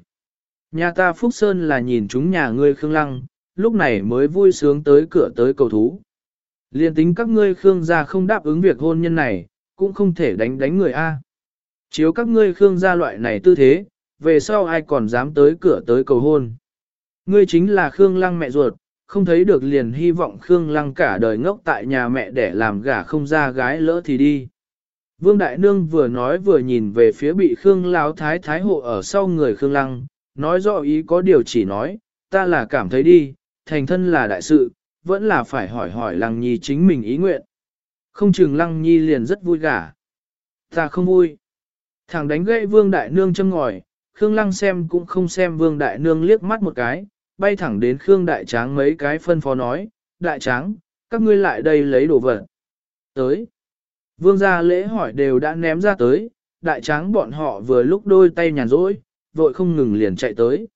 Nhà ta Phúc Sơn là nhìn chúng nhà ngươi Khương Lăng, lúc này mới vui sướng tới cửa tới cầu thú. Liên tính các ngươi Khương gia không đáp ứng việc hôn nhân này, cũng không thể đánh đánh người A. Chiếu các ngươi Khương gia loại này tư thế, về sau ai còn dám tới cửa tới cầu hôn. Ngươi chính là Khương Lăng mẹ ruột, không thấy được liền hy vọng Khương Lăng cả đời ngốc tại nhà mẹ để làm gả không ra gái lỡ thì đi. Vương Đại Nương vừa nói vừa nhìn về phía bị Khương Lão Thái Thái hộ ở sau người Khương Lăng, nói rõ ý có điều chỉ nói, ta là cảm thấy đi, thành thân là đại sự, vẫn là phải hỏi hỏi Lăng Nhi chính mình ý nguyện. Không chừng Lăng Nhi liền rất vui gả. Ta không vui. Thằng đánh gậy Vương Đại Nương châm ngòi, Khương Lăng xem cũng không xem Vương Đại Nương liếc mắt một cái, bay thẳng đến Khương Đại Tráng mấy cái phân phó nói, Đại Tráng, các ngươi lại đây lấy đồ vật. Tới. Vương gia lễ hỏi đều đã ném ra tới, Đại Tráng bọn họ vừa lúc đôi tay nhàn rỗi, vội không ngừng liền chạy tới.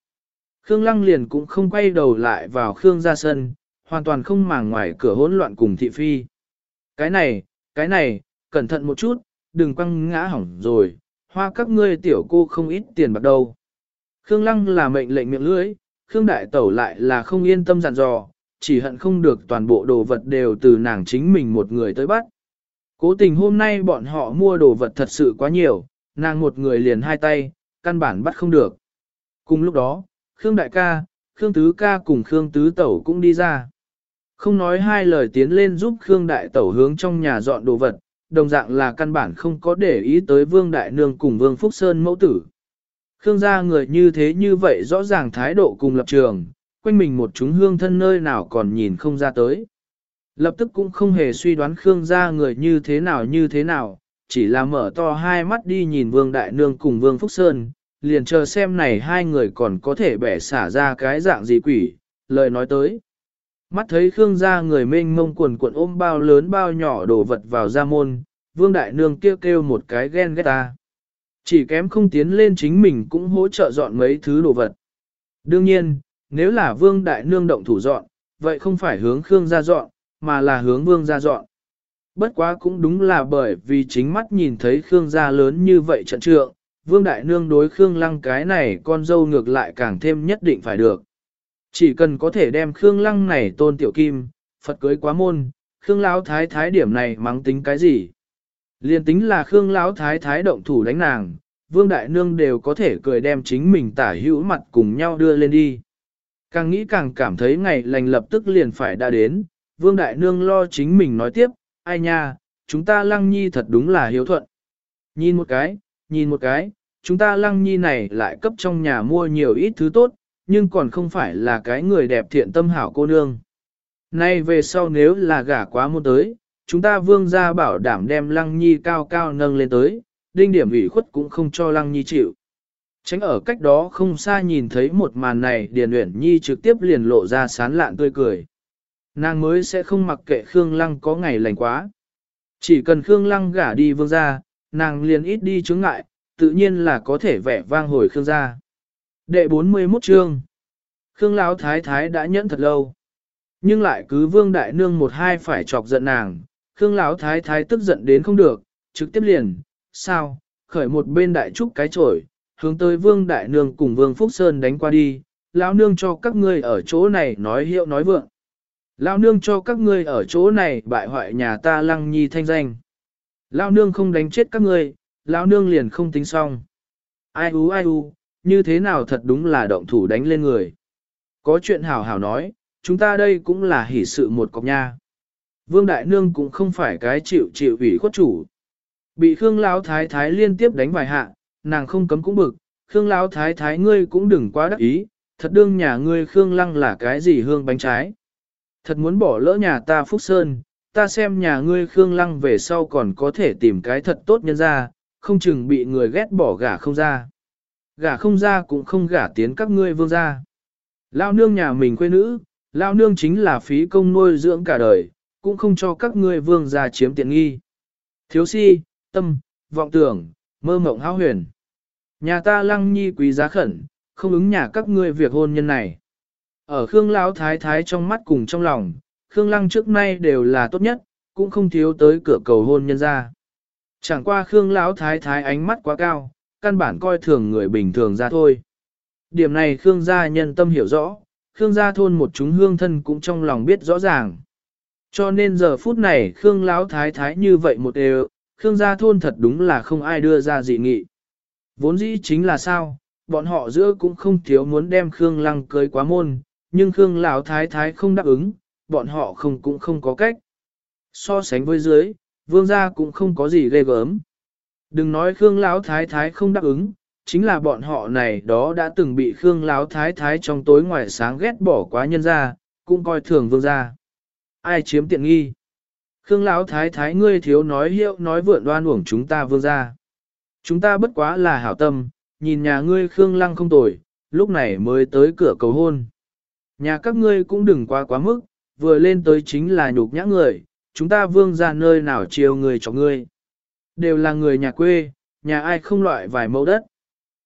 Khương Lăng liền cũng không quay đầu lại vào Khương gia sân, hoàn toàn không màng ngoài cửa hỗn loạn cùng thị phi. Cái này, cái này, cẩn thận một chút, đừng quăng ngã hỏng rồi, hoa các ngươi tiểu cô không ít tiền bạc đâu. Khương Lăng là mệnh lệnh miệng lưỡi, Khương Đại Tẩu lại là không yên tâm dặn dò, chỉ hận không được toàn bộ đồ vật đều từ nàng chính mình một người tới bắt. Cố tình hôm nay bọn họ mua đồ vật thật sự quá nhiều, nàng một người liền hai tay, căn bản bắt không được. Cùng lúc đó, Khương Đại ca, Khương Tứ ca cùng Khương Tứ Tẩu cũng đi ra. Không nói hai lời tiến lên giúp Khương Đại Tẩu hướng trong nhà dọn đồ vật, đồng dạng là căn bản không có để ý tới Vương Đại Nương cùng Vương Phúc Sơn mẫu tử. Khương gia người như thế như vậy rõ ràng thái độ cùng lập trường, quanh mình một chúng hương thân nơi nào còn nhìn không ra tới. Lập tức cũng không hề suy đoán Khương gia người như thế nào như thế nào, chỉ là mở to hai mắt đi nhìn Vương Đại Nương cùng Vương Phúc Sơn, liền chờ xem này hai người còn có thể bẻ xả ra cái dạng gì quỷ, lời nói tới. Mắt thấy Khương gia người mênh mông quần cuộn ôm bao lớn bao nhỏ đổ vật vào ra môn, Vương Đại Nương kêu kêu một cái ghen ghét ta. Chỉ kém không tiến lên chính mình cũng hỗ trợ dọn mấy thứ đồ vật. Đương nhiên, nếu là Vương Đại Nương động thủ dọn, vậy không phải hướng Khương gia dọn, mà là hướng Vương gia dọn. Bất quá cũng đúng là bởi vì chính mắt nhìn thấy Khương gia lớn như vậy trận trượng, Vương Đại Nương đối Khương Lăng cái này con dâu ngược lại càng thêm nhất định phải được. Chỉ cần có thể đem Khương Lăng này tôn tiểu kim, Phật cưới quá môn, Khương Lão Thái Thái điểm này mắng tính cái gì? Liên tính là Khương Lão Thái Thái động thủ đánh nàng, Vương Đại Nương đều có thể cười đem chính mình tả hữu mặt cùng nhau đưa lên đi. Càng nghĩ càng cảm thấy ngày lành lập tức liền phải đã đến, Vương Đại Nương lo chính mình nói tiếp, ai nha, chúng ta lăng nhi thật đúng là hiếu thuận. Nhìn một cái, nhìn một cái, chúng ta lăng nhi này lại cấp trong nhà mua nhiều ít thứ tốt, nhưng còn không phải là cái người đẹp thiện tâm hảo cô nương. Nay về sau nếu là gả quá mua tới, chúng ta vương gia bảo đảm đem lăng nhi cao cao nâng lên tới, đinh điểm ủy khuất cũng không cho lăng nhi chịu. Tránh ở cách đó không xa nhìn thấy một màn này Điền Uyển Nhi trực tiếp liền lộ ra sán lạn tươi cười. Nàng mới sẽ không mặc kệ Khương Lăng có ngày lành quá. Chỉ cần Khương Lăng gả đi vương gia, nàng liền ít đi chướng ngại, tự nhiên là có thể vẻ vang hồi Khương gia. Đệ 41 chương Khương Lão Thái Thái đã nhẫn thật lâu. Nhưng lại cứ vương đại nương một hai phải chọc giận nàng, Khương Lão Thái Thái tức giận đến không được, trực tiếp liền, sao, khởi một bên đại trúc cái chổi, hướng tới vương đại nương cùng vương Phúc Sơn đánh qua đi, lão nương cho các ngươi ở chỗ này nói hiệu nói vượng. Lão nương cho các ngươi ở chỗ này bại hoại nhà ta lăng nhi thanh danh. Lão nương không đánh chết các ngươi, lão nương liền không tính xong. Ai u ai u, như thế nào thật đúng là động thủ đánh lên người. Có chuyện hảo hảo nói, chúng ta đây cũng là hỷ sự một cọc nha. Vương Đại Nương cũng không phải cái chịu chịu ủy khuất chủ. Bị Khương Lão Thái Thái liên tiếp đánh vài hạ, nàng không cấm cũng bực, Khương Lão Thái Thái ngươi cũng đừng quá đắc ý, thật đương nhà ngươi Khương Lăng là cái gì hương bánh trái. Thật muốn bỏ lỡ nhà ta Phúc Sơn, ta xem nhà ngươi Khương Lăng về sau còn có thể tìm cái thật tốt nhân ra, không chừng bị người ghét bỏ gả không ra. Gả không ra cũng không gả tiến các ngươi vương ra. Lao nương nhà mình quê nữ, lao nương chính là phí công nuôi dưỡng cả đời, cũng không cho các ngươi vương gia chiếm tiện nghi. Thiếu si, tâm, vọng tưởng, mơ mộng hao huyền. Nhà ta lăng nhi quý giá khẩn, không ứng nhà các ngươi việc hôn nhân này. Ở Khương Lão Thái Thái trong mắt cùng trong lòng, Khương Lăng trước nay đều là tốt nhất, cũng không thiếu tới cửa cầu hôn nhân ra. Chẳng qua Khương Lão Thái Thái ánh mắt quá cao, căn bản coi thường người bình thường ra thôi. Điểm này Khương gia nhân tâm hiểu rõ, Khương gia thôn một chúng hương thân cũng trong lòng biết rõ ràng. Cho nên giờ phút này Khương Lão Thái Thái như vậy một đều, Khương gia thôn thật đúng là không ai đưa ra dị nghị. Vốn dĩ chính là sao, bọn họ giữa cũng không thiếu muốn đem Khương Lăng cưới quá môn, nhưng Khương Lão Thái Thái không đáp ứng, bọn họ không cũng không có cách. So sánh với dưới, vương gia cũng không có gì ghê gớm. Đừng nói Khương Lão Thái Thái không đáp ứng, chính là bọn họ này đó đã từng bị Khương Lão Thái Thái trong tối ngoài sáng ghét bỏ quá nhân gia cũng coi thường vương gia. Ai chiếm tiện nghi? Khương Lão Thái Thái ngươi thiếu nói hiệu nói vượn đoan uổng chúng ta vương gia. Chúng ta bất quá là hảo tâm, nhìn nhà ngươi Khương Lăng không tồi, lúc này mới tới cửa cầu hôn. Nhà các ngươi cũng đừng quá quá mức, vừa lên tới chính là nhục nhã người, chúng ta vương ra nơi nào chiều người cho ngươi. Đều là người nhà quê, nhà ai không loại vài mẫu đất.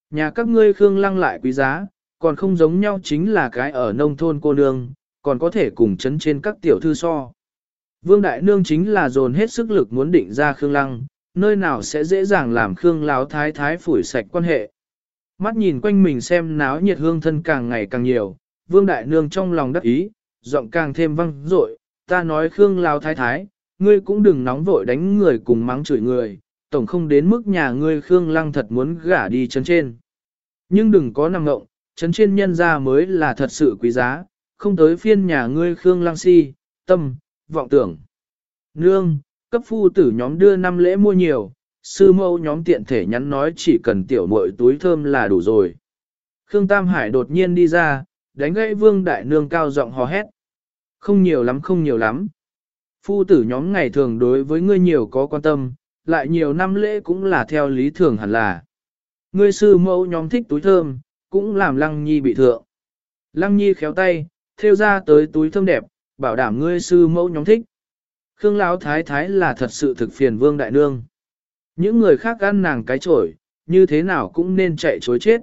Nhà các ngươi Khương Lăng lại quý giá, còn không giống nhau chính là cái ở nông thôn cô nương, còn có thể cùng chấn trên các tiểu thư so. Vương Đại Nương chính là dồn hết sức lực muốn định ra Khương Lăng, nơi nào sẽ dễ dàng làm Khương Láo Thái Thái phủi sạch quan hệ. Mắt nhìn quanh mình xem náo nhiệt hương thân càng ngày càng nhiều, Vương Đại Nương trong lòng đắc ý, giọng càng thêm văng dội ta nói Khương Láo Thái Thái, ngươi cũng đừng nóng vội đánh người cùng mắng chửi người, tổng không đến mức nhà ngươi Khương Lăng thật muốn gả đi chấn trên. Nhưng đừng có nằm ngộng, chấn trên nhân ra mới là thật sự quý giá, không tới phiên nhà ngươi Khương Lăng si, tâm, vọng tưởng. Nương, cấp phu tử nhóm đưa năm lễ mua nhiều, sư mâu nhóm tiện thể nhắn nói chỉ cần tiểu muội túi thơm là đủ rồi. Khương Tam Hải đột nhiên đi ra, đánh gãy vương đại nương cao giọng hò hét. Không nhiều lắm không nhiều lắm. Phu tử nhóm ngày thường đối với ngươi nhiều có quan tâm, lại nhiều năm lễ cũng là theo lý thường hẳn là. Ngươi sư mẫu nhóm thích túi thơm, cũng làm lăng nhi bị thượng. Lăng nhi khéo tay, theo ra tới túi thơm đẹp, bảo đảm ngươi sư mẫu nhóm thích. Khương Lão Thái Thái là thật sự thực phiền Vương Đại Nương. Những người khác ăn nàng cái chổi, như thế nào cũng nên chạy chối chết.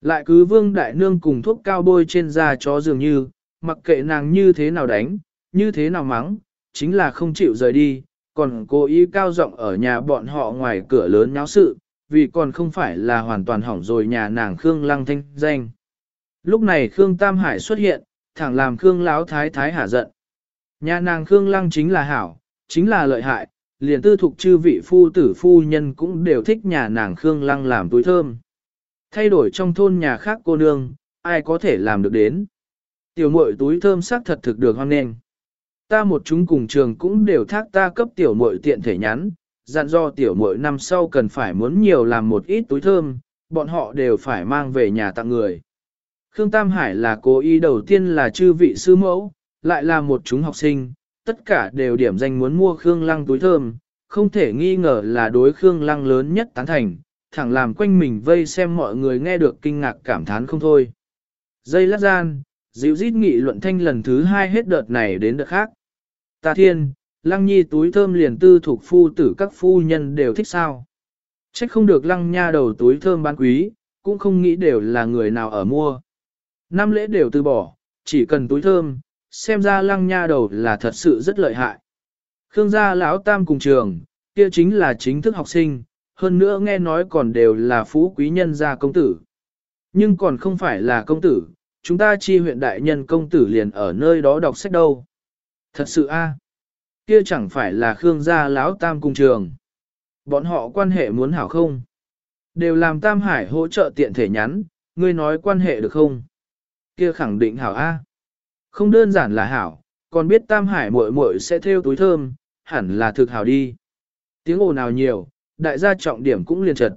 Lại cứ Vương Đại Nương cùng thuốc cao bôi trên da chó dường như, mặc kệ nàng như thế nào đánh, như thế nào mắng, chính là không chịu rời đi, còn cố ý cao giọng ở nhà bọn họ ngoài cửa lớn nháo sự, vì còn không phải là hoàn toàn hỏng rồi nhà nàng Khương Lăng thanh danh. Lúc này Khương Tam Hải xuất hiện, thẳng làm Khương Lão Thái Thái hả giận. Nhà nàng Khương Lăng chính là hảo, chính là lợi hại, liền tư thục chư vị phu tử phu nhân cũng đều thích nhà nàng Khương Lăng làm túi thơm. Thay đổi trong thôn nhà khác cô nương, ai có thể làm được đến. Tiểu muội túi thơm sắc thật thực được hoan nghênh. Ta một chúng cùng trường cũng đều thác ta cấp tiểu muội tiện thể nhắn, dặn do tiểu muội năm sau cần phải muốn nhiều làm một ít túi thơm, bọn họ đều phải mang về nhà tặng người. Khương Tam Hải là cố ý đầu tiên là chư vị sư mẫu, lại là một chúng học sinh, tất cả đều điểm danh muốn mua Khương Lăng túi thơm, không thể nghi ngờ là đối Khương Lăng lớn nhất tán thành, thẳng làm quanh mình vây xem mọi người nghe được kinh ngạc cảm thán không thôi. Dây lát gian, dịu rít nghị luận thanh lần thứ hai hết đợt này đến đợt khác. Ta thiên, Lăng Nhi túi thơm liền tư thuộc phu tử các phu nhân đều thích sao. Trách không được Lăng Nha đầu túi thơm bán quý, cũng không nghĩ đều là người nào ở mua. Năm lễ đều từ bỏ, chỉ cần túi thơm, xem ra lăng nha đầu là thật sự rất lợi hại. Khương gia lão tam cùng trường, kia chính là chính thức học sinh, hơn nữa nghe nói còn đều là phú quý nhân gia công tử. Nhưng còn không phải là công tử, chúng ta chi huyện đại nhân công tử liền ở nơi đó đọc sách đâu. Thật sự a, kia chẳng phải là Khương gia lão tam cùng trường. Bọn họ quan hệ muốn hảo không? Đều làm Tam Hải hỗ trợ tiện thể nhắn, ngươi nói quan hệ được không? Kia khẳng định hảo A. Không đơn giản là hảo, còn biết Tam Hải muội muội sẽ theo túi thơm, hẳn là thực hảo đi. Tiếng ồn nào nhiều, đại gia trọng điểm cũng liền trật.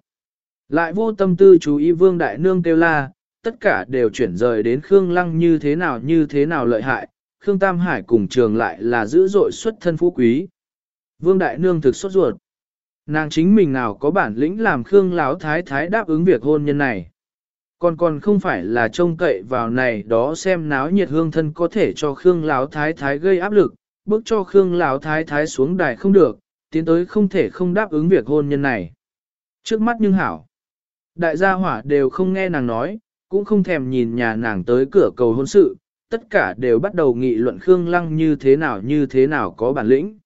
Lại vô tâm tư chú ý vương đại nương kêu la, tất cả đều chuyển rời đến Khương Lăng như thế nào như thế nào lợi hại, Khương Tam Hải cùng trường lại là dữ dội xuất thân phú quý. Vương đại nương thực xuất ruột. Nàng chính mình nào có bản lĩnh làm Khương Lão Thái Thái đáp ứng việc hôn nhân này. Còn còn không phải là trông cậy vào này đó xem náo nhiệt hương thân có thể cho Khương Lão Thái Thái gây áp lực, bước cho Khương Lão Thái Thái xuống đài không được, tiến tới không thể không đáp ứng việc hôn nhân này. Trước mắt nhưng hảo, đại gia hỏa đều không nghe nàng nói, cũng không thèm nhìn nhà nàng tới cửa cầu hôn sự, tất cả đều bắt đầu nghị luận Khương Lăng như thế nào như thế nào có bản lĩnh.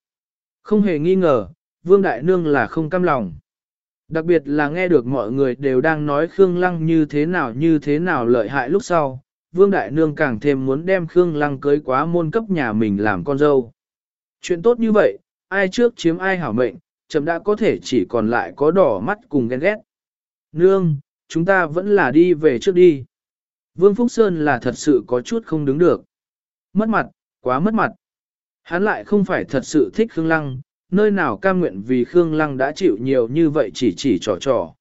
Không hề nghi ngờ, Vương Đại Nương là không cam lòng. Đặc biệt là nghe được mọi người đều đang nói Khương Lăng như thế nào như thế nào lợi hại lúc sau, Vương Đại Nương càng thêm muốn đem Khương Lăng cưới quá môn cấp nhà mình làm con dâu. Chuyện tốt như vậy, ai trước chiếm ai hảo mệnh, chậm đã có thể chỉ còn lại có đỏ mắt cùng ghen ghét. Nương, chúng ta vẫn là đi về trước đi. Vương Phúc Sơn là thật sự có chút không đứng được. Mất mặt, quá mất mặt. Hắn lại không phải thật sự thích Khương Lăng, nơi nào cam nguyện vì Khương Lăng đã chịu nhiều như vậy chỉ chỉ trò trò.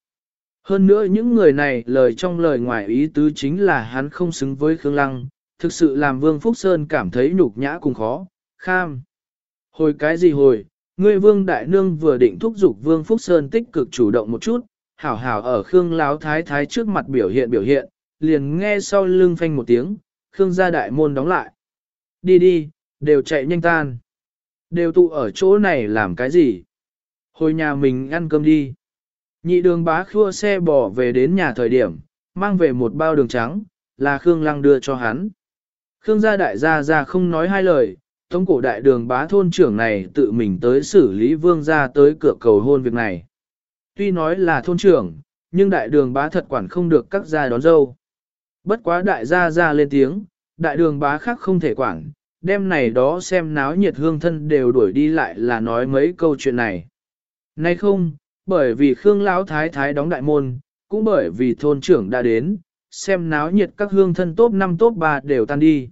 Hơn nữa những người này lời trong lời ngoài ý tứ chính là hắn không xứng với Khương Lăng, thực sự làm Vương Phúc Sơn cảm thấy nhục nhã cùng khó, kham. Hồi cái gì hồi, ngươi Vương Đại Nương vừa định thúc giục Vương Phúc Sơn tích cực chủ động một chút, hảo hảo ở Khương Láo Thái Thái trước mặt biểu hiện biểu hiện, liền nghe sau lưng phanh một tiếng, Khương gia đại môn đóng lại. Đi đi, đều chạy nhanh tan. Đều tụ ở chỗ này làm cái gì? Hồi nhà mình ăn cơm đi. Nhị đường bá khua xe bỏ về đến nhà thời điểm, mang về một bao đường trắng, là Khương Lăng đưa cho hắn. Khương gia đại gia ra không nói hai lời, tống cổ đại đường bá thôn trưởng này tự mình tới xử lý vương gia tới cửa cầu hôn việc này. Tuy nói là thôn trưởng, nhưng đại đường bá thật quản không được các gia đón dâu. Bất quá đại gia ra lên tiếng, đại đường bá khác không thể quản, đêm này đó xem náo nhiệt hương thân đều đuổi đi lại là nói mấy câu chuyện này. Nay không, bởi vì Khương Lão Thái Thái đóng đại môn, cũng bởi vì thôn trưởng đã đến, xem náo nhiệt các hương thân top 5 top 3 đều tan đi.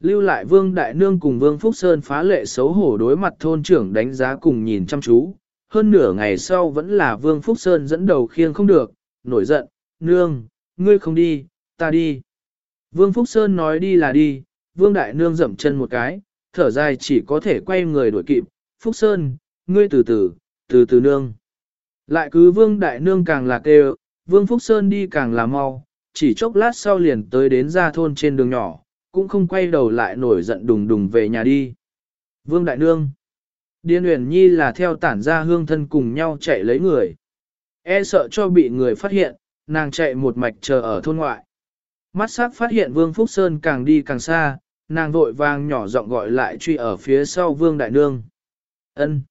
Lưu lại Vương Đại Nương cùng Vương Phúc Sơn phá lệ xấu hổ đối mặt thôn trưởng đánh giá cùng nhìn chăm chú. Hơn nửa ngày sau vẫn là Vương Phúc Sơn dẫn đầu khiêng không được, nổi giận, Nương, ngươi không đi, ta đi. Vương Phúc Sơn nói đi là đi, Vương Đại Nương dậm chân một cái, thở dài chỉ có thể quay người đuổi kịp, Phúc Sơn, ngươi từ từ, từ từ nương. Lại cứ Vương Đại Nương càng là kêu, Vương Phúc Sơn đi càng là mau, chỉ chốc lát sau liền tới đến ra thôn trên đường nhỏ, cũng không quay đầu lại nổi giận đùng đùng về nhà đi. Vương Đại Nương Điên Uyển Nhi là theo tản ra hương thân cùng nhau chạy lấy người. E sợ cho bị người phát hiện, nàng chạy một mạch chờ ở thôn ngoại. Mắt sắc phát hiện Vương Phúc Sơn càng đi càng xa, nàng vội vàng nhỏ giọng gọi lại truy ở phía sau Vương Đại Nương. Ân,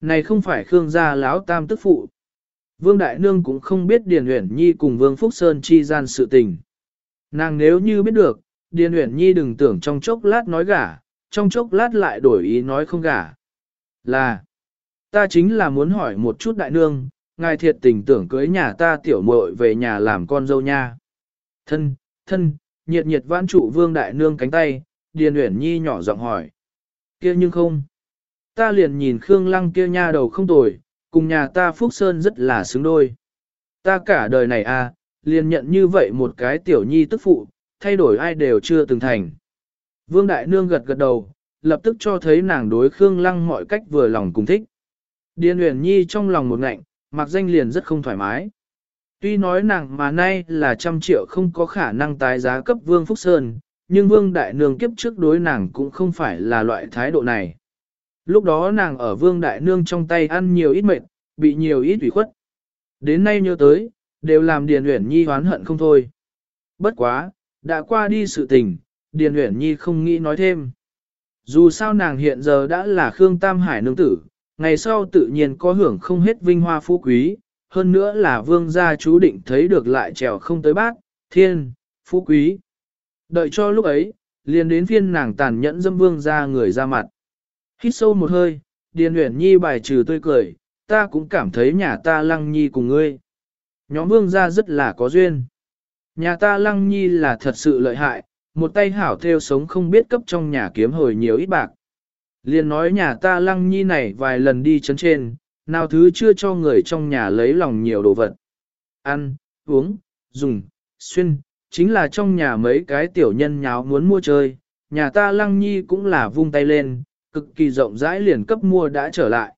Này không phải Khương gia láo tam tức phụ. Vương Đại Nương cũng không biết Điền Uyển Nhi cùng Vương Phúc Sơn chi gian sự tình. Nàng nếu như biết được, Điền Uyển Nhi đừng tưởng trong chốc lát nói gả, trong chốc lát lại đổi ý nói không gả. Là, ta chính là muốn hỏi một chút Đại Nương, ngài thiệt tình tưởng cưới nhà ta tiểu muội về nhà làm con dâu nha. Thân, thân, nhiệt nhiệt vãn trụ vương đại nương cánh tay, Điền Uyển Nhi nhỏ giọng hỏi. kia nhưng không. Ta liền nhìn Khương Lăng kia nha đầu không tồi, cùng nhà ta Phúc Sơn rất là xứng đôi. Ta cả đời này à, liền nhận như vậy một cái tiểu nhi tức phụ, thay đổi ai đều chưa từng thành. Vương Đại Nương gật gật đầu, lập tức cho thấy nàng đối Khương Lăng mọi cách vừa lòng cùng thích. Điền Uyển Nhi trong lòng một ngạnh, mặc danh liền rất không thoải mái. Tuy nói nàng mà nay là trăm triệu không có khả năng tái giá cấp Vương Phúc Sơn, nhưng Vương Đại Nương kiếp trước đối nàng cũng không phải là loại thái độ này. Lúc đó nàng ở Vương Đại Nương trong tay ăn nhiều ít mệt, bị nhiều ít ủy khuất. Đến nay nhớ tới, đều làm Điền Uyển Nhi hoán hận không thôi. Bất quá, đã qua đi sự tình, Điền Uyển Nhi không nghĩ nói thêm. Dù sao nàng hiện giờ đã là Khương Tam Hải nương tử, ngày sau tự nhiên có hưởng không hết vinh hoa phú quý, hơn nữa là vương gia chú định thấy được lại trèo không tới bát, thiên, phú quý. Đợi cho lúc ấy, liền đến phiên nàng tàn nhẫn dâm vương gia người ra mặt. Hít sâu một hơi, Điền Uyển Nhi bài trừ tươi cười, ta cũng cảm thấy nhà ta lăng nhi cùng ngươi. Nhóm vương gia rất là có duyên. Nhà ta lăng nhi là thật sự lợi hại, một tay hảo theo sống không biết cấp trong nhà kiếm hồi nhiều ít bạc. Liền nói nhà ta lăng nhi này vài lần đi chấn trên, nào thứ chưa cho người trong nhà lấy lòng nhiều đồ vật. Ăn, uống, dùng, xuyên, chính là trong nhà mấy cái tiểu nhân nháo muốn mua chơi, nhà ta lăng nhi cũng là vung tay lên, cực kỳ rộng rãi liền cấp mua đã trở lại.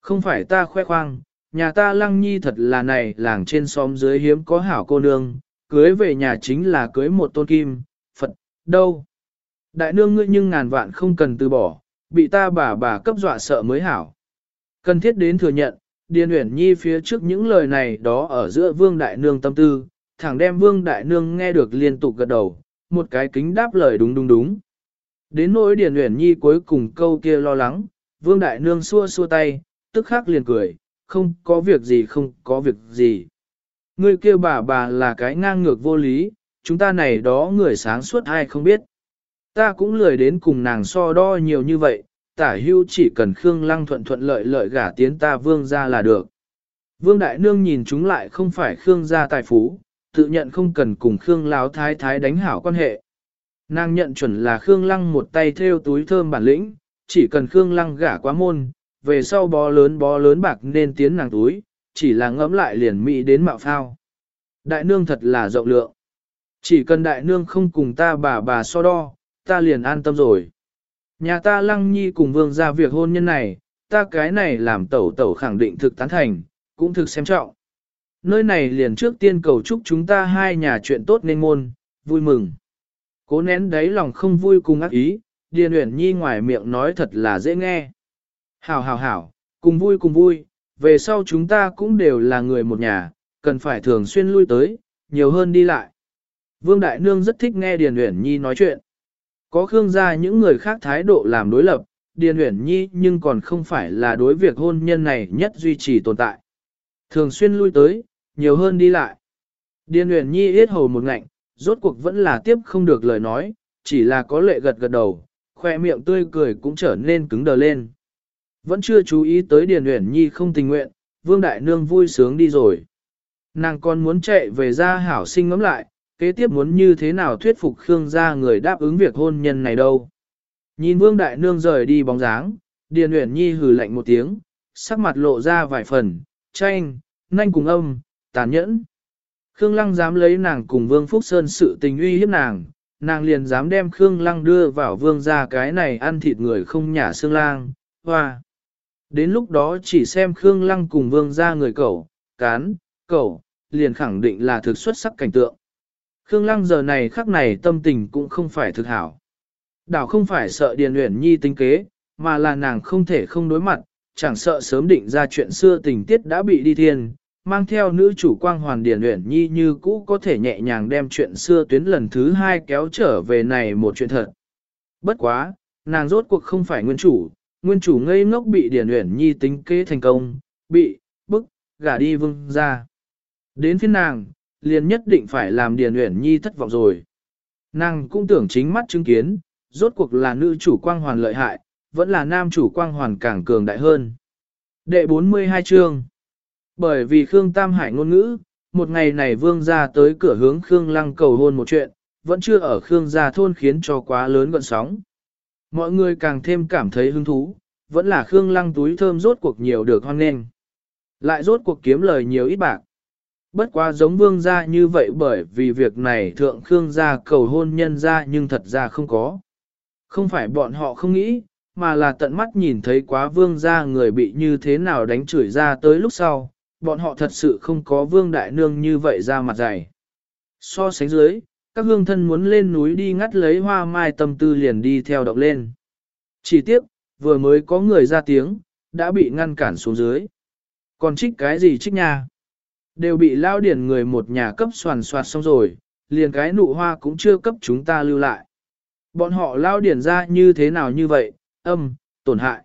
Không phải ta khoe khoang, nhà ta lăng nhi thật là này làng trên xóm dưới hiếm có hảo cô nương, cưới về nhà chính là cưới một tôn kim, Phật, đâu. Đại nương ngươi nhưng ngàn vạn không cần từ bỏ, bị ta bà bà cấp dọa sợ mới hảo. Cần thiết đến thừa nhận, Điền Uyển Nhi phía trước những lời này đó ở giữa Vương Đại Nương tâm tư, thẳng đem Vương Đại Nương nghe được liên tục gật đầu, một cái kính đáp lời đúng đúng đúng. Đến nỗi Điền Uyển Nhi cuối cùng câu kia lo lắng, Vương Đại Nương xua xua tay, tức khắc liền cười, không có việc gì không có việc gì. Người kia bà bà là cái ngang ngược vô lý, chúng ta này đó người sáng suốt ai không biết. Ta cũng lười đến cùng nàng so đo nhiều như vậy, tả hưu chỉ cần Khương Lăng thuận thuận lợi lợi gả tiến ta vương ra là được. Vương Đại Nương nhìn chúng lại không phải Khương gia tài phú, tự nhận không cần cùng Khương Láo Thái Thái đánh hảo quan hệ. Nàng nhận chuẩn là Khương Lăng một tay theo túi thơm bản lĩnh, chỉ cần Khương Lăng gả quá môn, về sau bó lớn bó lớn bạc nên tiến nàng túi, chỉ là ngẫm lại liền mỹ đến mạo phao. Đại nương thật là rộng lượng. Chỉ cần đại nương không cùng ta bà bà so đo, ta liền an tâm rồi. Nhà ta lăng nhi cùng vương ra việc hôn nhân này, ta cái này làm tẩu tẩu khẳng định thực tán thành, cũng thực xem trọng. Nơi này liền trước tiên cầu chúc chúng ta hai nhà chuyện tốt nên môn, vui mừng. Cố nén đấy lòng không vui cùng ác ý, Điền Uyển Nhi ngoài miệng nói thật là dễ nghe. Hảo hảo hảo, cùng vui cùng vui, về sau chúng ta cũng đều là người một nhà, cần phải thường xuyên lui tới, nhiều hơn đi lại. Vương Đại Nương rất thích nghe Điền Uyển Nhi nói chuyện. Có Khương gia những người khác thái độ làm đối lập, Điền Uyển Nhi nhưng còn không phải là đối việc hôn nhân này nhất duy trì tồn tại. Thường xuyên lui tới, nhiều hơn đi lại. Điền Uyển Nhi yết hầu một ngạnh, rốt cuộc vẫn là tiếp không được lời nói, chỉ là có lệ gật gật đầu, khoe miệng tươi cười cũng trở nên cứng đờ lên. Vẫn chưa chú ý tới Điền Uyển Nhi không tình nguyện, Vương Đại Nương vui sướng đi rồi. Nàng còn muốn chạy về ra hảo sinh ngắm lại, kế tiếp muốn như thế nào thuyết phục Khương gia người đáp ứng việc hôn nhân này đâu. Nhìn Vương Đại Nương rời đi bóng dáng, Điền Uyển Nhi hừ lạnh một tiếng, sắc mặt lộ ra vài phần, tranh, nhanh cùng âm, tàn nhẫn. Khương Lăng dám lấy nàng cùng Vương Phúc Sơn sự tình uy hiếp nàng, nàng liền dám đem Khương Lăng đưa vào vương gia cái này ăn thịt người không nhả xương lang, hoa. Đến lúc đó chỉ xem Khương Lăng cùng vương gia người cẩu, cán, cẩu, liền khẳng định là thực xuất sắc cảnh tượng. Khương Lăng giờ này khắc này tâm tình cũng không phải thực hảo. Đảo không phải sợ Điền Uyển Nhi tính kế, mà là nàng không thể không đối mặt, chẳng sợ sớm định ra chuyện xưa tình tiết đã bị đi thiên, mang theo nữ chủ quang hoàn Điền Uyển Nhi như cũ có thể nhẹ nhàng đem chuyện xưa tuyến lần thứ hai kéo trở về này một chuyện thật. Bất quá, nàng rốt cuộc không phải nguyên chủ, nguyên chủ ngây ngốc bị Điền Uyển Nhi tính kế thành công, bị, bức, gả đi vương ra. Đến phiên nàng, liền nhất định phải làm Điền Uyển Nhi thất vọng rồi. Nàng cũng tưởng chính mắt chứng kiến, rốt cuộc là nữ chủ quang hoàn lợi hại, vẫn là nam chủ quang hoàn càng cường đại hơn. Đệ 42 chương Bởi vì Khương Tam Hải ngôn ngữ, một ngày này vương ra tới cửa hướng Khương Lăng cầu hôn một chuyện, vẫn chưa ở Khương gia thôn khiến cho quá lớn gọn sóng. Mọi người càng thêm cảm thấy hứng thú, vẫn là Khương Lăng túi thơm rốt cuộc nhiều được hoan nghênh. Lại rốt cuộc kiếm lời nhiều ít bạc. Bất quá giống vương gia như vậy bởi vì việc này thượng Khương gia cầu hôn nhân gia nhưng thật ra không có. Không phải bọn họ không nghĩ, mà là tận mắt nhìn thấy quá vương gia người bị như thế nào đánh chửi ra tới lúc sau, bọn họ thật sự không có vương đại nương như vậy ra mặt dày. So sánh dưới, các hương thân muốn lên núi đi ngắt lấy hoa mai tâm tư liền đi theo động lên. Chỉ tiếc, vừa mới có người ra tiếng, đã bị ngăn cản xuống dưới. Còn trích cái gì trích nha? Đều bị lao điển người một nhà cấp soàn soạt xong rồi, liền cái nụ hoa cũng chưa cấp chúng ta lưu lại. Bọn họ lao điển ra như thế nào như vậy, âm, tổn hại.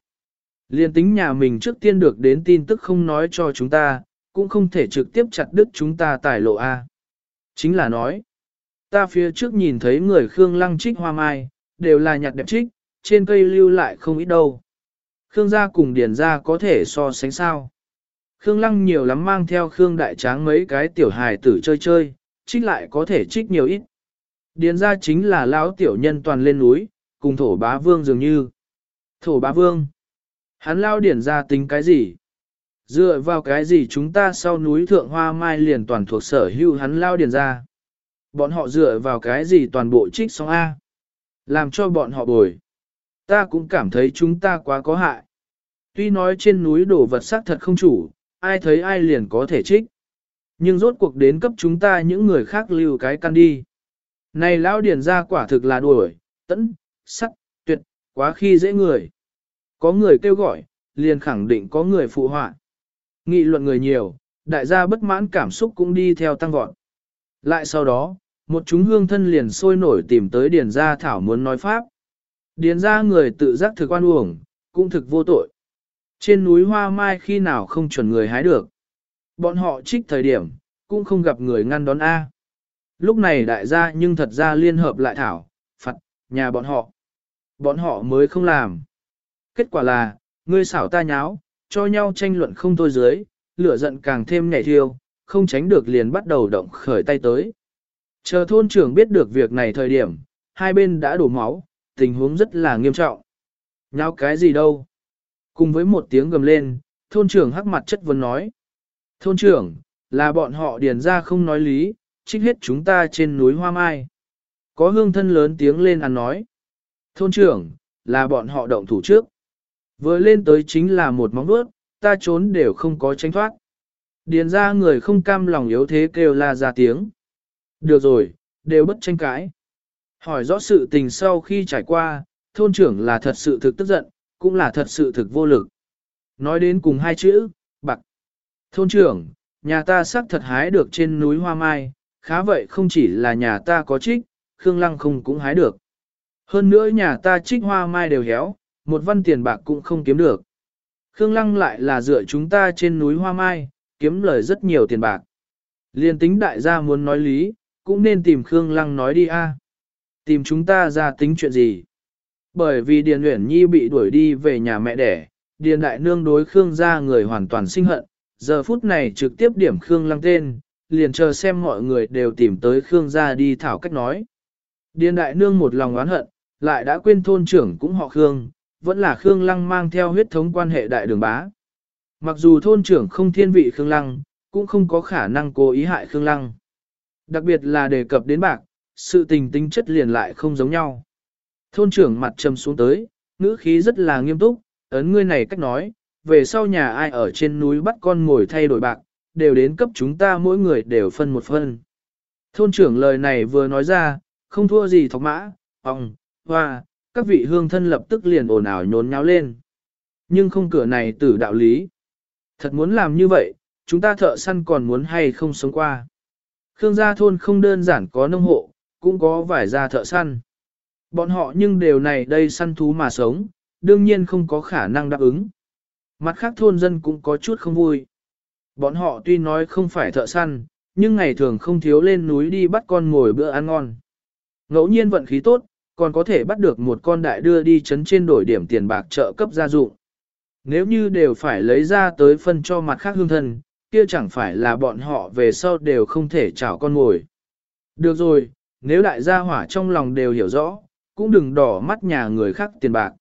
Liền tính nhà mình trước tiên được đến tin tức không nói cho chúng ta, cũng không thể trực tiếp chặt đứt chúng ta tài lộ A. Chính là nói, ta phía trước nhìn thấy người Khương lăng trích hoa mai, đều là nhặt đẹp trích, trên cây lưu lại không ít đâu. Khương gia cùng điển gia có thể so sánh sao. Khương lăng nhiều lắm mang theo Khương đại tráng mấy cái tiểu hài tử chơi chơi, trích lại có thể trích nhiều ít. Điền gia chính là lão tiểu nhân toàn lên núi, cùng thổ bá vương dường như. Thổ bá vương. Hắn lao điển gia tính cái gì? Dựa vào cái gì chúng ta sau núi thượng hoa mai liền toàn thuộc sở hữu hắn lao điển gia? Bọn họ dựa vào cái gì toàn bộ trích xong A? Làm cho bọn họ bồi. Ta cũng cảm thấy chúng ta quá có hại. Tuy nói trên núi đổ vật xác thật không chủ, ai thấy ai liền có thể trích. Nhưng rốt cuộc đến cấp chúng ta những người khác lưu cái căn đi. Này lão điền ra quả thực là đuổi, tẫn, sắc, tuyệt, quá khi dễ người. Có người kêu gọi, liền khẳng định có người phụ họa. Nghị luận người nhiều, đại gia bất mãn cảm xúc cũng đi theo tăng vọt. Lại sau đó, một chúng hương thân liền sôi nổi tìm tới điền gia thảo muốn nói pháp. Điền gia người tự giác thực oan uổng, cũng thực vô tội. Trên núi hoa mai khi nào không chuẩn người hái được. Bọn họ trích thời điểm, cũng không gặp người ngăn đón A. Lúc này đại gia nhưng thật ra liên hợp lại thảo, phạt, nhà bọn họ. Bọn họ mới không làm. Kết quả là, ngươi xảo ta nháo, cho nhau tranh luận không thôi dưới, lửa giận càng thêm nhảy thiêu, không tránh được liền bắt đầu động khởi tay tới. Chờ thôn trưởng biết được việc này thời điểm, hai bên đã đổ máu, tình huống rất là nghiêm trọng. Nháo cái gì đâu? Cùng với một tiếng gầm lên, thôn trưởng hắc mặt chất vấn nói. Thôn trưởng, là bọn họ điền ra không nói lý, trích hết chúng ta trên núi Hoa Mai. Có hương thân lớn tiếng lên ăn nói. Thôn trưởng, là bọn họ động thủ trước. Vừa lên tới chính là một móng vuốt, ta trốn đều không có tránh thoát. Điền ra người không cam lòng yếu thế kêu la ra tiếng. Được rồi, đều bất tranh cãi. Hỏi rõ sự tình sau khi trải qua, thôn trưởng là thật sự thực tức giận, cũng là thật sự thực vô lực. Nói đến cùng hai chữ, bạc. Thôn trưởng, nhà ta xác thật hái được trên núi Hoa Mai, khá vậy không chỉ là nhà ta có trích, Khương Lăng không cũng hái được. Hơn nữa nhà ta trích Hoa Mai đều héo, một văn tiền bạc cũng không kiếm được. Khương Lăng lại là dựa chúng ta trên núi Hoa Mai, kiếm lời rất nhiều tiền bạc. Liên tính đại gia muốn nói lý, cũng nên tìm Khương Lăng nói đi a. Tìm chúng ta ra tính chuyện gì? Bởi vì Điền Uyển Nhi bị đuổi đi về nhà mẹ đẻ, Điền Đại Nương đối Khương gia người hoàn toàn sinh hận, giờ phút này trực tiếp điểm Khương Lăng tên, liền chờ xem mọi người đều tìm tới Khương gia đi thảo cách nói. Điền Đại Nương một lòng oán hận, lại đã quên thôn trưởng cũng họ Khương, vẫn là Khương Lăng mang theo huyết thống quan hệ đại đường bá. Mặc dù thôn trưởng không thiên vị Khương Lăng, cũng không có khả năng cố ý hại Khương Lăng. Đặc biệt là đề cập đến bạc, sự tình tính chất liền lại không giống nhau. Thôn trưởng mặt trầm xuống tới, ngữ khí rất là nghiêm túc, ấn ngươi này cách nói, về sau nhà ai ở trên núi bắt con ngồi thay đổi bạc, đều đến cấp chúng ta mỗi người đều phân một phân. Thôn trưởng lời này vừa nói ra, không thua gì thọc mã, ong, hoa, các vị hương thân lập tức liền ồn ào nhốn nháo lên. Nhưng không cửa này tử đạo lý. Thật muốn làm như vậy, chúng ta thợ săn còn muốn hay không sống qua. Khương gia thôn không đơn giản có nông hộ, cũng có vài gia thợ săn. Bọn họ nhưng đều này đây săn thú mà sống, đương nhiên không có khả năng đáp ứng. Mặt khác thôn dân cũng có chút không vui. Bọn họ tuy nói không phải thợ săn, nhưng ngày thường không thiếu lên núi đi bắt con ngồi bữa ăn ngon. Ngẫu nhiên vận khí tốt, còn có thể bắt được một con đại đưa đi chấn trên đổi điểm tiền bạc trợ cấp gia dụng. Nếu như đều phải lấy ra tới phân cho mặt khác hương thân, kia chẳng phải là bọn họ về sau đều không thể chảo con ngồi. Được rồi, nếu đại gia hỏa trong lòng đều hiểu rõ, cũng đừng đỏ mắt nhà người khác tiền bạc.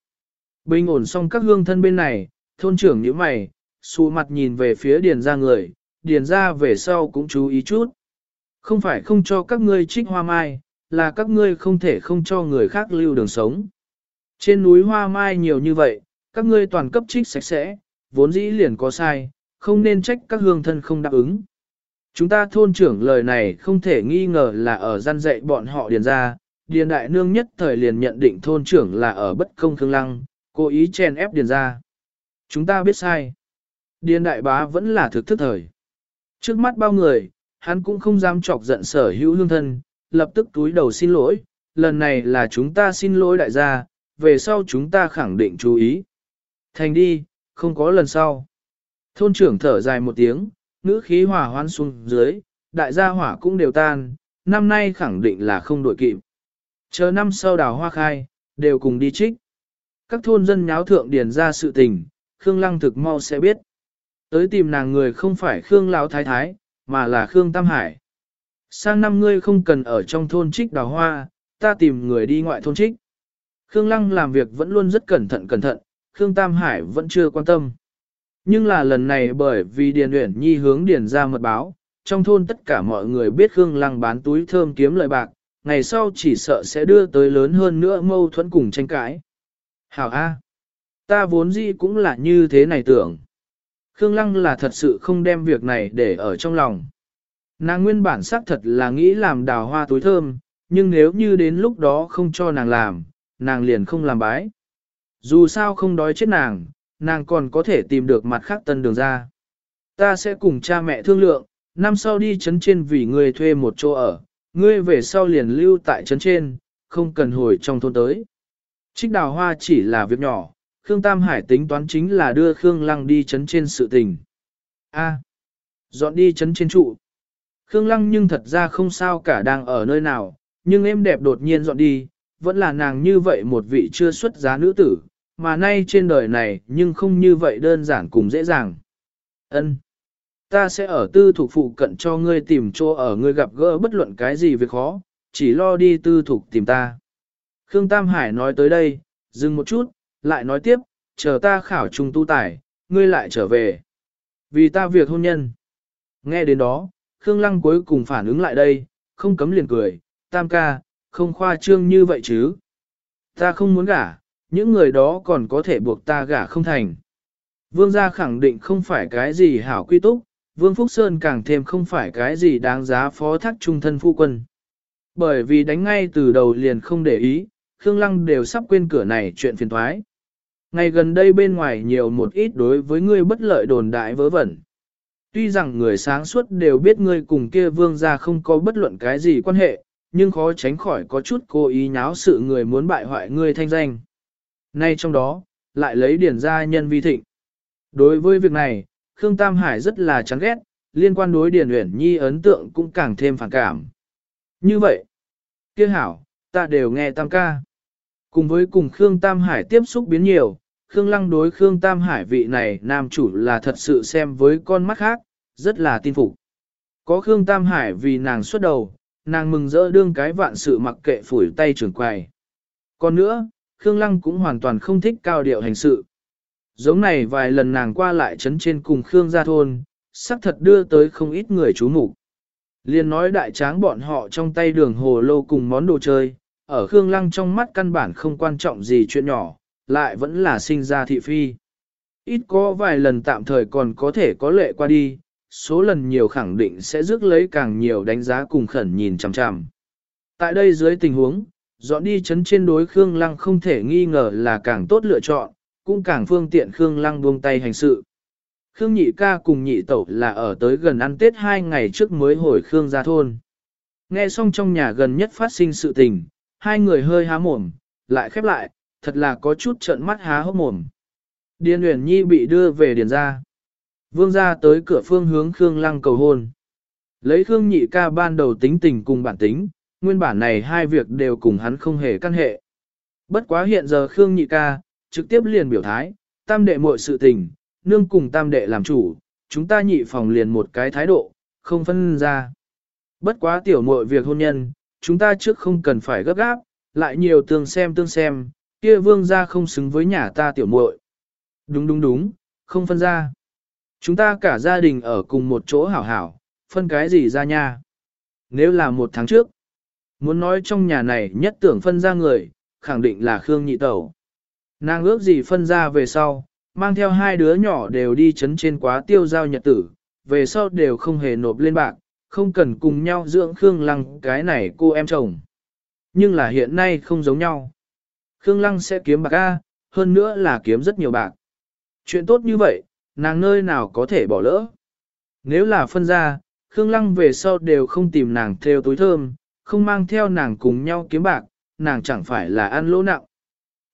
Bình ổn xong các hương thân bên này, thôn trưởng như mày, xù mặt nhìn về phía điền ra người, điền ra về sau cũng chú ý chút. Không phải không cho các ngươi trích hoa mai, là các ngươi không thể không cho người khác lưu đường sống. Trên núi hoa mai nhiều như vậy, các ngươi toàn cấp trích sạch sẽ, vốn dĩ liền có sai, không nên trách các hương thân không đáp ứng. Chúng ta thôn trưởng lời này không thể nghi ngờ là ở gian dạy bọn họ điền ra, điền đại nương nhất thời liền nhận định thôn trưởng là ở bất công thương lăng, cố ý chen ép điền ra. Chúng ta biết sai. Điền đại bá vẫn là thực thức thời. Trước mắt bao người, hắn cũng không dám chọc giận sở hữu hương thân, lập tức túi đầu xin lỗi, lần này là chúng ta xin lỗi đại gia, về sau chúng ta khẳng định chú ý. Thành đi, không có lần sau. Thôn trưởng thở dài một tiếng, ngữ khí hỏa hoan xuống dưới, đại gia hỏa cũng đều tan, năm nay khẳng định là không đổi kịp. Chờ năm sau đào hoa khai, đều cùng đi trích. Các thôn dân nháo thượng điền ra sự tình, Khương Lăng thực mau sẽ biết. Tới tìm nàng người không phải Khương Lão Thái Thái, mà là Khương Tam Hải. Sang năm ngươi không cần ở trong thôn trích đào hoa, ta tìm người đi ngoại thôn trích. Khương Lăng làm việc vẫn luôn rất cẩn thận cẩn thận, Khương Tam Hải vẫn chưa quan tâm. Nhưng là lần này bởi vì Điền Uyển Nhi hướng Điền ra mật báo, trong thôn tất cả mọi người biết Khương Lăng bán túi thơm kiếm lợi bạc, ngày sau chỉ sợ sẽ đưa tới lớn hơn nữa mâu thuẫn cùng tranh cãi. Hảo A. Ta vốn gì cũng là như thế này tưởng. Khương Lăng là thật sự không đem việc này để ở trong lòng. Nàng nguyên bản xác thật là nghĩ làm đào hoa túi thơm, nhưng nếu như đến lúc đó không cho nàng làm, nàng liền không làm bái. Dù sao không đói chết nàng, nàng còn có thể tìm được mặt khác tân đường ra. Ta sẽ cùng cha mẹ thương lượng, năm sau đi chấn trên vì người thuê một chỗ ở, ngươi về sau liền lưu tại trấn trên, không cần hồi trong thôn tới. Trích đào hoa chỉ là việc nhỏ, Khương Tam Hải tính toán chính là đưa Khương Lăng đi trấn trên sự tình. A, dọn đi trấn trên trụ. Khương Lăng nhưng thật ra không sao cả đang ở nơi nào, nhưng em đẹp đột nhiên dọn đi, vẫn là nàng như vậy một vị chưa xuất giá nữ tử, mà nay trên đời này nhưng không như vậy đơn giản cùng dễ dàng. Ân, Ta sẽ ở tư thuộc phụ cận cho ngươi tìm chỗ ở ngươi gặp gỡ bất luận cái gì việc khó, chỉ lo đi tư thuộc tìm ta. Khương Tam Hải nói tới đây, dừng một chút, lại nói tiếp, chờ ta khảo trung tu tài, ngươi lại trở về. Vì ta việc hôn nhân. Nghe đến đó, Khương Lăng cuối cùng phản ứng lại đây, không cấm liền cười, Tam ca, không khoa trương như vậy chứ. Ta không muốn gả, những người đó còn có thể buộc ta gả không thành. Vương gia khẳng định không phải cái gì hảo quy túc, Vương Phúc Sơn càng thêm không phải cái gì đáng giá phó thác trung thân phu quân. Bởi vì đánh ngay từ đầu liền không để ý, Khương Lăng đều sắp quên cửa này chuyện phiền thoái. Ngày gần đây bên ngoài nhiều một ít đối với ngươi bất lợi đồn đại vớ vẩn. Tuy rằng người sáng suốt đều biết ngươi cùng kia vương gia không có bất luận cái gì quan hệ, nhưng khó tránh khỏi có chút cố ý nháo sự người muốn bại hoại ngươi thanh danh. Nay trong đó, lại lấy điển gia nhân vi thịnh. Đối với việc này, Khương Tam Hải rất là chán ghét, liên quan đối Điền Uyển Nhi ấn tượng cũng càng thêm phản cảm. Như vậy, kia hảo, ta đều nghe Tam ca. Cùng với cùng Khương Tam Hải tiếp xúc biến nhiều, Khương Lăng đối Khương Tam Hải vị này nam chủ là thật sự xem với con mắt khác, rất là tin phục. Có Khương Tam Hải vì nàng xuất đầu, nàng mừng rỡ đương cái vạn sự mặc kệ phủi tay trưởng quài. Còn nữa, Khương Lăng cũng hoàn toàn không thích cao điệu hành sự. Giống này vài lần nàng qua lại chấn trên cùng Khương gia thôn, sắc thật đưa tới không ít người chú mục Liên nói đại tráng bọn họ trong tay đường hồ lô cùng món đồ chơi, ở Khương Lăng trong mắt căn bản không quan trọng gì chuyện nhỏ, lại vẫn là sinh ra thị phi. Ít có vài lần tạm thời còn có thể có lệ qua đi, số lần nhiều khẳng định sẽ rước lấy càng nhiều đánh giá cùng khẩn nhìn chằm chằm. Tại đây dưới tình huống, dọn đi chấn trên đối Khương Lăng không thể nghi ngờ là càng tốt lựa chọn, cũng càng phương tiện Khương Lăng buông tay hành sự. Khương nhị ca cùng nhị tẩu là ở tới gần ăn Tết hai ngày trước mới hồi Khương ra thôn. Nghe xong trong nhà gần nhất phát sinh sự tình, hai người hơi há mồm, lại khép lại, thật là có chút trợn mắt há hốc mồm. Điền Uyển Nhi bị đưa về điền ra. Vương ra tới cửa phương hướng Khương Lăng cầu hôn. Lấy Khương nhị ca ban đầu tính tình cùng bản tính, nguyên bản này hai việc đều cùng hắn không hề căn hệ. Bất quá hiện giờ Khương nhị ca, trực tiếp liền biểu thái, tam đệ muội sự tình, nương cùng tam đệ làm chủ, chúng ta nhị phòng liền một cái thái độ, không phân ra. Bất quá tiểu muội việc hôn nhân, chúng ta trước không cần phải gấp gáp, lại nhiều tương xem tương xem, kia vương gia không xứng với nhà ta tiểu muội. Đúng đúng đúng, không phân ra. Chúng ta cả gia đình ở cùng một chỗ hảo hảo, phân cái gì ra nha. Nếu là một tháng trước, muốn nói trong nhà này nhất tưởng phân ra người, khẳng định là Khương Nhị Tẩu. Nàng ước gì phân ra về sau, mang theo hai đứa nhỏ đều đi chấn trên quá tiêu giao nhật tử, về sau đều không hề nộp lên bạc, không cần cùng nhau dưỡng Khương Lăng cái này cô em chồng. Nhưng là hiện nay không giống nhau. Khương Lăng sẽ kiếm bạc A, hơn nữa là kiếm rất nhiều bạc. Chuyện tốt như vậy, nàng nơi nào có thể bỏ lỡ. Nếu là phân ra, Khương Lăng về sau đều không tìm nàng theo túi thơm, không mang theo nàng cùng nhau kiếm bạc, nàng chẳng phải là ăn lỗ nặng.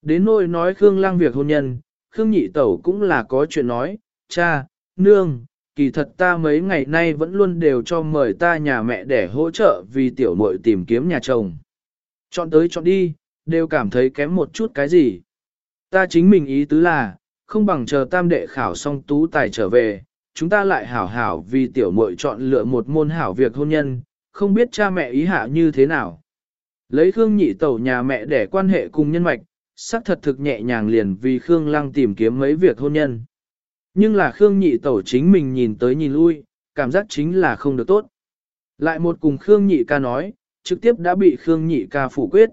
Đến nỗi nói Khương Lăng việc hôn nhân, Khương Nhị Tẩu cũng là có chuyện nói, cha, nương, kỳ thật ta mấy ngày nay vẫn luôn đều cho mời ta nhà mẹ để hỗ trợ vì tiểu muội tìm kiếm nhà chồng. Chọn tới chọn đi, đều cảm thấy kém một chút cái gì. Ta chính mình ý tứ là, không bằng chờ tam đệ khảo xong tú tài trở về, chúng ta lại hảo hảo vì tiểu muội chọn lựa một môn hảo việc hôn nhân, không biết cha mẹ ý hạ như thế nào. Lấy Khương nhị tẩu nhà mẹ để quan hệ cùng nhân mạch, xác thật thực nhẹ nhàng liền vì Khương lăng tìm kiếm mấy việc hôn nhân. Nhưng là Khương nhị tẩu chính mình nhìn tới nhìn lui, cảm giác chính là không được tốt. Lại một cùng Khương nhị ca nói, trực tiếp đã bị Khương nhị ca phủ quyết.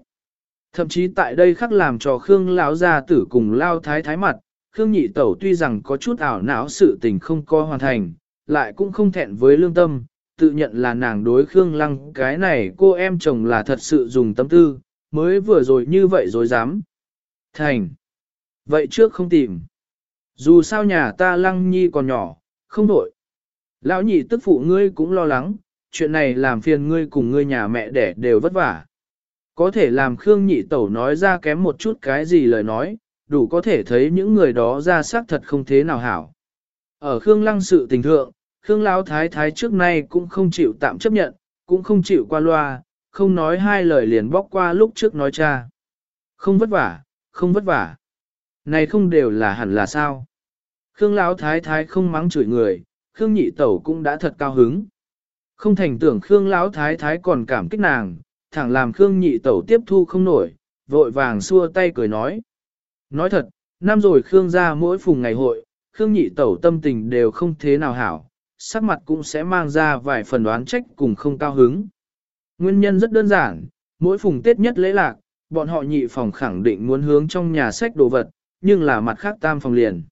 Thậm chí tại đây khắc làm cho Khương lão gia tử cùng lao thái thái mặt, Khương nhị tẩu tuy rằng có chút ảo não sự tình không có hoàn thành, lại cũng không thẹn với lương tâm, tự nhận là nàng đối Khương Lăng cái này cô em chồng là thật sự dùng tâm tư, mới vừa rồi như vậy rồi dám. Thành. Vậy trước không tìm. Dù sao nhà ta Lăng Nhi còn nhỏ, không đổi. Lão nhị tức phụ ngươi cũng lo lắng, chuyện này làm phiền ngươi cùng ngươi nhà mẹ đẻ đều vất vả. Có thể làm Khương nhị tẩu nói ra kém một chút cái gì lời nói, đủ có thể thấy những người đó ra xác thật không thế nào hảo. Ở Khương lăng sự tình thượng, Khương Lão Thái Thái trước nay cũng không chịu tạm chấp nhận, cũng không chịu qua loa, không nói hai lời liền bóc qua lúc trước nói cha. Không vất vả, không vất vả. Này không đều là hẳn là sao. Khương Lão Thái Thái không mắng chửi người, Khương Nhị Tẩu cũng đã thật cao hứng. Không thành tưởng Khương Lão Thái Thái còn cảm kích nàng, thẳng làm Khương Nhị Tẩu tiếp thu không nổi, vội vàng xua tay cười nói. Nói thật, năm rồi Khương gia mỗi phùng ngày hội, Khương Nhị Tẩu tâm tình đều không thế nào hảo, sắc mặt cũng sẽ mang ra vài phần đoán trách cùng không cao hứng. Nguyên nhân rất đơn giản, mỗi phùng Tết nhất lễ lạc, bọn họ nhị phòng khẳng định muốn hướng trong nhà sách đồ vật, nhưng là mặt khác tam phòng liền.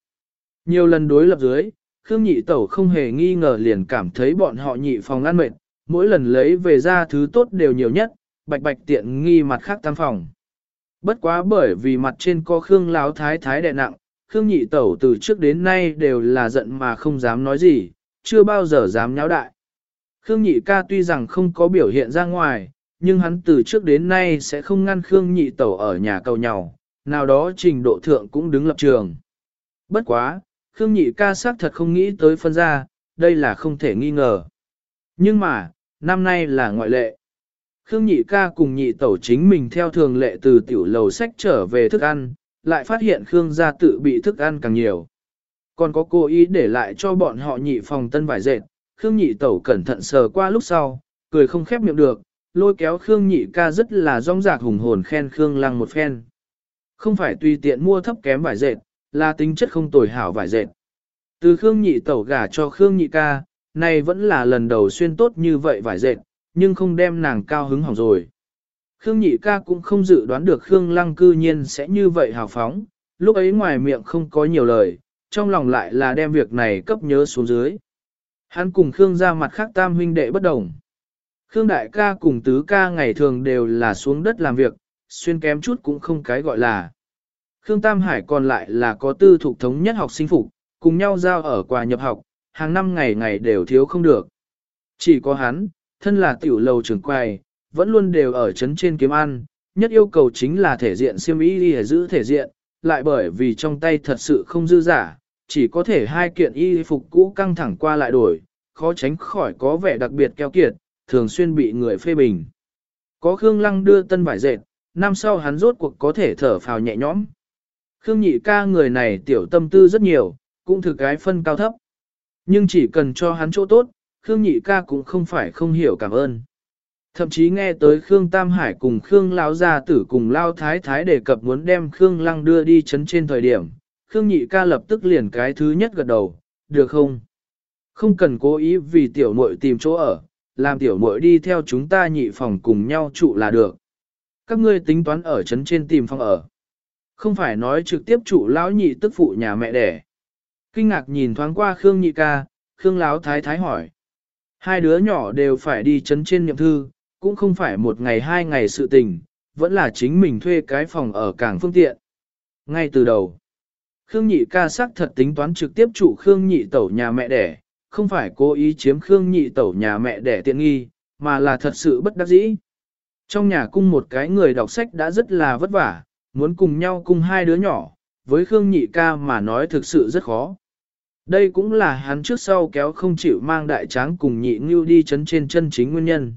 Nhiều lần đối lập dưới, Khương nhị tẩu không hề nghi ngờ liền cảm thấy bọn họ nhị phòng ăn mệt, mỗi lần lấy về ra thứ tốt đều nhiều nhất, bạch bạch tiện nghi mặt khác tam phòng. Bất quá bởi vì mặt trên có Khương láo thái thái đệ nặng, Khương nhị tẩu từ trước đến nay đều là giận mà không dám nói gì, chưa bao giờ dám nháo đại. Khương nhị ca tuy rằng không có biểu hiện ra ngoài, nhưng hắn từ trước đến nay sẽ không ngăn Khương nhị tẩu ở nhà cầu nhau, nào đó trình độ thượng cũng đứng lập trường. Bất quá, Khương nhị ca xác thật không nghĩ tới phân ra, đây là không thể nghi ngờ. Nhưng mà, năm nay là ngoại lệ. Khương nhị ca cùng nhị tẩu chính mình theo thường lệ từ tiểu lầu sách trở về thức ăn, lại phát hiện Khương gia tự bị thức ăn càng nhiều. Còn có cố ý để lại cho bọn họ nhị phòng tân vải dệt, Khương nhị tẩu cẩn thận sờ qua lúc sau, cười không khép miệng được, lôi kéo Khương nhị ca rất là rong rạc hùng hồn khen Khương lăng một phen. Không phải tùy tiện mua thấp kém vải dệt, là tính chất không tồi hảo vải dệt. Từ Khương nhị tẩu gả cho Khương nhị ca, này vẫn là lần đầu xuyên tốt như vậy vải dệt, nhưng không đem nàng cao hứng hỏng rồi. Khương nhị ca cũng không dự đoán được Khương lăng cư nhiên sẽ như vậy hào phóng, lúc ấy ngoài miệng không có nhiều lời, trong lòng lại là đem việc này cấp nhớ xuống dưới. Hắn cùng Khương ra mặt khác tam huynh đệ bất đồng. Khương đại ca cùng tứ ca ngày thường đều là xuống đất làm việc, xuyên kém chút cũng không cái gọi là. Khương Tam Hải còn lại là có tư thuộc thống nhất học sinh phục, cùng nhau giao ở quà nhập học, hàng năm ngày ngày đều thiếu không được. Chỉ có hắn, thân là tiểu lầu trưởng quầy, vẫn luôn đều ở chấn trên kiếm ăn, nhất yêu cầu chính là thể diện siêm y để giữ thể diện, lại bởi vì trong tay thật sự không dư giả, chỉ có thể hai kiện y phục cũ căng thẳng qua lại đổi, khó tránh khỏi có vẻ đặc biệt keo kiệt, thường xuyên bị người phê bình. Có Khương Lăng đưa tân vải dệt, năm sau hắn rốt cuộc có thể thở phào nhẹ nhõm. Khương nhị ca người này tiểu tâm tư rất nhiều, cũng thực cái phân cao thấp. Nhưng chỉ cần cho hắn chỗ tốt, Khương nhị ca cũng không phải không hiểu cảm ơn. Thậm chí nghe tới Khương Tam Hải cùng Khương Lão Gia Tử cùng Lao Thái Thái đề cập muốn đem Khương Lăng đưa đi chấn trên thời điểm, Khương nhị ca lập tức liền cái thứ nhất gật đầu, được không? Không cần cố ý vì tiểu muội tìm chỗ ở, làm tiểu muội đi theo chúng ta nhị phòng cùng nhau trụ là được. Các ngươi tính toán ở trấn trên tìm phòng ở. Không phải nói trực tiếp trụ lão nhị tức phụ nhà mẹ đẻ. Kinh ngạc nhìn thoáng qua Khương nhị ca, Khương Lão thái thái hỏi. Hai đứa nhỏ đều phải đi trấn trên niệm thư, cũng không phải một ngày hai ngày sự tình, vẫn là chính mình thuê cái phòng ở cảng phương tiện. Ngay từ đầu, Khương nhị ca sắc thật tính toán trực tiếp trụ Khương nhị tẩu nhà mẹ đẻ, không phải cố ý chiếm Khương nhị tẩu nhà mẹ để tiện nghi, mà là thật sự bất đắc dĩ. Trong nhà cung một cái người đọc sách đã rất là vất vả, muốn cùng nhau cùng hai đứa nhỏ, với Khương nhị ca mà nói thực sự rất khó. Đây cũng là hắn trước sau kéo không chịu mang đại tráng cùng nhị ngưu đi chấn trên chân chính nguyên nhân.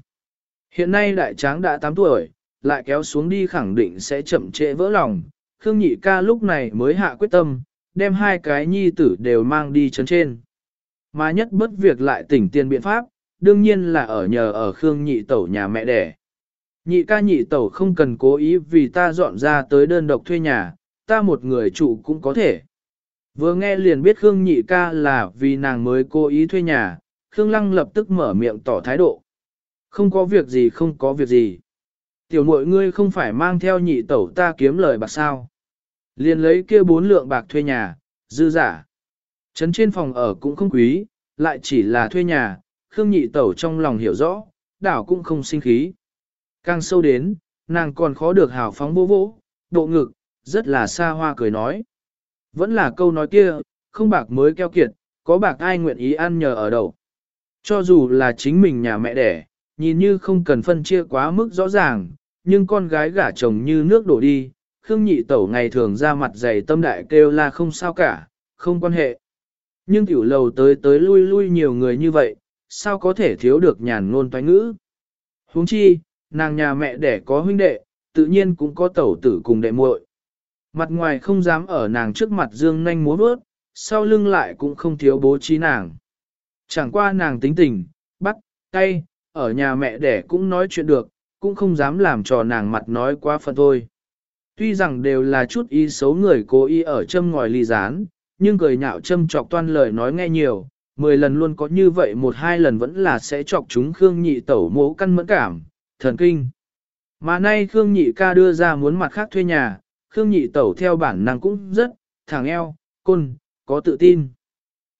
Hiện nay đại tráng đã 8 tuổi, lại kéo xuống đi khẳng định sẽ chậm trễ vỡ lòng. Khương nhị ca lúc này mới hạ quyết tâm, đem hai cái nhi tử đều mang đi chấn trên. Mà nhất bất việc lại tỉnh tiền biện pháp, đương nhiên là ở nhờ ở Khương nhị tẩu nhà mẹ đẻ. Nhị ca nhị tẩu không cần cố ý vì ta dọn ra tới đơn độc thuê nhà, ta một người trụ cũng có thể. Vừa nghe liền biết Khương nhị ca là vì nàng mới cố ý thuê nhà, Khương lăng lập tức mở miệng tỏ thái độ. Không có việc gì không có việc gì. Tiểu mội ngươi không phải mang theo nhị tẩu ta kiếm lời bạc sao. Liền lấy kia bốn lượng bạc thuê nhà, dư giả. Trấn trên phòng ở cũng không quý, lại chỉ là thuê nhà, Khương nhị tẩu trong lòng hiểu rõ, đảo cũng không sinh khí. Càng sâu đến, nàng còn khó được hào phóng vô vỗ, độ ngực, rất là xa hoa cười nói. Vẫn là câu nói kia, không bạc mới keo kiệt, có bạc ai nguyện ý ăn nhờ ở đầu. Cho dù là chính mình nhà mẹ đẻ, nhìn như không cần phân chia quá mức rõ ràng, nhưng con gái gả chồng như nước đổ đi, Khương nhị tẩu ngày thường ra mặt dày tâm đại kêu là không sao cả, không quan hệ. Nhưng tiểu lầu tới tới lui lui nhiều người như vậy, sao có thể thiếu được nhàn ngôn toái ngữ. huống chi, nàng nhà mẹ đẻ có huynh đệ, tự nhiên cũng có tẩu tử cùng đệ muội. Mặt ngoài không dám ở nàng trước mặt dương nanh múa bước, sau lưng lại cũng không thiếu bố trí nàng. Chẳng qua nàng tính tình, bắt, tay, ở nhà mẹ đẻ cũng nói chuyện được, cũng không dám làm trò nàng mặt nói quá phần thôi. Tuy rằng đều là chút ý xấu người cố ý ở châm ngòi ly gián, nhưng cười nhạo châm chọc toan lời nói nghe nhiều, mười lần luôn có như vậy một hai lần vẫn là sẽ chọc chúng Khương Nhị tẩu mố căn mẫn cảm, thần kinh. Mà nay Khương Nhị ca đưa ra muốn mặt khác thuê nhà, Khương Nhị tẩu theo bản năng cũng rất, thẳng eo, côn, có tự tin.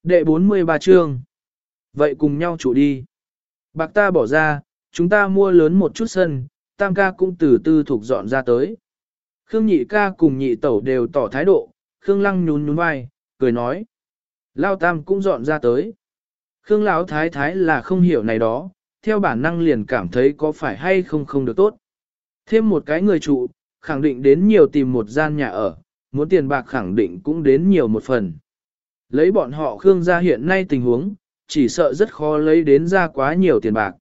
Đệ 43 chương. Vậy cùng nhau chủ đi. Bạc ta bỏ ra, chúng ta mua lớn một chút sân, tam ca cũng từ tư thuộc dọn ra tới. Khương nhị ca cùng nhị tẩu đều tỏ thái độ, Khương lăng nhún nhún vai, cười nói. Lao tam cũng dọn ra tới. Khương lão thái thái là không hiểu này đó, theo bản năng liền cảm thấy có phải hay không không được tốt. Thêm một cái người trụ, khẳng định đến nhiều tìm một gian nhà ở, muốn tiền bạc khẳng định cũng đến nhiều một phần. Lấy bọn họ Khương gia hiện nay tình huống, chỉ sợ rất khó lấy đến ra quá nhiều tiền bạc.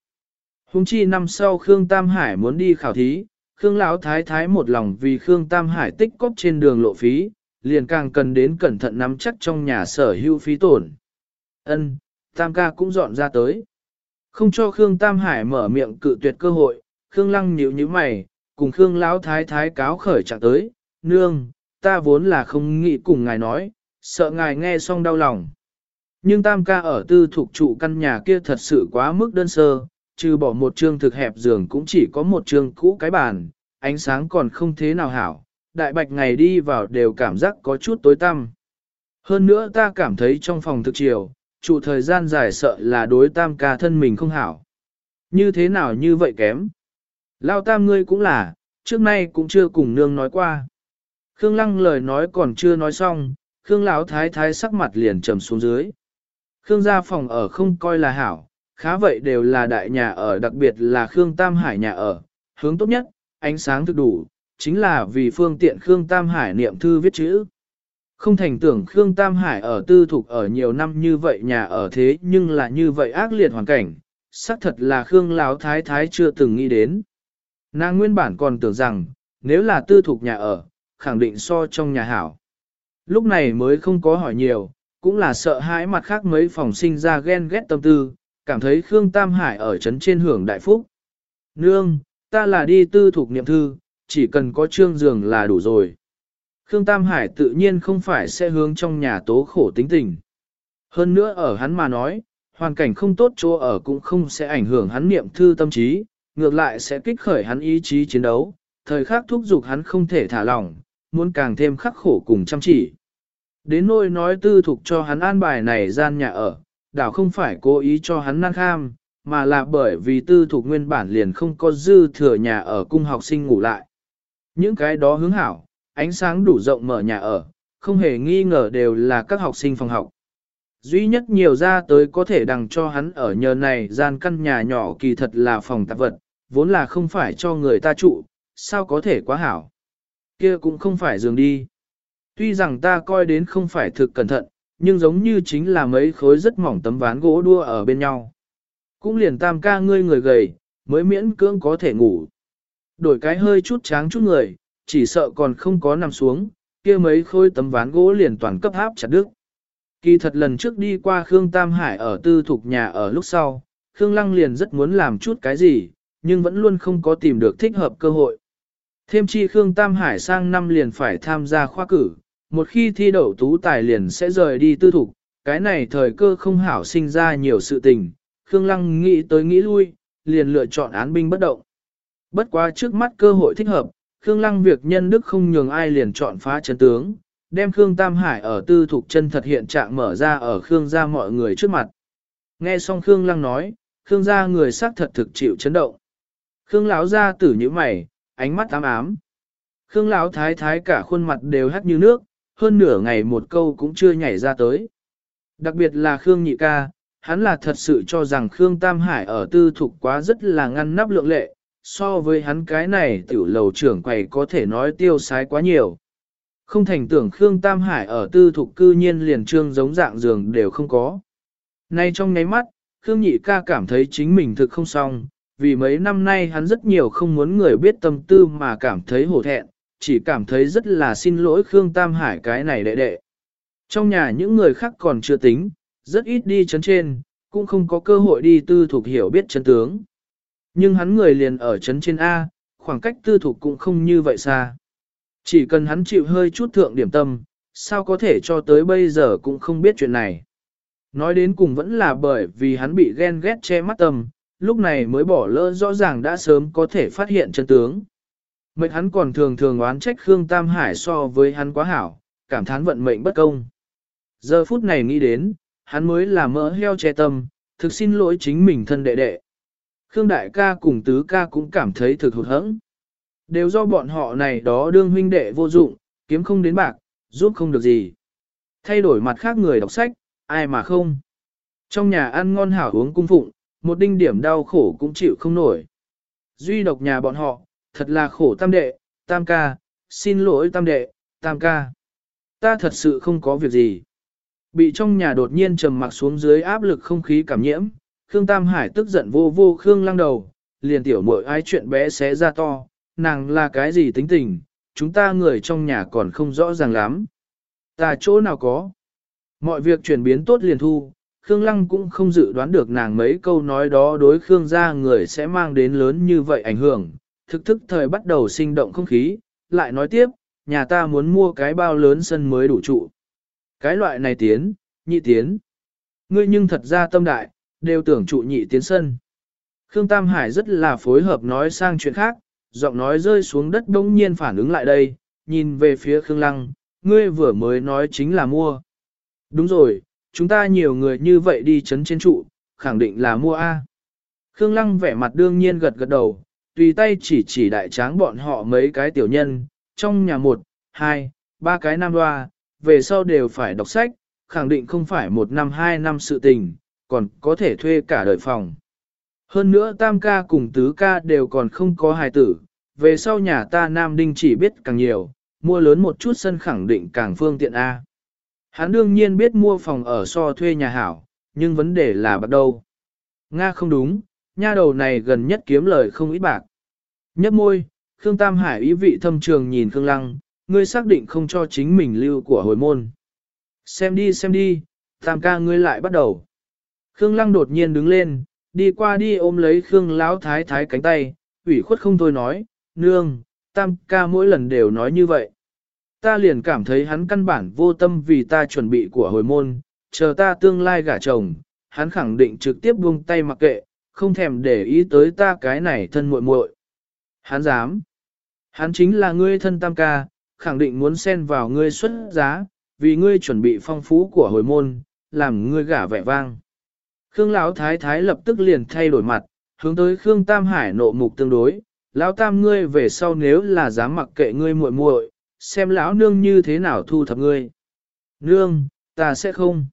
Hùng chi năm sau Khương Tam Hải muốn đi khảo thí, Khương Lão Thái Thái một lòng vì Khương Tam Hải tích cóp trên đường lộ phí, liền càng cần đến cẩn thận nắm chắc trong nhà sở hữu phí tổn. Ân, Tam ca cũng dọn ra tới. Không cho Khương Tam Hải mở miệng cự tuyệt cơ hội, Khương Lăng nhíu nhíu mày, cùng Khương Lão Thái Thái cáo khởi trạng tới, nương, ta vốn là không nghĩ cùng ngài nói, sợ ngài nghe xong đau lòng. Nhưng tam ca ở tư thuộc trụ căn nhà kia thật sự quá mức đơn sơ, trừ bỏ một chương thực hẹp giường cũng chỉ có một chương cũ cái bàn, ánh sáng còn không thế nào hảo, đại bạch ngày đi vào đều cảm giác có chút tối tăm. Hơn nữa ta cảm thấy trong phòng thực chiều, trụ thời gian dài sợ là đối tam ca thân mình không hảo. Như thế nào như vậy kém? Lao tam ngươi cũng là, trước nay cũng chưa cùng nương nói qua. Khương Lăng lời nói còn chưa nói xong, Khương Lão thái thái sắc mặt liền trầm xuống dưới. Khương gia phòng ở không coi là hảo, khá vậy đều là đại nhà ở đặc biệt là Khương Tam Hải nhà ở, hướng tốt nhất, ánh sáng thực đủ, chính là vì phương tiện Khương Tam Hải niệm thư viết chữ. Không thành tưởng Khương Tam Hải ở tư thục ở nhiều năm như vậy nhà ở thế nhưng là như vậy ác liệt hoàn cảnh, xác thật là Khương Lão Thái Thái chưa từng nghĩ đến. Nàng nguyên bản còn tưởng rằng, nếu là tư thục nhà ở, khẳng định so trong nhà hảo. Lúc này mới không có hỏi nhiều, cũng là sợ hãi mặt khác mấy phòng sinh ra ghen ghét tâm tư, cảm thấy Khương Tam Hải ở trấn trên hưởng đại phúc. Nương, ta là đi tư Thục niệm thư, chỉ cần có trương giường là đủ rồi. Khương Tam Hải tự nhiên không phải sẽ hướng trong nhà tố khổ tính tình. Hơn nữa ở hắn mà nói, hoàn cảnh không tốt chỗ ở cũng không sẽ ảnh hưởng hắn niệm thư tâm trí, ngược lại sẽ kích khởi hắn ý chí chiến đấu, thời khắc thúc giục hắn không thể thả lỏng, muốn càng thêm khắc khổ cùng chăm chỉ. Đến nỗi nói tư thục cho hắn an bài này gian nhà ở, đảo không phải cố ý cho hắn năng kham, mà là bởi vì tư thục nguyên bản liền không có dư thừa nhà ở cung học sinh ngủ lại. Những cái đó hướng hảo, ánh sáng đủ rộng mở nhà ở, không hề nghi ngờ đều là các học sinh phòng học. Duy nhất nhiều ra tới có thể đằng cho hắn ở nhờ này gian căn nhà nhỏ kỳ thật là phòng tạp vật, vốn là không phải cho người ta trụ, sao có thể quá hảo. Kia cũng không phải giường đi. Tuy rằng ta coi đến không phải thực cẩn thận, nhưng giống như chính là mấy khối rất mỏng tấm ván gỗ đua ở bên nhau. Cũng liền tam ca ngươi người gầy, mới miễn cưỡng có thể ngủ. Đổi cái hơi chút tráng chút người, chỉ sợ còn không có nằm xuống, kia mấy khôi tấm ván gỗ liền toàn cấp háp chặt đứt. Kỳ thật lần trước đi qua Khương Tam Hải ở tư thục nhà ở lúc sau, Khương Lăng liền rất muốn làm chút cái gì, nhưng vẫn luôn không có tìm được thích hợp cơ hội. Thêm chi Khương Tam Hải sang năm liền phải tham gia khoa cử, một khi thi đậu tú tài liền sẽ rời đi tư thục, cái này thời cơ không hảo sinh ra nhiều sự tình, Khương Lăng nghĩ tới nghĩ lui, liền lựa chọn án binh bất động. Bất quá trước mắt cơ hội thích hợp, Khương Lăng việc nhân đức không nhường ai liền chọn phá chấn tướng, đem Khương Tam Hải ở tư thục chân thật hiện trạng mở ra ở Khương gia mọi người trước mặt. Nghe xong Khương Lăng nói, Khương gia người xác thật thực chịu chấn động. Khương lão gia tử như mày, ánh mắt ám ám. Khương lão thái thái cả khuôn mặt đều hắt như nước, hơn nửa ngày một câu cũng chưa nhảy ra tới. Đặc biệt là Khương nhị ca, hắn là thật sự cho rằng Khương Tam Hải ở tư thục quá rất là ngăn nắp lượng lệ, so với hắn cái này tiểu lầu trưởng quầy có thể nói tiêu sái quá nhiều. Không thành tưởng Khương Tam Hải ở tư thục cư nhiên liền trương giống dạng giường đều không có. Nay trong nháy mắt, Khương Nhị ca cảm thấy chính mình thực không xong, vì mấy năm nay hắn rất nhiều không muốn người biết tâm tư mà cảm thấy hổ thẹn, chỉ cảm thấy rất là xin lỗi Khương Tam Hải cái này đệ đệ. Trong nhà những người khác còn chưa tính, rất ít đi chấn trên, cũng không có cơ hội đi tư thuộc hiểu biết chân tướng. Nhưng hắn người liền ở chấn trên A, khoảng cách tư thục cũng không như vậy xa. Chỉ cần hắn chịu hơi chút thượng điểm tâm, sao có thể cho tới bây giờ cũng không biết chuyện này. Nói đến cùng vẫn là bởi vì hắn bị ghen ghét che mắt tâm, lúc này mới bỏ lỡ rõ ràng đã sớm có thể phát hiện chân tướng. Mệnh hắn còn thường thường oán trách Khương Tam Hải so với hắn quá hảo, cảm thán vận mệnh bất công. Giờ phút này nghĩ đến, hắn mới là mỡ heo che tâm, thực xin lỗi chính mình thân đệ đệ. Khương Đại ca cùng Tứ ca cũng cảm thấy thực hụt hẫng. Đều do bọn họ này đó đương huynh đệ vô dụng, kiếm không đến bạc, giúp không được gì. Thay đổi mặt khác người đọc sách, ai mà không. Trong nhà ăn ngon hảo uống cung phụng, một đinh điểm đau khổ cũng chịu không nổi. Duy độc nhà bọn họ, thật là khổ tam đệ, tam ca, xin lỗi tam đệ, tam ca. Ta thật sự không có việc gì. Bị trong nhà đột nhiên trầm mặc xuống dưới áp lực không khí cảm nhiễm, Khương Tam Hải tức giận vô vô Khương lăng đầu, liền tiểu muội ai chuyện bé xé ra to, nàng là cái gì tính tình, chúng ta người trong nhà còn không rõ ràng lắm. Ta chỗ nào có. Mọi việc chuyển biến tốt liền thu, Khương Lăng cũng không dự đoán được nàng mấy câu nói đó đối Khương gia người sẽ mang đến lớn như vậy ảnh hưởng, thực thức thời bắt đầu sinh động không khí, lại nói tiếp, nhà ta muốn mua cái bao lớn sân mới đủ trụ. Cái loại này tiến, nhị tiến. Ngươi nhưng thật ra tâm đại, đều tưởng trụ nhị tiến sân. Khương Tam Hải rất là phối hợp nói sang chuyện khác, giọng nói rơi xuống đất bỗng nhiên phản ứng lại đây, nhìn về phía Khương Lăng, ngươi vừa mới nói chính là mua. Đúng rồi, chúng ta nhiều người như vậy đi chấn trên trụ, khẳng định là mua A. Khương Lăng vẻ mặt đương nhiên gật gật đầu, tùy tay chỉ chỉ đại tráng bọn họ mấy cái tiểu nhân, trong nhà một, hai, ba cái nam hoa, về sau đều phải đọc sách, khẳng định không phải một năm hai năm sự tình, còn có thể thuê cả đời phòng. Hơn nữa tam ca cùng tứ ca đều còn không có hài tử, về sau nhà ta nam đinh chỉ biết càng nhiều, mua lớn một chút sân khẳng định càng phương tiện A. Hắn đương nhiên biết mua phòng ở so thuê nhà hảo, nhưng vấn đề là bắt đầu. Nga không đúng, nha đầu này gần nhất kiếm lời không ít bạc. Nhấp môi, Khương Tam Hải ý vị thâm trường nhìn Khương Lăng, ngươi xác định không cho chính mình lưu của hồi môn. Xem đi xem đi, Tam ca ngươi lại bắt đầu. Khương Lăng đột nhiên đứng lên, đi qua đi ôm lấy Khương Lão Thái Thái cánh tay, ủy khuất không thôi nói, nương, Tam ca mỗi lần đều nói như vậy. Ta liền cảm thấy hắn căn bản vô tâm vì ta chuẩn bị của hồi môn, chờ ta tương lai gả chồng, hắn khẳng định trực tiếp buông tay mặc kệ, không thèm để ý tới ta cái này thân muội muội. Hắn dám. Hắn chính là ngươi thân tam ca, khẳng định muốn xen vào ngươi xuất giá, vì ngươi chuẩn bị phong phú của hồi môn, làm ngươi gả vẻ vang. Khương Lão Thái Thái lập tức liền thay đổi mặt, hướng tới Khương Tam Hải nộ mục tương đối, Lão Tam ngươi về sau nếu là dám mặc kệ ngươi muội muội, xem lão nương như thế nào thu thập ngươi. Nương, ta sẽ không.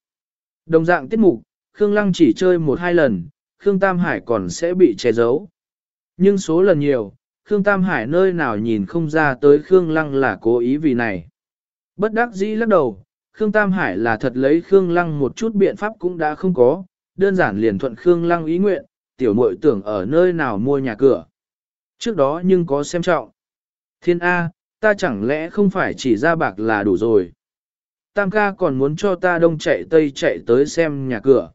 Đồng dạng tiết mục, Khương Lăng chỉ chơi một hai lần, Khương Tam Hải còn sẽ bị che giấu. Nhưng số lần nhiều, Khương Tam Hải nơi nào nhìn không ra tới Khương Lăng là cố ý vì này. Bất đắc dĩ lắc đầu, Khương Tam Hải là thật lấy Khương Lăng một chút biện pháp cũng đã không có, đơn giản liền thuận Khương Lăng ý nguyện, tiểu muội tưởng ở nơi nào mua nhà cửa. Trước đó nhưng có xem trọng. Thiên A, ta chẳng lẽ không phải chỉ ra bạc là đủ rồi. Tam ca còn muốn cho ta đông chạy tây chạy tới xem nhà cửa.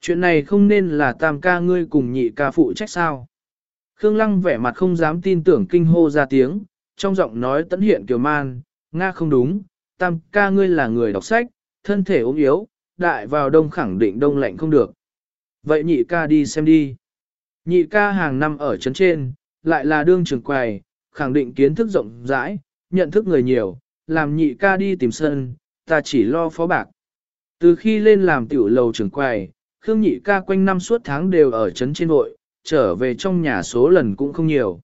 Chuyện này không nên là tam ca ngươi cùng nhị ca phụ trách sao. Khương Lăng vẻ mặt không dám tin tưởng kinh hô ra tiếng, trong giọng nói tấn hiện kiều man, Nga không đúng, tam ca ngươi là người đọc sách, thân thể ốm yếu, đại vào đông khẳng định đông lạnh không được. Vậy nhị ca đi xem đi. Nhị ca hàng năm ở trấn trên, lại là đương trường quầy, khẳng định kiến thức rộng rãi, nhận thức người nhiều, làm nhị ca đi tìm sân, ta chỉ lo phó bạc. Từ khi lên làm tiểu lầu trưởng quầy, Khương Nhị ca quanh năm suốt tháng đều ở trấn trên vội, trở về trong nhà số lần cũng không nhiều.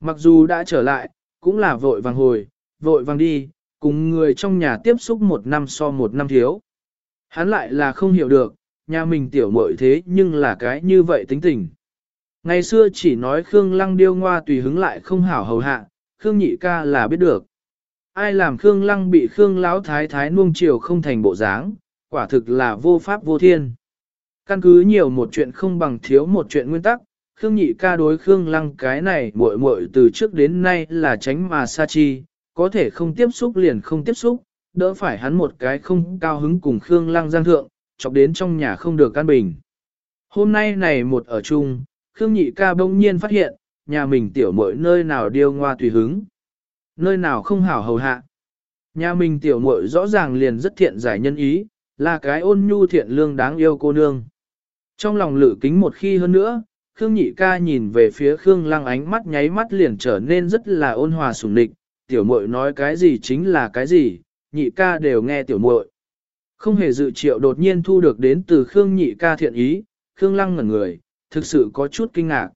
Mặc dù đã trở lại, cũng là vội vàng hồi, vội vàng đi, cùng người trong nhà tiếp xúc một năm so một năm thiếu. Hắn lại là không hiểu được, nhà mình tiểu muội thế nhưng là cái như vậy tính tình. Ngày xưa chỉ nói Khương Lăng điêu ngoa tùy hứng lại không hảo hầu hạ, Khương nhị ca là biết được. Ai làm Khương Lăng bị Khương Lão Thái Thái nuông chiều không thành bộ dáng, quả thực là vô pháp vô thiên. Căn cứ nhiều một chuyện không bằng thiếu một chuyện nguyên tắc, Khương nhị ca đối Khương Lăng cái này muội muội từ trước đến nay là tránh mà xa chi, có thể không tiếp xúc liền không tiếp xúc, đỡ phải hắn một cái không cao hứng cùng Khương Lăng giang thượng, chọc đến trong nhà không được căn bình. Hôm nay này một ở chung, Khương nhị ca bỗng nhiên phát hiện, nhà mình tiểu muội nơi nào điêu ngoa tùy hứng, nơi nào không hảo hầu hạ. Nhà mình tiểu muội rõ ràng liền rất thiện giải nhân ý, là cái ôn nhu thiện lương đáng yêu cô nương. Trong lòng lự kính một khi hơn nữa, Khương nhị ca nhìn về phía Khương lăng ánh mắt nháy mắt liền trở nên rất là ôn hòa sủng địch, tiểu muội nói cái gì chính là cái gì, nhị ca đều nghe tiểu muội. Không hề dự triệu đột nhiên thu được đến từ Khương nhị ca thiện ý, Khương lăng ngẩn người, thực sự có chút kinh ngạc.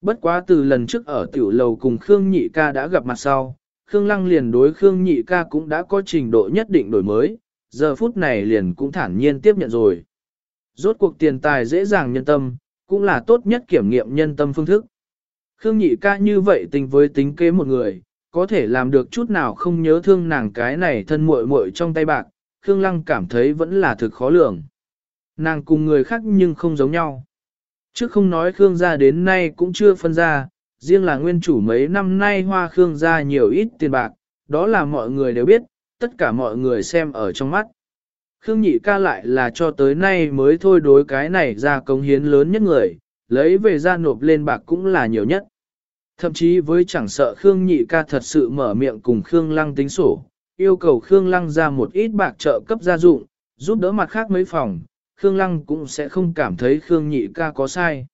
Bất quá từ lần trước ở tiểu lầu cùng Khương nhị ca đã gặp mặt sau, Khương lăng liền đối Khương nhị ca cũng đã có trình độ nhất định đổi mới, giờ phút này liền cũng thản nhiên tiếp nhận rồi. Rốt cuộc tiền tài dễ dàng nhân tâm, cũng là tốt nhất kiểm nghiệm nhân tâm phương thức. Khương nhị ca như vậy tình với tính kế một người, có thể làm được chút nào không nhớ thương nàng cái này thân muội muội trong tay bạc, Khương Lăng cảm thấy vẫn là thực khó lường. Nàng cùng người khác nhưng không giống nhau. Trước không nói Khương gia đến nay cũng chưa phân ra, riêng là nguyên chủ mấy năm nay hoa Khương gia nhiều ít tiền bạc, đó là mọi người đều biết, tất cả mọi người xem ở trong mắt. Khương nhị ca lại là cho tới nay mới thôi đối cái này ra công hiến lớn nhất người, lấy về ra nộp lên bạc cũng là nhiều nhất. Thậm chí với chẳng sợ Khương nhị ca thật sự mở miệng cùng Khương lăng tính sổ, yêu cầu Khương lăng ra một ít bạc trợ cấp gia dụng, giúp đỡ mặt khác mấy phòng, Khương lăng cũng sẽ không cảm thấy Khương nhị ca có sai.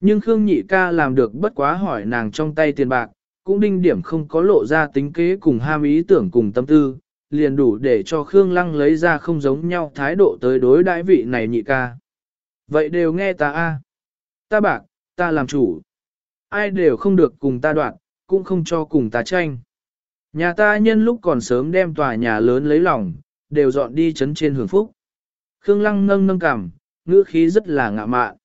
Nhưng Khương nhị ca làm được bất quá hỏi nàng trong tay tiền bạc, cũng đinh điểm không có lộ ra tính kế cùng ham ý tưởng cùng tâm tư, liền đủ để cho Khương Lăng lấy ra không giống nhau thái độ tới đối đãi vị này nhị ca. Vậy đều nghe ta a, Ta bạc, ta làm chủ. Ai đều không được cùng ta đoạn, cũng không cho cùng ta tranh. Nhà ta nhân lúc còn sớm đem tòa nhà lớn lấy lòng, đều dọn đi chấn trên hưởng phúc. Khương Lăng nâng nâng cằm, ngữ khí rất là ngạ mạn.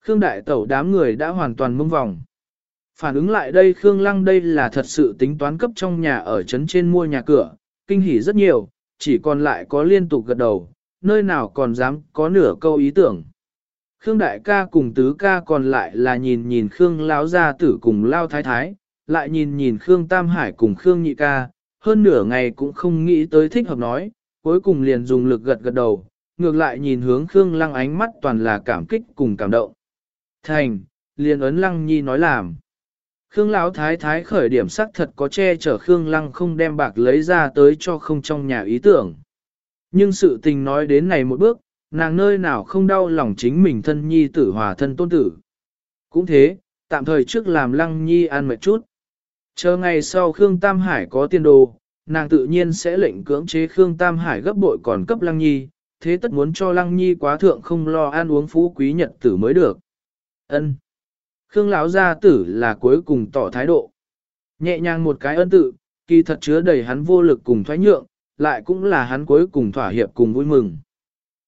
Khương Đại Tẩu đám người đã hoàn toàn mông vòng. Phản ứng lại đây Khương Lăng đây là thật sự tính toán cấp trong nhà ở trấn trên mua nhà cửa, kinh hỉ rất nhiều, chỉ còn lại có liên tục gật đầu, nơi nào còn dám có nửa câu ý tưởng. Khương đại ca cùng tứ ca còn lại là nhìn nhìn Khương lão gia tử cùng lao thái thái, lại nhìn nhìn Khương Tam Hải cùng Khương nhị ca, hơn nửa ngày cũng không nghĩ tới thích hợp nói, cuối cùng liền dùng lực gật gật đầu, ngược lại nhìn hướng Khương lăng ánh mắt toàn là cảm kích cùng cảm động. Thành, liền ấn lăng nhi nói làm. Khương Lão Thái Thái khởi điểm sắc thật có che chở Khương Lăng không đem bạc lấy ra tới cho không trong nhà ý tưởng. Nhưng sự tình nói đến này một bước, nàng nơi nào không đau lòng chính mình thân nhi tử hòa thân tôn tử. Cũng thế, tạm thời trước làm Lăng Nhi ăn mệt chút. Chờ ngày sau Khương Tam Hải có tiền đồ, nàng tự nhiên sẽ lệnh cưỡng chế Khương Tam Hải gấp bội còn cấp Lăng Nhi, thế tất muốn cho Lăng Nhi quá thượng không lo ăn uống phú quý nhật tử mới được. Ân. Khương lão gia tử là cuối cùng tỏ thái độ. Nhẹ nhàng một cái ân tự, kỳ thật chứa đầy hắn vô lực cùng thoái nhượng, lại cũng là hắn cuối cùng thỏa hiệp cùng vui mừng.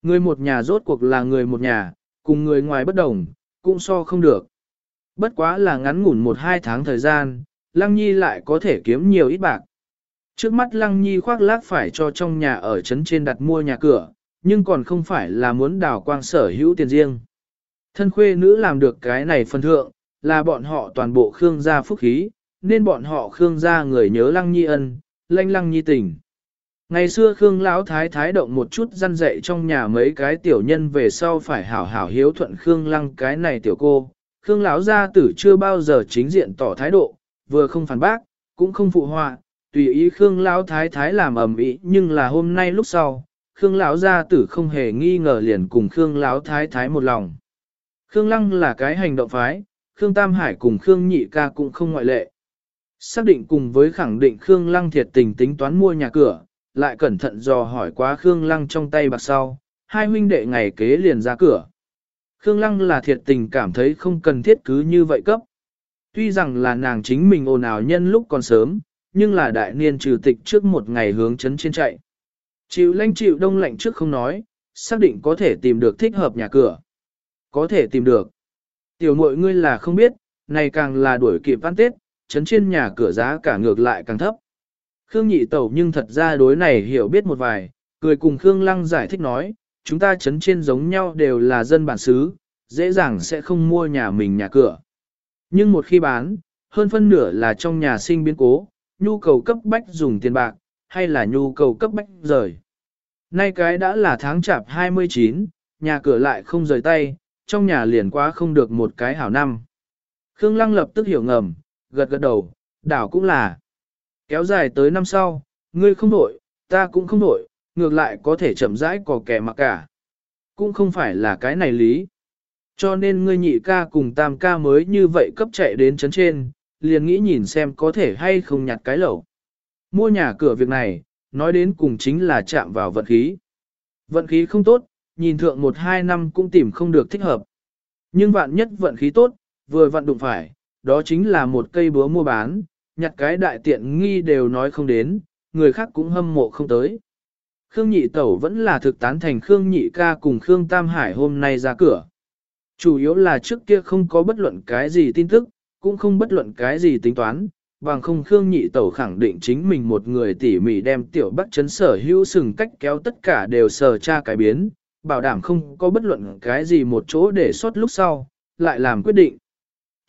Người một nhà rốt cuộc là người một nhà, cùng người ngoài bất đồng, cũng so không được. Bất quá là ngắn ngủn một hai tháng thời gian, Lăng Nhi lại có thể kiếm nhiều ít bạc. Trước mắt Lăng Nhi khoác lác phải cho trong nhà ở trấn trên đặt mua nhà cửa, nhưng còn không phải là muốn đào quang sở hữu tiền riêng. Thân khuê nữ làm được cái này phân thượng, là bọn họ toàn bộ Khương gia phúc khí, nên bọn họ Khương gia người nhớ Lăng Nhi ân, lanh Lăng Nhi tình. Ngày xưa Khương Lão Thái thái động một chút răn dạy trong nhà mấy cái tiểu nhân về sau phải hảo hảo hiếu thuận Khương Lăng cái này tiểu cô. Khương Lão gia tử chưa bao giờ chính diện tỏ thái độ, vừa không phản bác, cũng không phụ họa, tùy ý Khương Lão Thái thái làm ầm ĩ, nhưng là hôm nay lúc sau, Khương Lão gia tử không hề nghi ngờ liền cùng Khương Lão Thái thái một lòng. Khương Lăng là cái hành động phái, Khương Tam Hải cùng Khương Nhị ca cũng không ngoại lệ. Xác định cùng với khẳng định Khương Lăng thiệt tình tính toán mua nhà cửa, lại cẩn thận dò hỏi quá Khương Lăng trong tay bạc sau, hai huynh đệ ngày kế liền ra cửa. Khương Lăng là thiệt tình cảm thấy không cần thiết cứ như vậy cấp. Tuy rằng là nàng chính mình ồn ào nhân lúc còn sớm, nhưng là đại niên trừ tịch trước một ngày hướng chấn trên chạy. Chịu lanh chịu đông lạnh trước không nói, xác định có thể tìm được thích hợp nhà cửa. Có thể tìm được. Tiểu mội ngươi là không biết, này càng là đuổi kịp ăn Tết, chấn trên nhà cửa giá cả ngược lại càng thấp. Khương nhị tẩu nhưng thật ra đối này hiểu biết một vài, cười cùng Khương lăng giải thích nói, chúng ta chấn trên giống nhau đều là dân bản xứ, dễ dàng sẽ không mua nhà mình nhà cửa. Nhưng một khi bán, hơn phân nửa là trong nhà sinh biến cố, nhu cầu cấp bách dùng tiền bạc, hay là nhu cầu cấp bách rời. Nay cái đã là tháng chạp 29, nhà cửa lại không rời tay, trong nhà liền quá không được một cái hảo năm. Khương Lăng lập tức hiểu ngầm, gật gật đầu, đảo cũng là. Kéo dài tới năm sau, ngươi không đổi, ta cũng không đổi, ngược lại có thể chậm rãi có kẻ mặc cả. Cũng không phải là cái này lý. Cho nên ngươi nhị ca cùng tam ca mới như vậy cấp chạy đến chấn trên, liền nghĩ nhìn xem có thể hay không nhặt cái lẩu. Mua nhà cửa việc này, nói đến cùng chính là chạm vào vận khí. Vận khí không tốt, nhìn thượng một hai năm cũng tìm không được thích hợp. Nhưng vạn nhất vận khí tốt, vừa vận đụng phải, đó chính là một cây búa mua bán, nhặt cái đại tiện nghi đều nói không đến, người khác cũng hâm mộ không tới. Khương Nhị Tẩu vẫn là thực tán thành Khương Nhị ca cùng Khương Tam Hải hôm nay ra cửa. Chủ yếu là trước kia không có bất luận cái gì tin tức, cũng không bất luận cái gì tính toán, bằng không Khương Nhị Tẩu khẳng định chính mình một người tỉ mỉ đem tiểu bắc chấn sở hữu sừng cách kéo tất cả đều sờ tra cái biến, bảo đảm không có bất luận cái gì một chỗ để sót lúc sau, lại làm quyết định.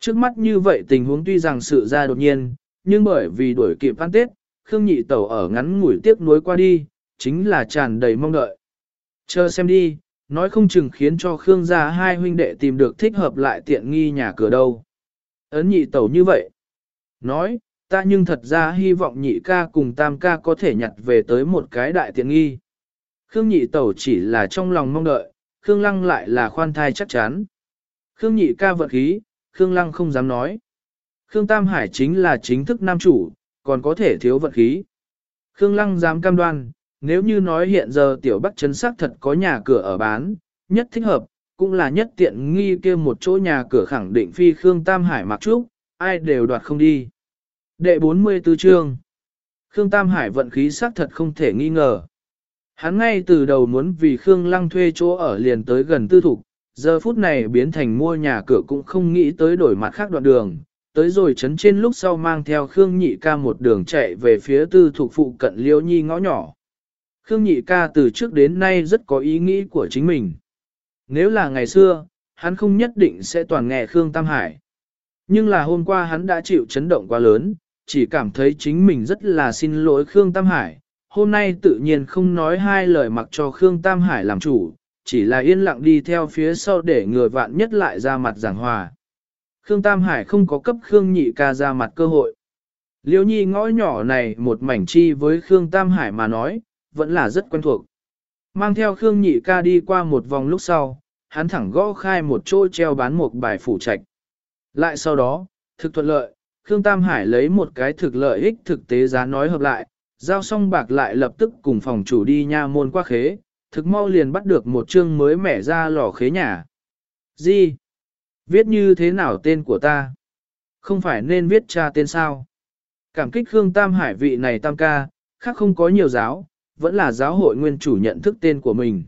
Trước mắt như vậy tình huống tuy rằng sự ra đột nhiên, nhưng bởi vì đuổi kịp ăn Tết, Khương Nhị Tẩu ở ngắn ngủi tiếc nuối qua đi, chính là tràn đầy mong đợi. Chờ xem đi, nói không chừng khiến cho Khương gia hai huynh đệ tìm được thích hợp lại tiện nghi nhà cửa đâu. Ấn nhị tẩu như vậy. Nói, ta nhưng thật ra hy vọng nhị ca cùng tam ca có thể nhặt về tới một cái đại tiện nghi. Khương nhị tẩu chỉ là trong lòng mong đợi, Khương lăng lại là khoan thai chắc chắn. Khương nhị ca vận khí, Khương lăng không dám nói. Khương Tam Hải chính là chính thức nam chủ, còn có thể thiếu vận khí. Khương lăng dám cam đoan, nếu như nói hiện giờ tiểu bắc chấn xác thật có nhà cửa ở bán, nhất thích hợp, cũng là nhất tiện nghi kia một chỗ nhà cửa khẳng định phi Khương Tam Hải mặc trúc, ai đều đoạt không đi. Đệ 44 chương Khương Tam Hải vận khí xác thật không thể nghi ngờ. Hắn ngay từ đầu muốn vì Khương Lăng thuê chỗ ở liền tới gần tư thục, giờ phút này biến thành mua nhà cửa cũng không nghĩ tới đổi mặt khác đoạn đường, tới rồi chấn trên lúc sau mang theo Khương Nhị ca một đường chạy về phía tư thuộc phụ cận liêu nhi ngõ nhỏ. Khương Nhị ca từ trước đến nay rất có ý nghĩ của chính mình. Nếu là ngày xưa, hắn không nhất định sẽ toàn nghe Khương Tam Hải. Nhưng là hôm qua hắn đã chịu chấn động quá lớn, chỉ cảm thấy chính mình rất là xin lỗi Khương Tam Hải. Hôm nay tự nhiên không nói hai lời mặc cho Khương Tam Hải làm chủ, chỉ là yên lặng đi theo phía sau để người vạn nhất lại ra mặt giảng hòa. Khương Tam Hải không có cấp Khương Nhị ca ra mặt cơ hội. Liêu nhi ngõ nhỏ này một mảnh chi với Khương Tam Hải mà nói, vẫn là rất quen thuộc. Mang theo Khương Nhị ca đi qua một vòng lúc sau, hắn thẳng gõ khai một chỗ treo bán một bài phủ trạch. Lại sau đó, thực thuận lợi, Khương Tam Hải lấy một cái thực lợi ích thực tế giá nói hợp lại, giao xong bạc lại lập tức cùng phòng chủ đi nha môn qua khế, thực mau liền bắt được một chương mới mẻ ra lò khế nhà. Gì? Viết như thế nào tên của ta? Không phải nên viết cha tên sao? Cảm kích Khương Tam Hải vị này tam ca, khác không có nhiều giáo, vẫn là giáo hội nguyên chủ nhận thức tên của mình.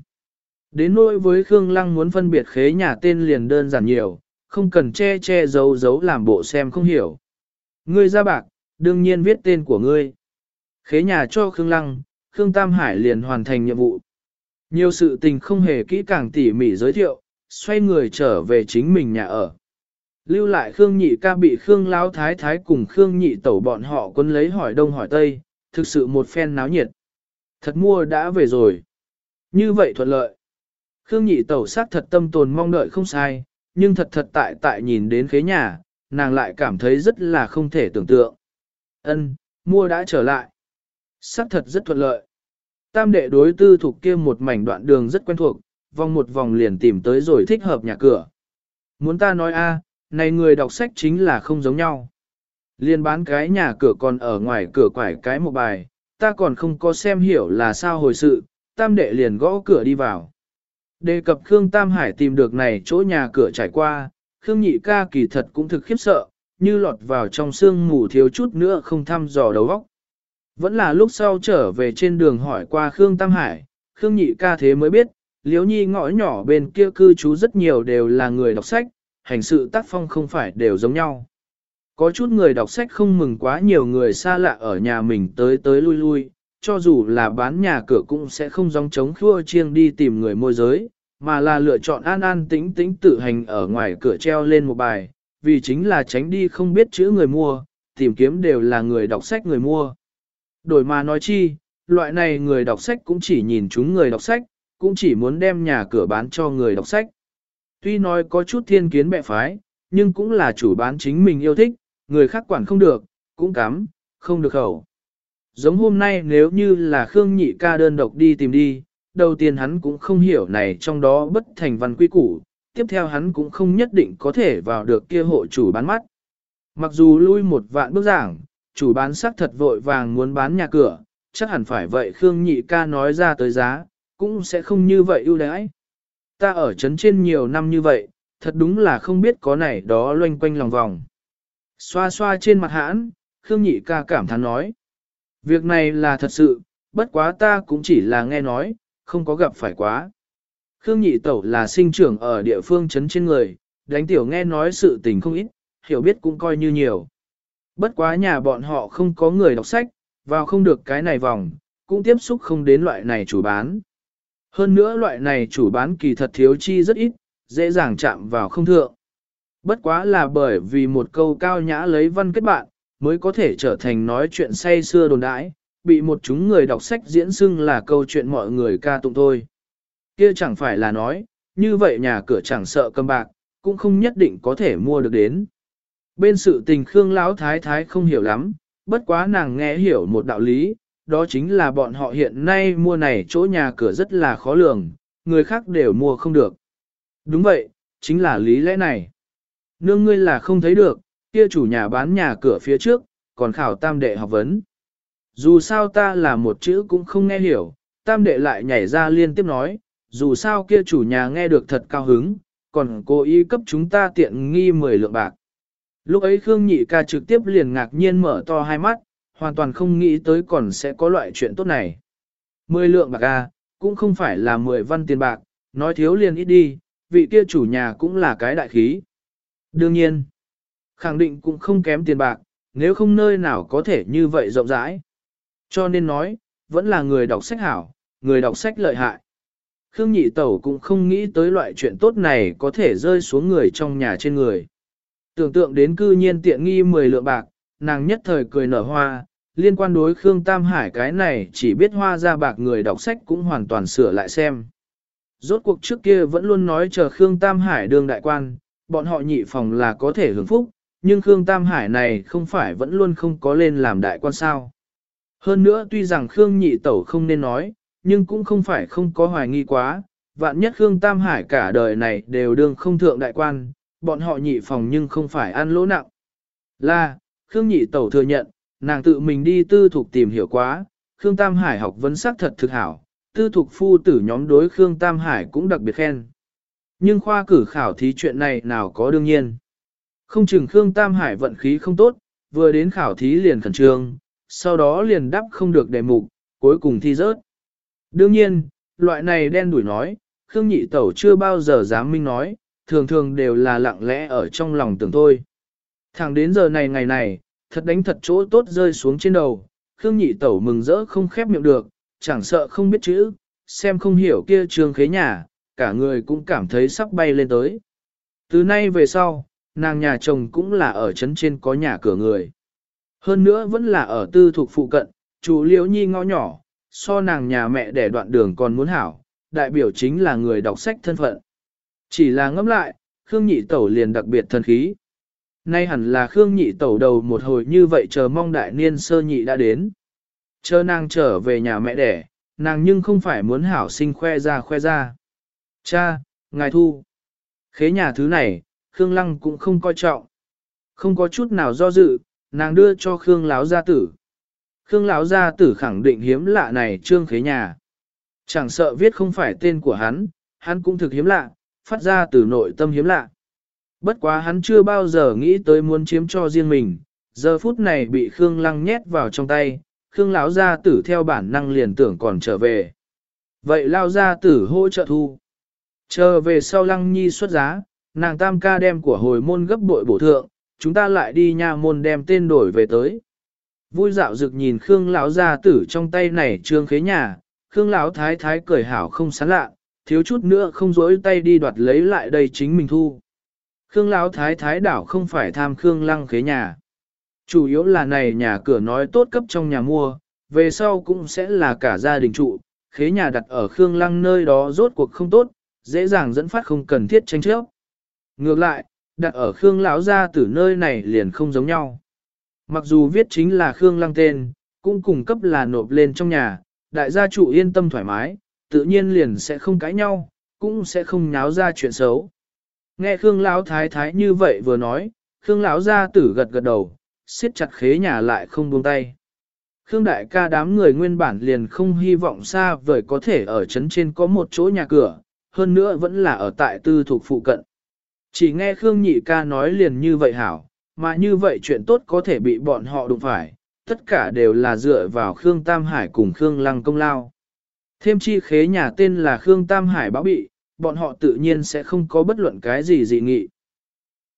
Đến nỗi với Khương Lăng muốn phân biệt khế nhà tên liền đơn giản nhiều, không cần che che giấu giấu làm bộ xem không hiểu. Ngươi ra bạc, đương nhiên viết tên của ngươi. Khế nhà cho Khương Lăng, Khương Tam Hải liền hoàn thành nhiệm vụ. Nhiều sự tình không hề kỹ càng tỉ mỉ giới thiệu, xoay người trở về chính mình nhà ở. Lưu lại Khương Nhị ca bị Khương Lão Thái Thái cùng Khương Nhị tẩu bọn họ quân lấy hỏi đông hỏi tây, thực sự một phen náo nhiệt. Thật mua đã về rồi. Như vậy thuận lợi. Khương nhị tẩu sắc thật tâm tồn mong đợi không sai, nhưng thật thật tại tại nhìn đến khế nhà, nàng lại cảm thấy rất là không thể tưởng tượng. Ân, mua đã trở lại. Sắc thật rất thuận lợi. Tam đệ đối tư thuộc kia một mảnh đoạn đường rất quen thuộc, vòng một vòng liền tìm tới rồi thích hợp nhà cửa. Muốn ta nói a, này người đọc sách chính là không giống nhau. Liên bán cái nhà cửa còn ở ngoài cửa quải cái một bài, ta còn không có xem hiểu là sao hồi sự, tam đệ liền gõ cửa đi vào. Đề cập Khương Tam Hải tìm được này chỗ nhà cửa trải qua, Khương Nhị ca kỳ thật cũng thực khiếp sợ, như lọt vào trong sương mù thiếu chút nữa không thăm dò đầu óc. Vẫn là lúc sau trở về trên đường hỏi qua Khương Tam Hải, Khương Nhị ca thế mới biết, Liếu Nhi ngõ nhỏ bên kia cư trú rất nhiều đều là người đọc sách, hành sự tác phong không phải đều giống nhau. Có chút người đọc sách không mừng quá nhiều người xa lạ ở nhà mình tới tới lui lui, cho dù là bán nhà cửa cũng sẽ không giống chống khua chiêng đi tìm người môi giới, mà là lựa chọn an an tĩnh tĩnh tự hành ở ngoài cửa treo lên một bài, vì chính là tránh đi không biết chữ người mua, tìm kiếm đều là người đọc sách người mua. Đổi mà nói chi, loại này người đọc sách cũng chỉ nhìn chúng người đọc sách, cũng chỉ muốn đem nhà cửa bán cho người đọc sách. Tuy nói có chút thiên kiến bệ phái, nhưng cũng là chủ bán chính mình yêu thích, người khác quản không được, cũng cắm, không được khẩu. Giống hôm nay nếu như là Khương Nhị ca đơn độc đi tìm đi, đầu tiên hắn cũng không hiểu này trong đó bất thành văn quy củ, tiếp theo hắn cũng không nhất định có thể vào được kia hộ chủ bán mắt. Mặc dù lui một vạn bước giảng, chủ bán sắc thật vội vàng muốn bán nhà cửa, chắc hẳn phải vậy Khương Nhị ca nói ra tới giá, cũng sẽ không như vậy ưu đãi. Ta ở trấn trên nhiều năm như vậy, thật đúng là không biết có này đó loanh quanh lòng vòng. Xoa xoa trên mặt hãn, Khương Nhị ca cảm thán nói. Việc này là thật sự, bất quá ta cũng chỉ là nghe nói, không có gặp phải quá. Khương Nhị Tẩu là sinh trưởng ở địa phương trấn trên người, đánh tiểu nghe nói sự tình không ít, hiểu biết cũng coi như nhiều. Bất quá nhà bọn họ không có người đọc sách, vào không được cái này vòng, cũng tiếp xúc không đến loại này chủ bán. Hơn nữa loại này chủ bán kỳ thật thiếu chi rất ít, dễ dàng chạm vào không thượng. Bất quá là bởi vì một câu cao nhã lấy văn kết bạn, mới có thể trở thành nói chuyện say xưa đồn đãi, bị một chúng người đọc sách diễn xưng là câu chuyện mọi người ca tụng thôi. Kia chẳng phải là nói, như vậy nhà cửa chẳng sợ cầm bạc, cũng không nhất định có thể mua được đến. Bên sự tình Khương Lão Thái Thái không hiểu lắm, bất quá nàng nghe hiểu một đạo lý, đó chính là bọn họ hiện nay mua này chỗ nhà cửa rất là khó lường, người khác đều mua không được. Đúng vậy, chính là lý lẽ này. Nương ngươi là không thấy được, kia chủ nhà bán nhà cửa phía trước, còn khảo tam đệ học vấn. Dù sao ta là một chữ cũng không nghe hiểu, tam đệ lại nhảy ra liên tiếp nói, dù sao kia chủ nhà nghe được thật cao hứng, còn cố ý cấp chúng ta tiện nghi 10 lượng bạc. Lúc ấy Khương Nhị ca trực tiếp liền ngạc nhiên mở to hai mắt, hoàn toàn không nghĩ tới còn sẽ có loại chuyện tốt này. 10 lượng bạc a, cũng không phải là 10 văn tiền bạc, nói thiếu liền ít đi, vị kia chủ nhà cũng là cái đại khí. Đương nhiên, khẳng định cũng không kém tiền bạc, nếu không nơi nào có thể như vậy rộng rãi. Cho nên nói, vẫn là người đọc sách hảo, người đọc sách lợi hại. Khương Nhị Tẩu cũng không nghĩ tới loại chuyện tốt này có thể rơi xuống người trong nhà trên người. Tưởng tượng đến cư nhiên tiện nghi 10 lượng bạc, nàng nhất thời cười nở hoa, liên quan đối Khương Tam Hải cái này chỉ biết hoa ra bạc người đọc sách cũng hoàn toàn sửa lại xem. Rốt cuộc trước kia vẫn luôn nói chờ Khương Tam Hải đương đại quan, bọn họ nhị phòng là có thể hưởng phúc, nhưng Khương Tam Hải này không phải vẫn luôn không có lên làm đại quan sao. Hơn nữa tuy rằng Khương nhị tẩu không nên nói, nhưng cũng không phải không có hoài nghi quá, vạn nhất Khương Tam Hải cả đời này đều đương không thượng đại quan, bọn họ nhị phòng nhưng không phải ăn lỗ nặng. Là, Khương nhị tẩu thừa nhận, nàng tự mình đi tư thục tìm hiểu quá, Khương Tam Hải học vấn sắc thật thực hảo, tư thục phu tử nhóm đối Khương Tam Hải cũng đặc biệt khen. Nhưng khoa cử khảo thí chuyện này nào có đương nhiên. Không chừng Khương Tam Hải vận khí không tốt, vừa đến khảo thí liền khẩn trương, sau đó liền đắp không được đề mục, cuối cùng thi rớt. Đương nhiên, loại này đen đuổi nói, Khương Nhị Tẩu chưa bao giờ dám minh nói, thường thường đều là lặng lẽ ở trong lòng tưởng thôi. Thẳng đến giờ này ngày này, thật đánh thật chỗ tốt rơi xuống trên đầu, Khương Nhị Tẩu mừng rỡ không khép miệng được, chẳng sợ không biết chữ, xem không hiểu kia trường khế nhà, cả người cũng cảm thấy sắp bay lên tới. Từ nay về sau, nàng nhà chồng cũng là ở trấn trên có nhà cửa người. Hơn nữa vẫn là ở tư thuộc phụ cận, chủ liễu nhi ngõ nhỏ, so nàng nhà mẹ để đoạn đường còn muốn hảo, đại biểu chính là người đọc sách thân phận. Chỉ là ngẫm lại, Khương Nhị Tẩu liền đặc biệt thân khí. Nay hẳn là Khương Nhị Tẩu đầu một hồi như vậy chờ mong đại niên sơ nhị đã đến. Chờ nàng trở về nhà mẹ đẻ, nàng nhưng không phải muốn hảo sinh khoe ra khoe ra. Cha, ngài thu. Khế nhà thứ này, Khương Lăng cũng không coi trọng. Không có chút nào do dự, nàng đưa cho Khương Láo gia tử. Khương Láo gia tử khẳng định hiếm lạ này trương khế nhà. Chẳng sợ viết không phải tên của hắn, hắn cũng thực hiếm lạ, phát ra từ nội tâm hiếm lạ. Bất quá hắn chưa bao giờ nghĩ tới muốn chiếm cho riêng mình, giờ phút này bị Khương Lăng nhét vào trong tay, Khương lão gia tử theo bản năng liền tưởng còn trở về. Vậy lao gia tử hỗ trợ thu. Chờ về sau Lăng Nhi xuất giá, nàng tam ca đem của hồi môn gấp bội bổ thượng, chúng ta lại đi nha môn đem tên đổi về tới. Vui dạo dực nhìn Khương lão gia tử trong tay này trương khế nhà, Khương lão thái thái cười hảo không sán lạ, thiếu chút nữa không dối tay đi đoạt lấy lại đây chính mình thu. Khương lão thái thái đảo không phải tham Khương lăng khế nhà. Chủ yếu là này nhà cửa nói tốt cấp trong nhà mua, về sau cũng sẽ là cả gia đình trụ, khế nhà đặt ở Khương lăng nơi đó rốt cuộc không tốt, dễ dàng dẫn phát không cần thiết tranh chấp. Ngược lại, đặt ở Khương lão gia tử nơi này liền không giống nhau. Mặc dù viết chính là Khương lăng tên, cũng cùng cấp là nộp lên trong nhà, đại gia chủ yên tâm thoải mái, tự nhiên liền sẽ không cãi nhau, cũng sẽ không nháo ra chuyện xấu. Nghe Khương Lão thái thái như vậy vừa nói, Khương Lão gia tử gật gật đầu, siết chặt khế nhà lại không buông tay. Khương đại ca đám người nguyên bản liền không hy vọng xa vời có thể ở trấn trên có một chỗ nhà cửa, hơn nữa vẫn là ở tại tư thuộc phụ cận. Chỉ nghe Khương nhị ca nói liền như vậy hảo, mà như vậy chuyện tốt có thể bị bọn họ đụng phải, tất cả đều là dựa vào Khương Tam Hải cùng Khương Lăng công lao. Thêm chi khế nhà tên là Khương Tam Hải báo bị, bọn họ tự nhiên sẽ không có bất luận cái gì dị nghị.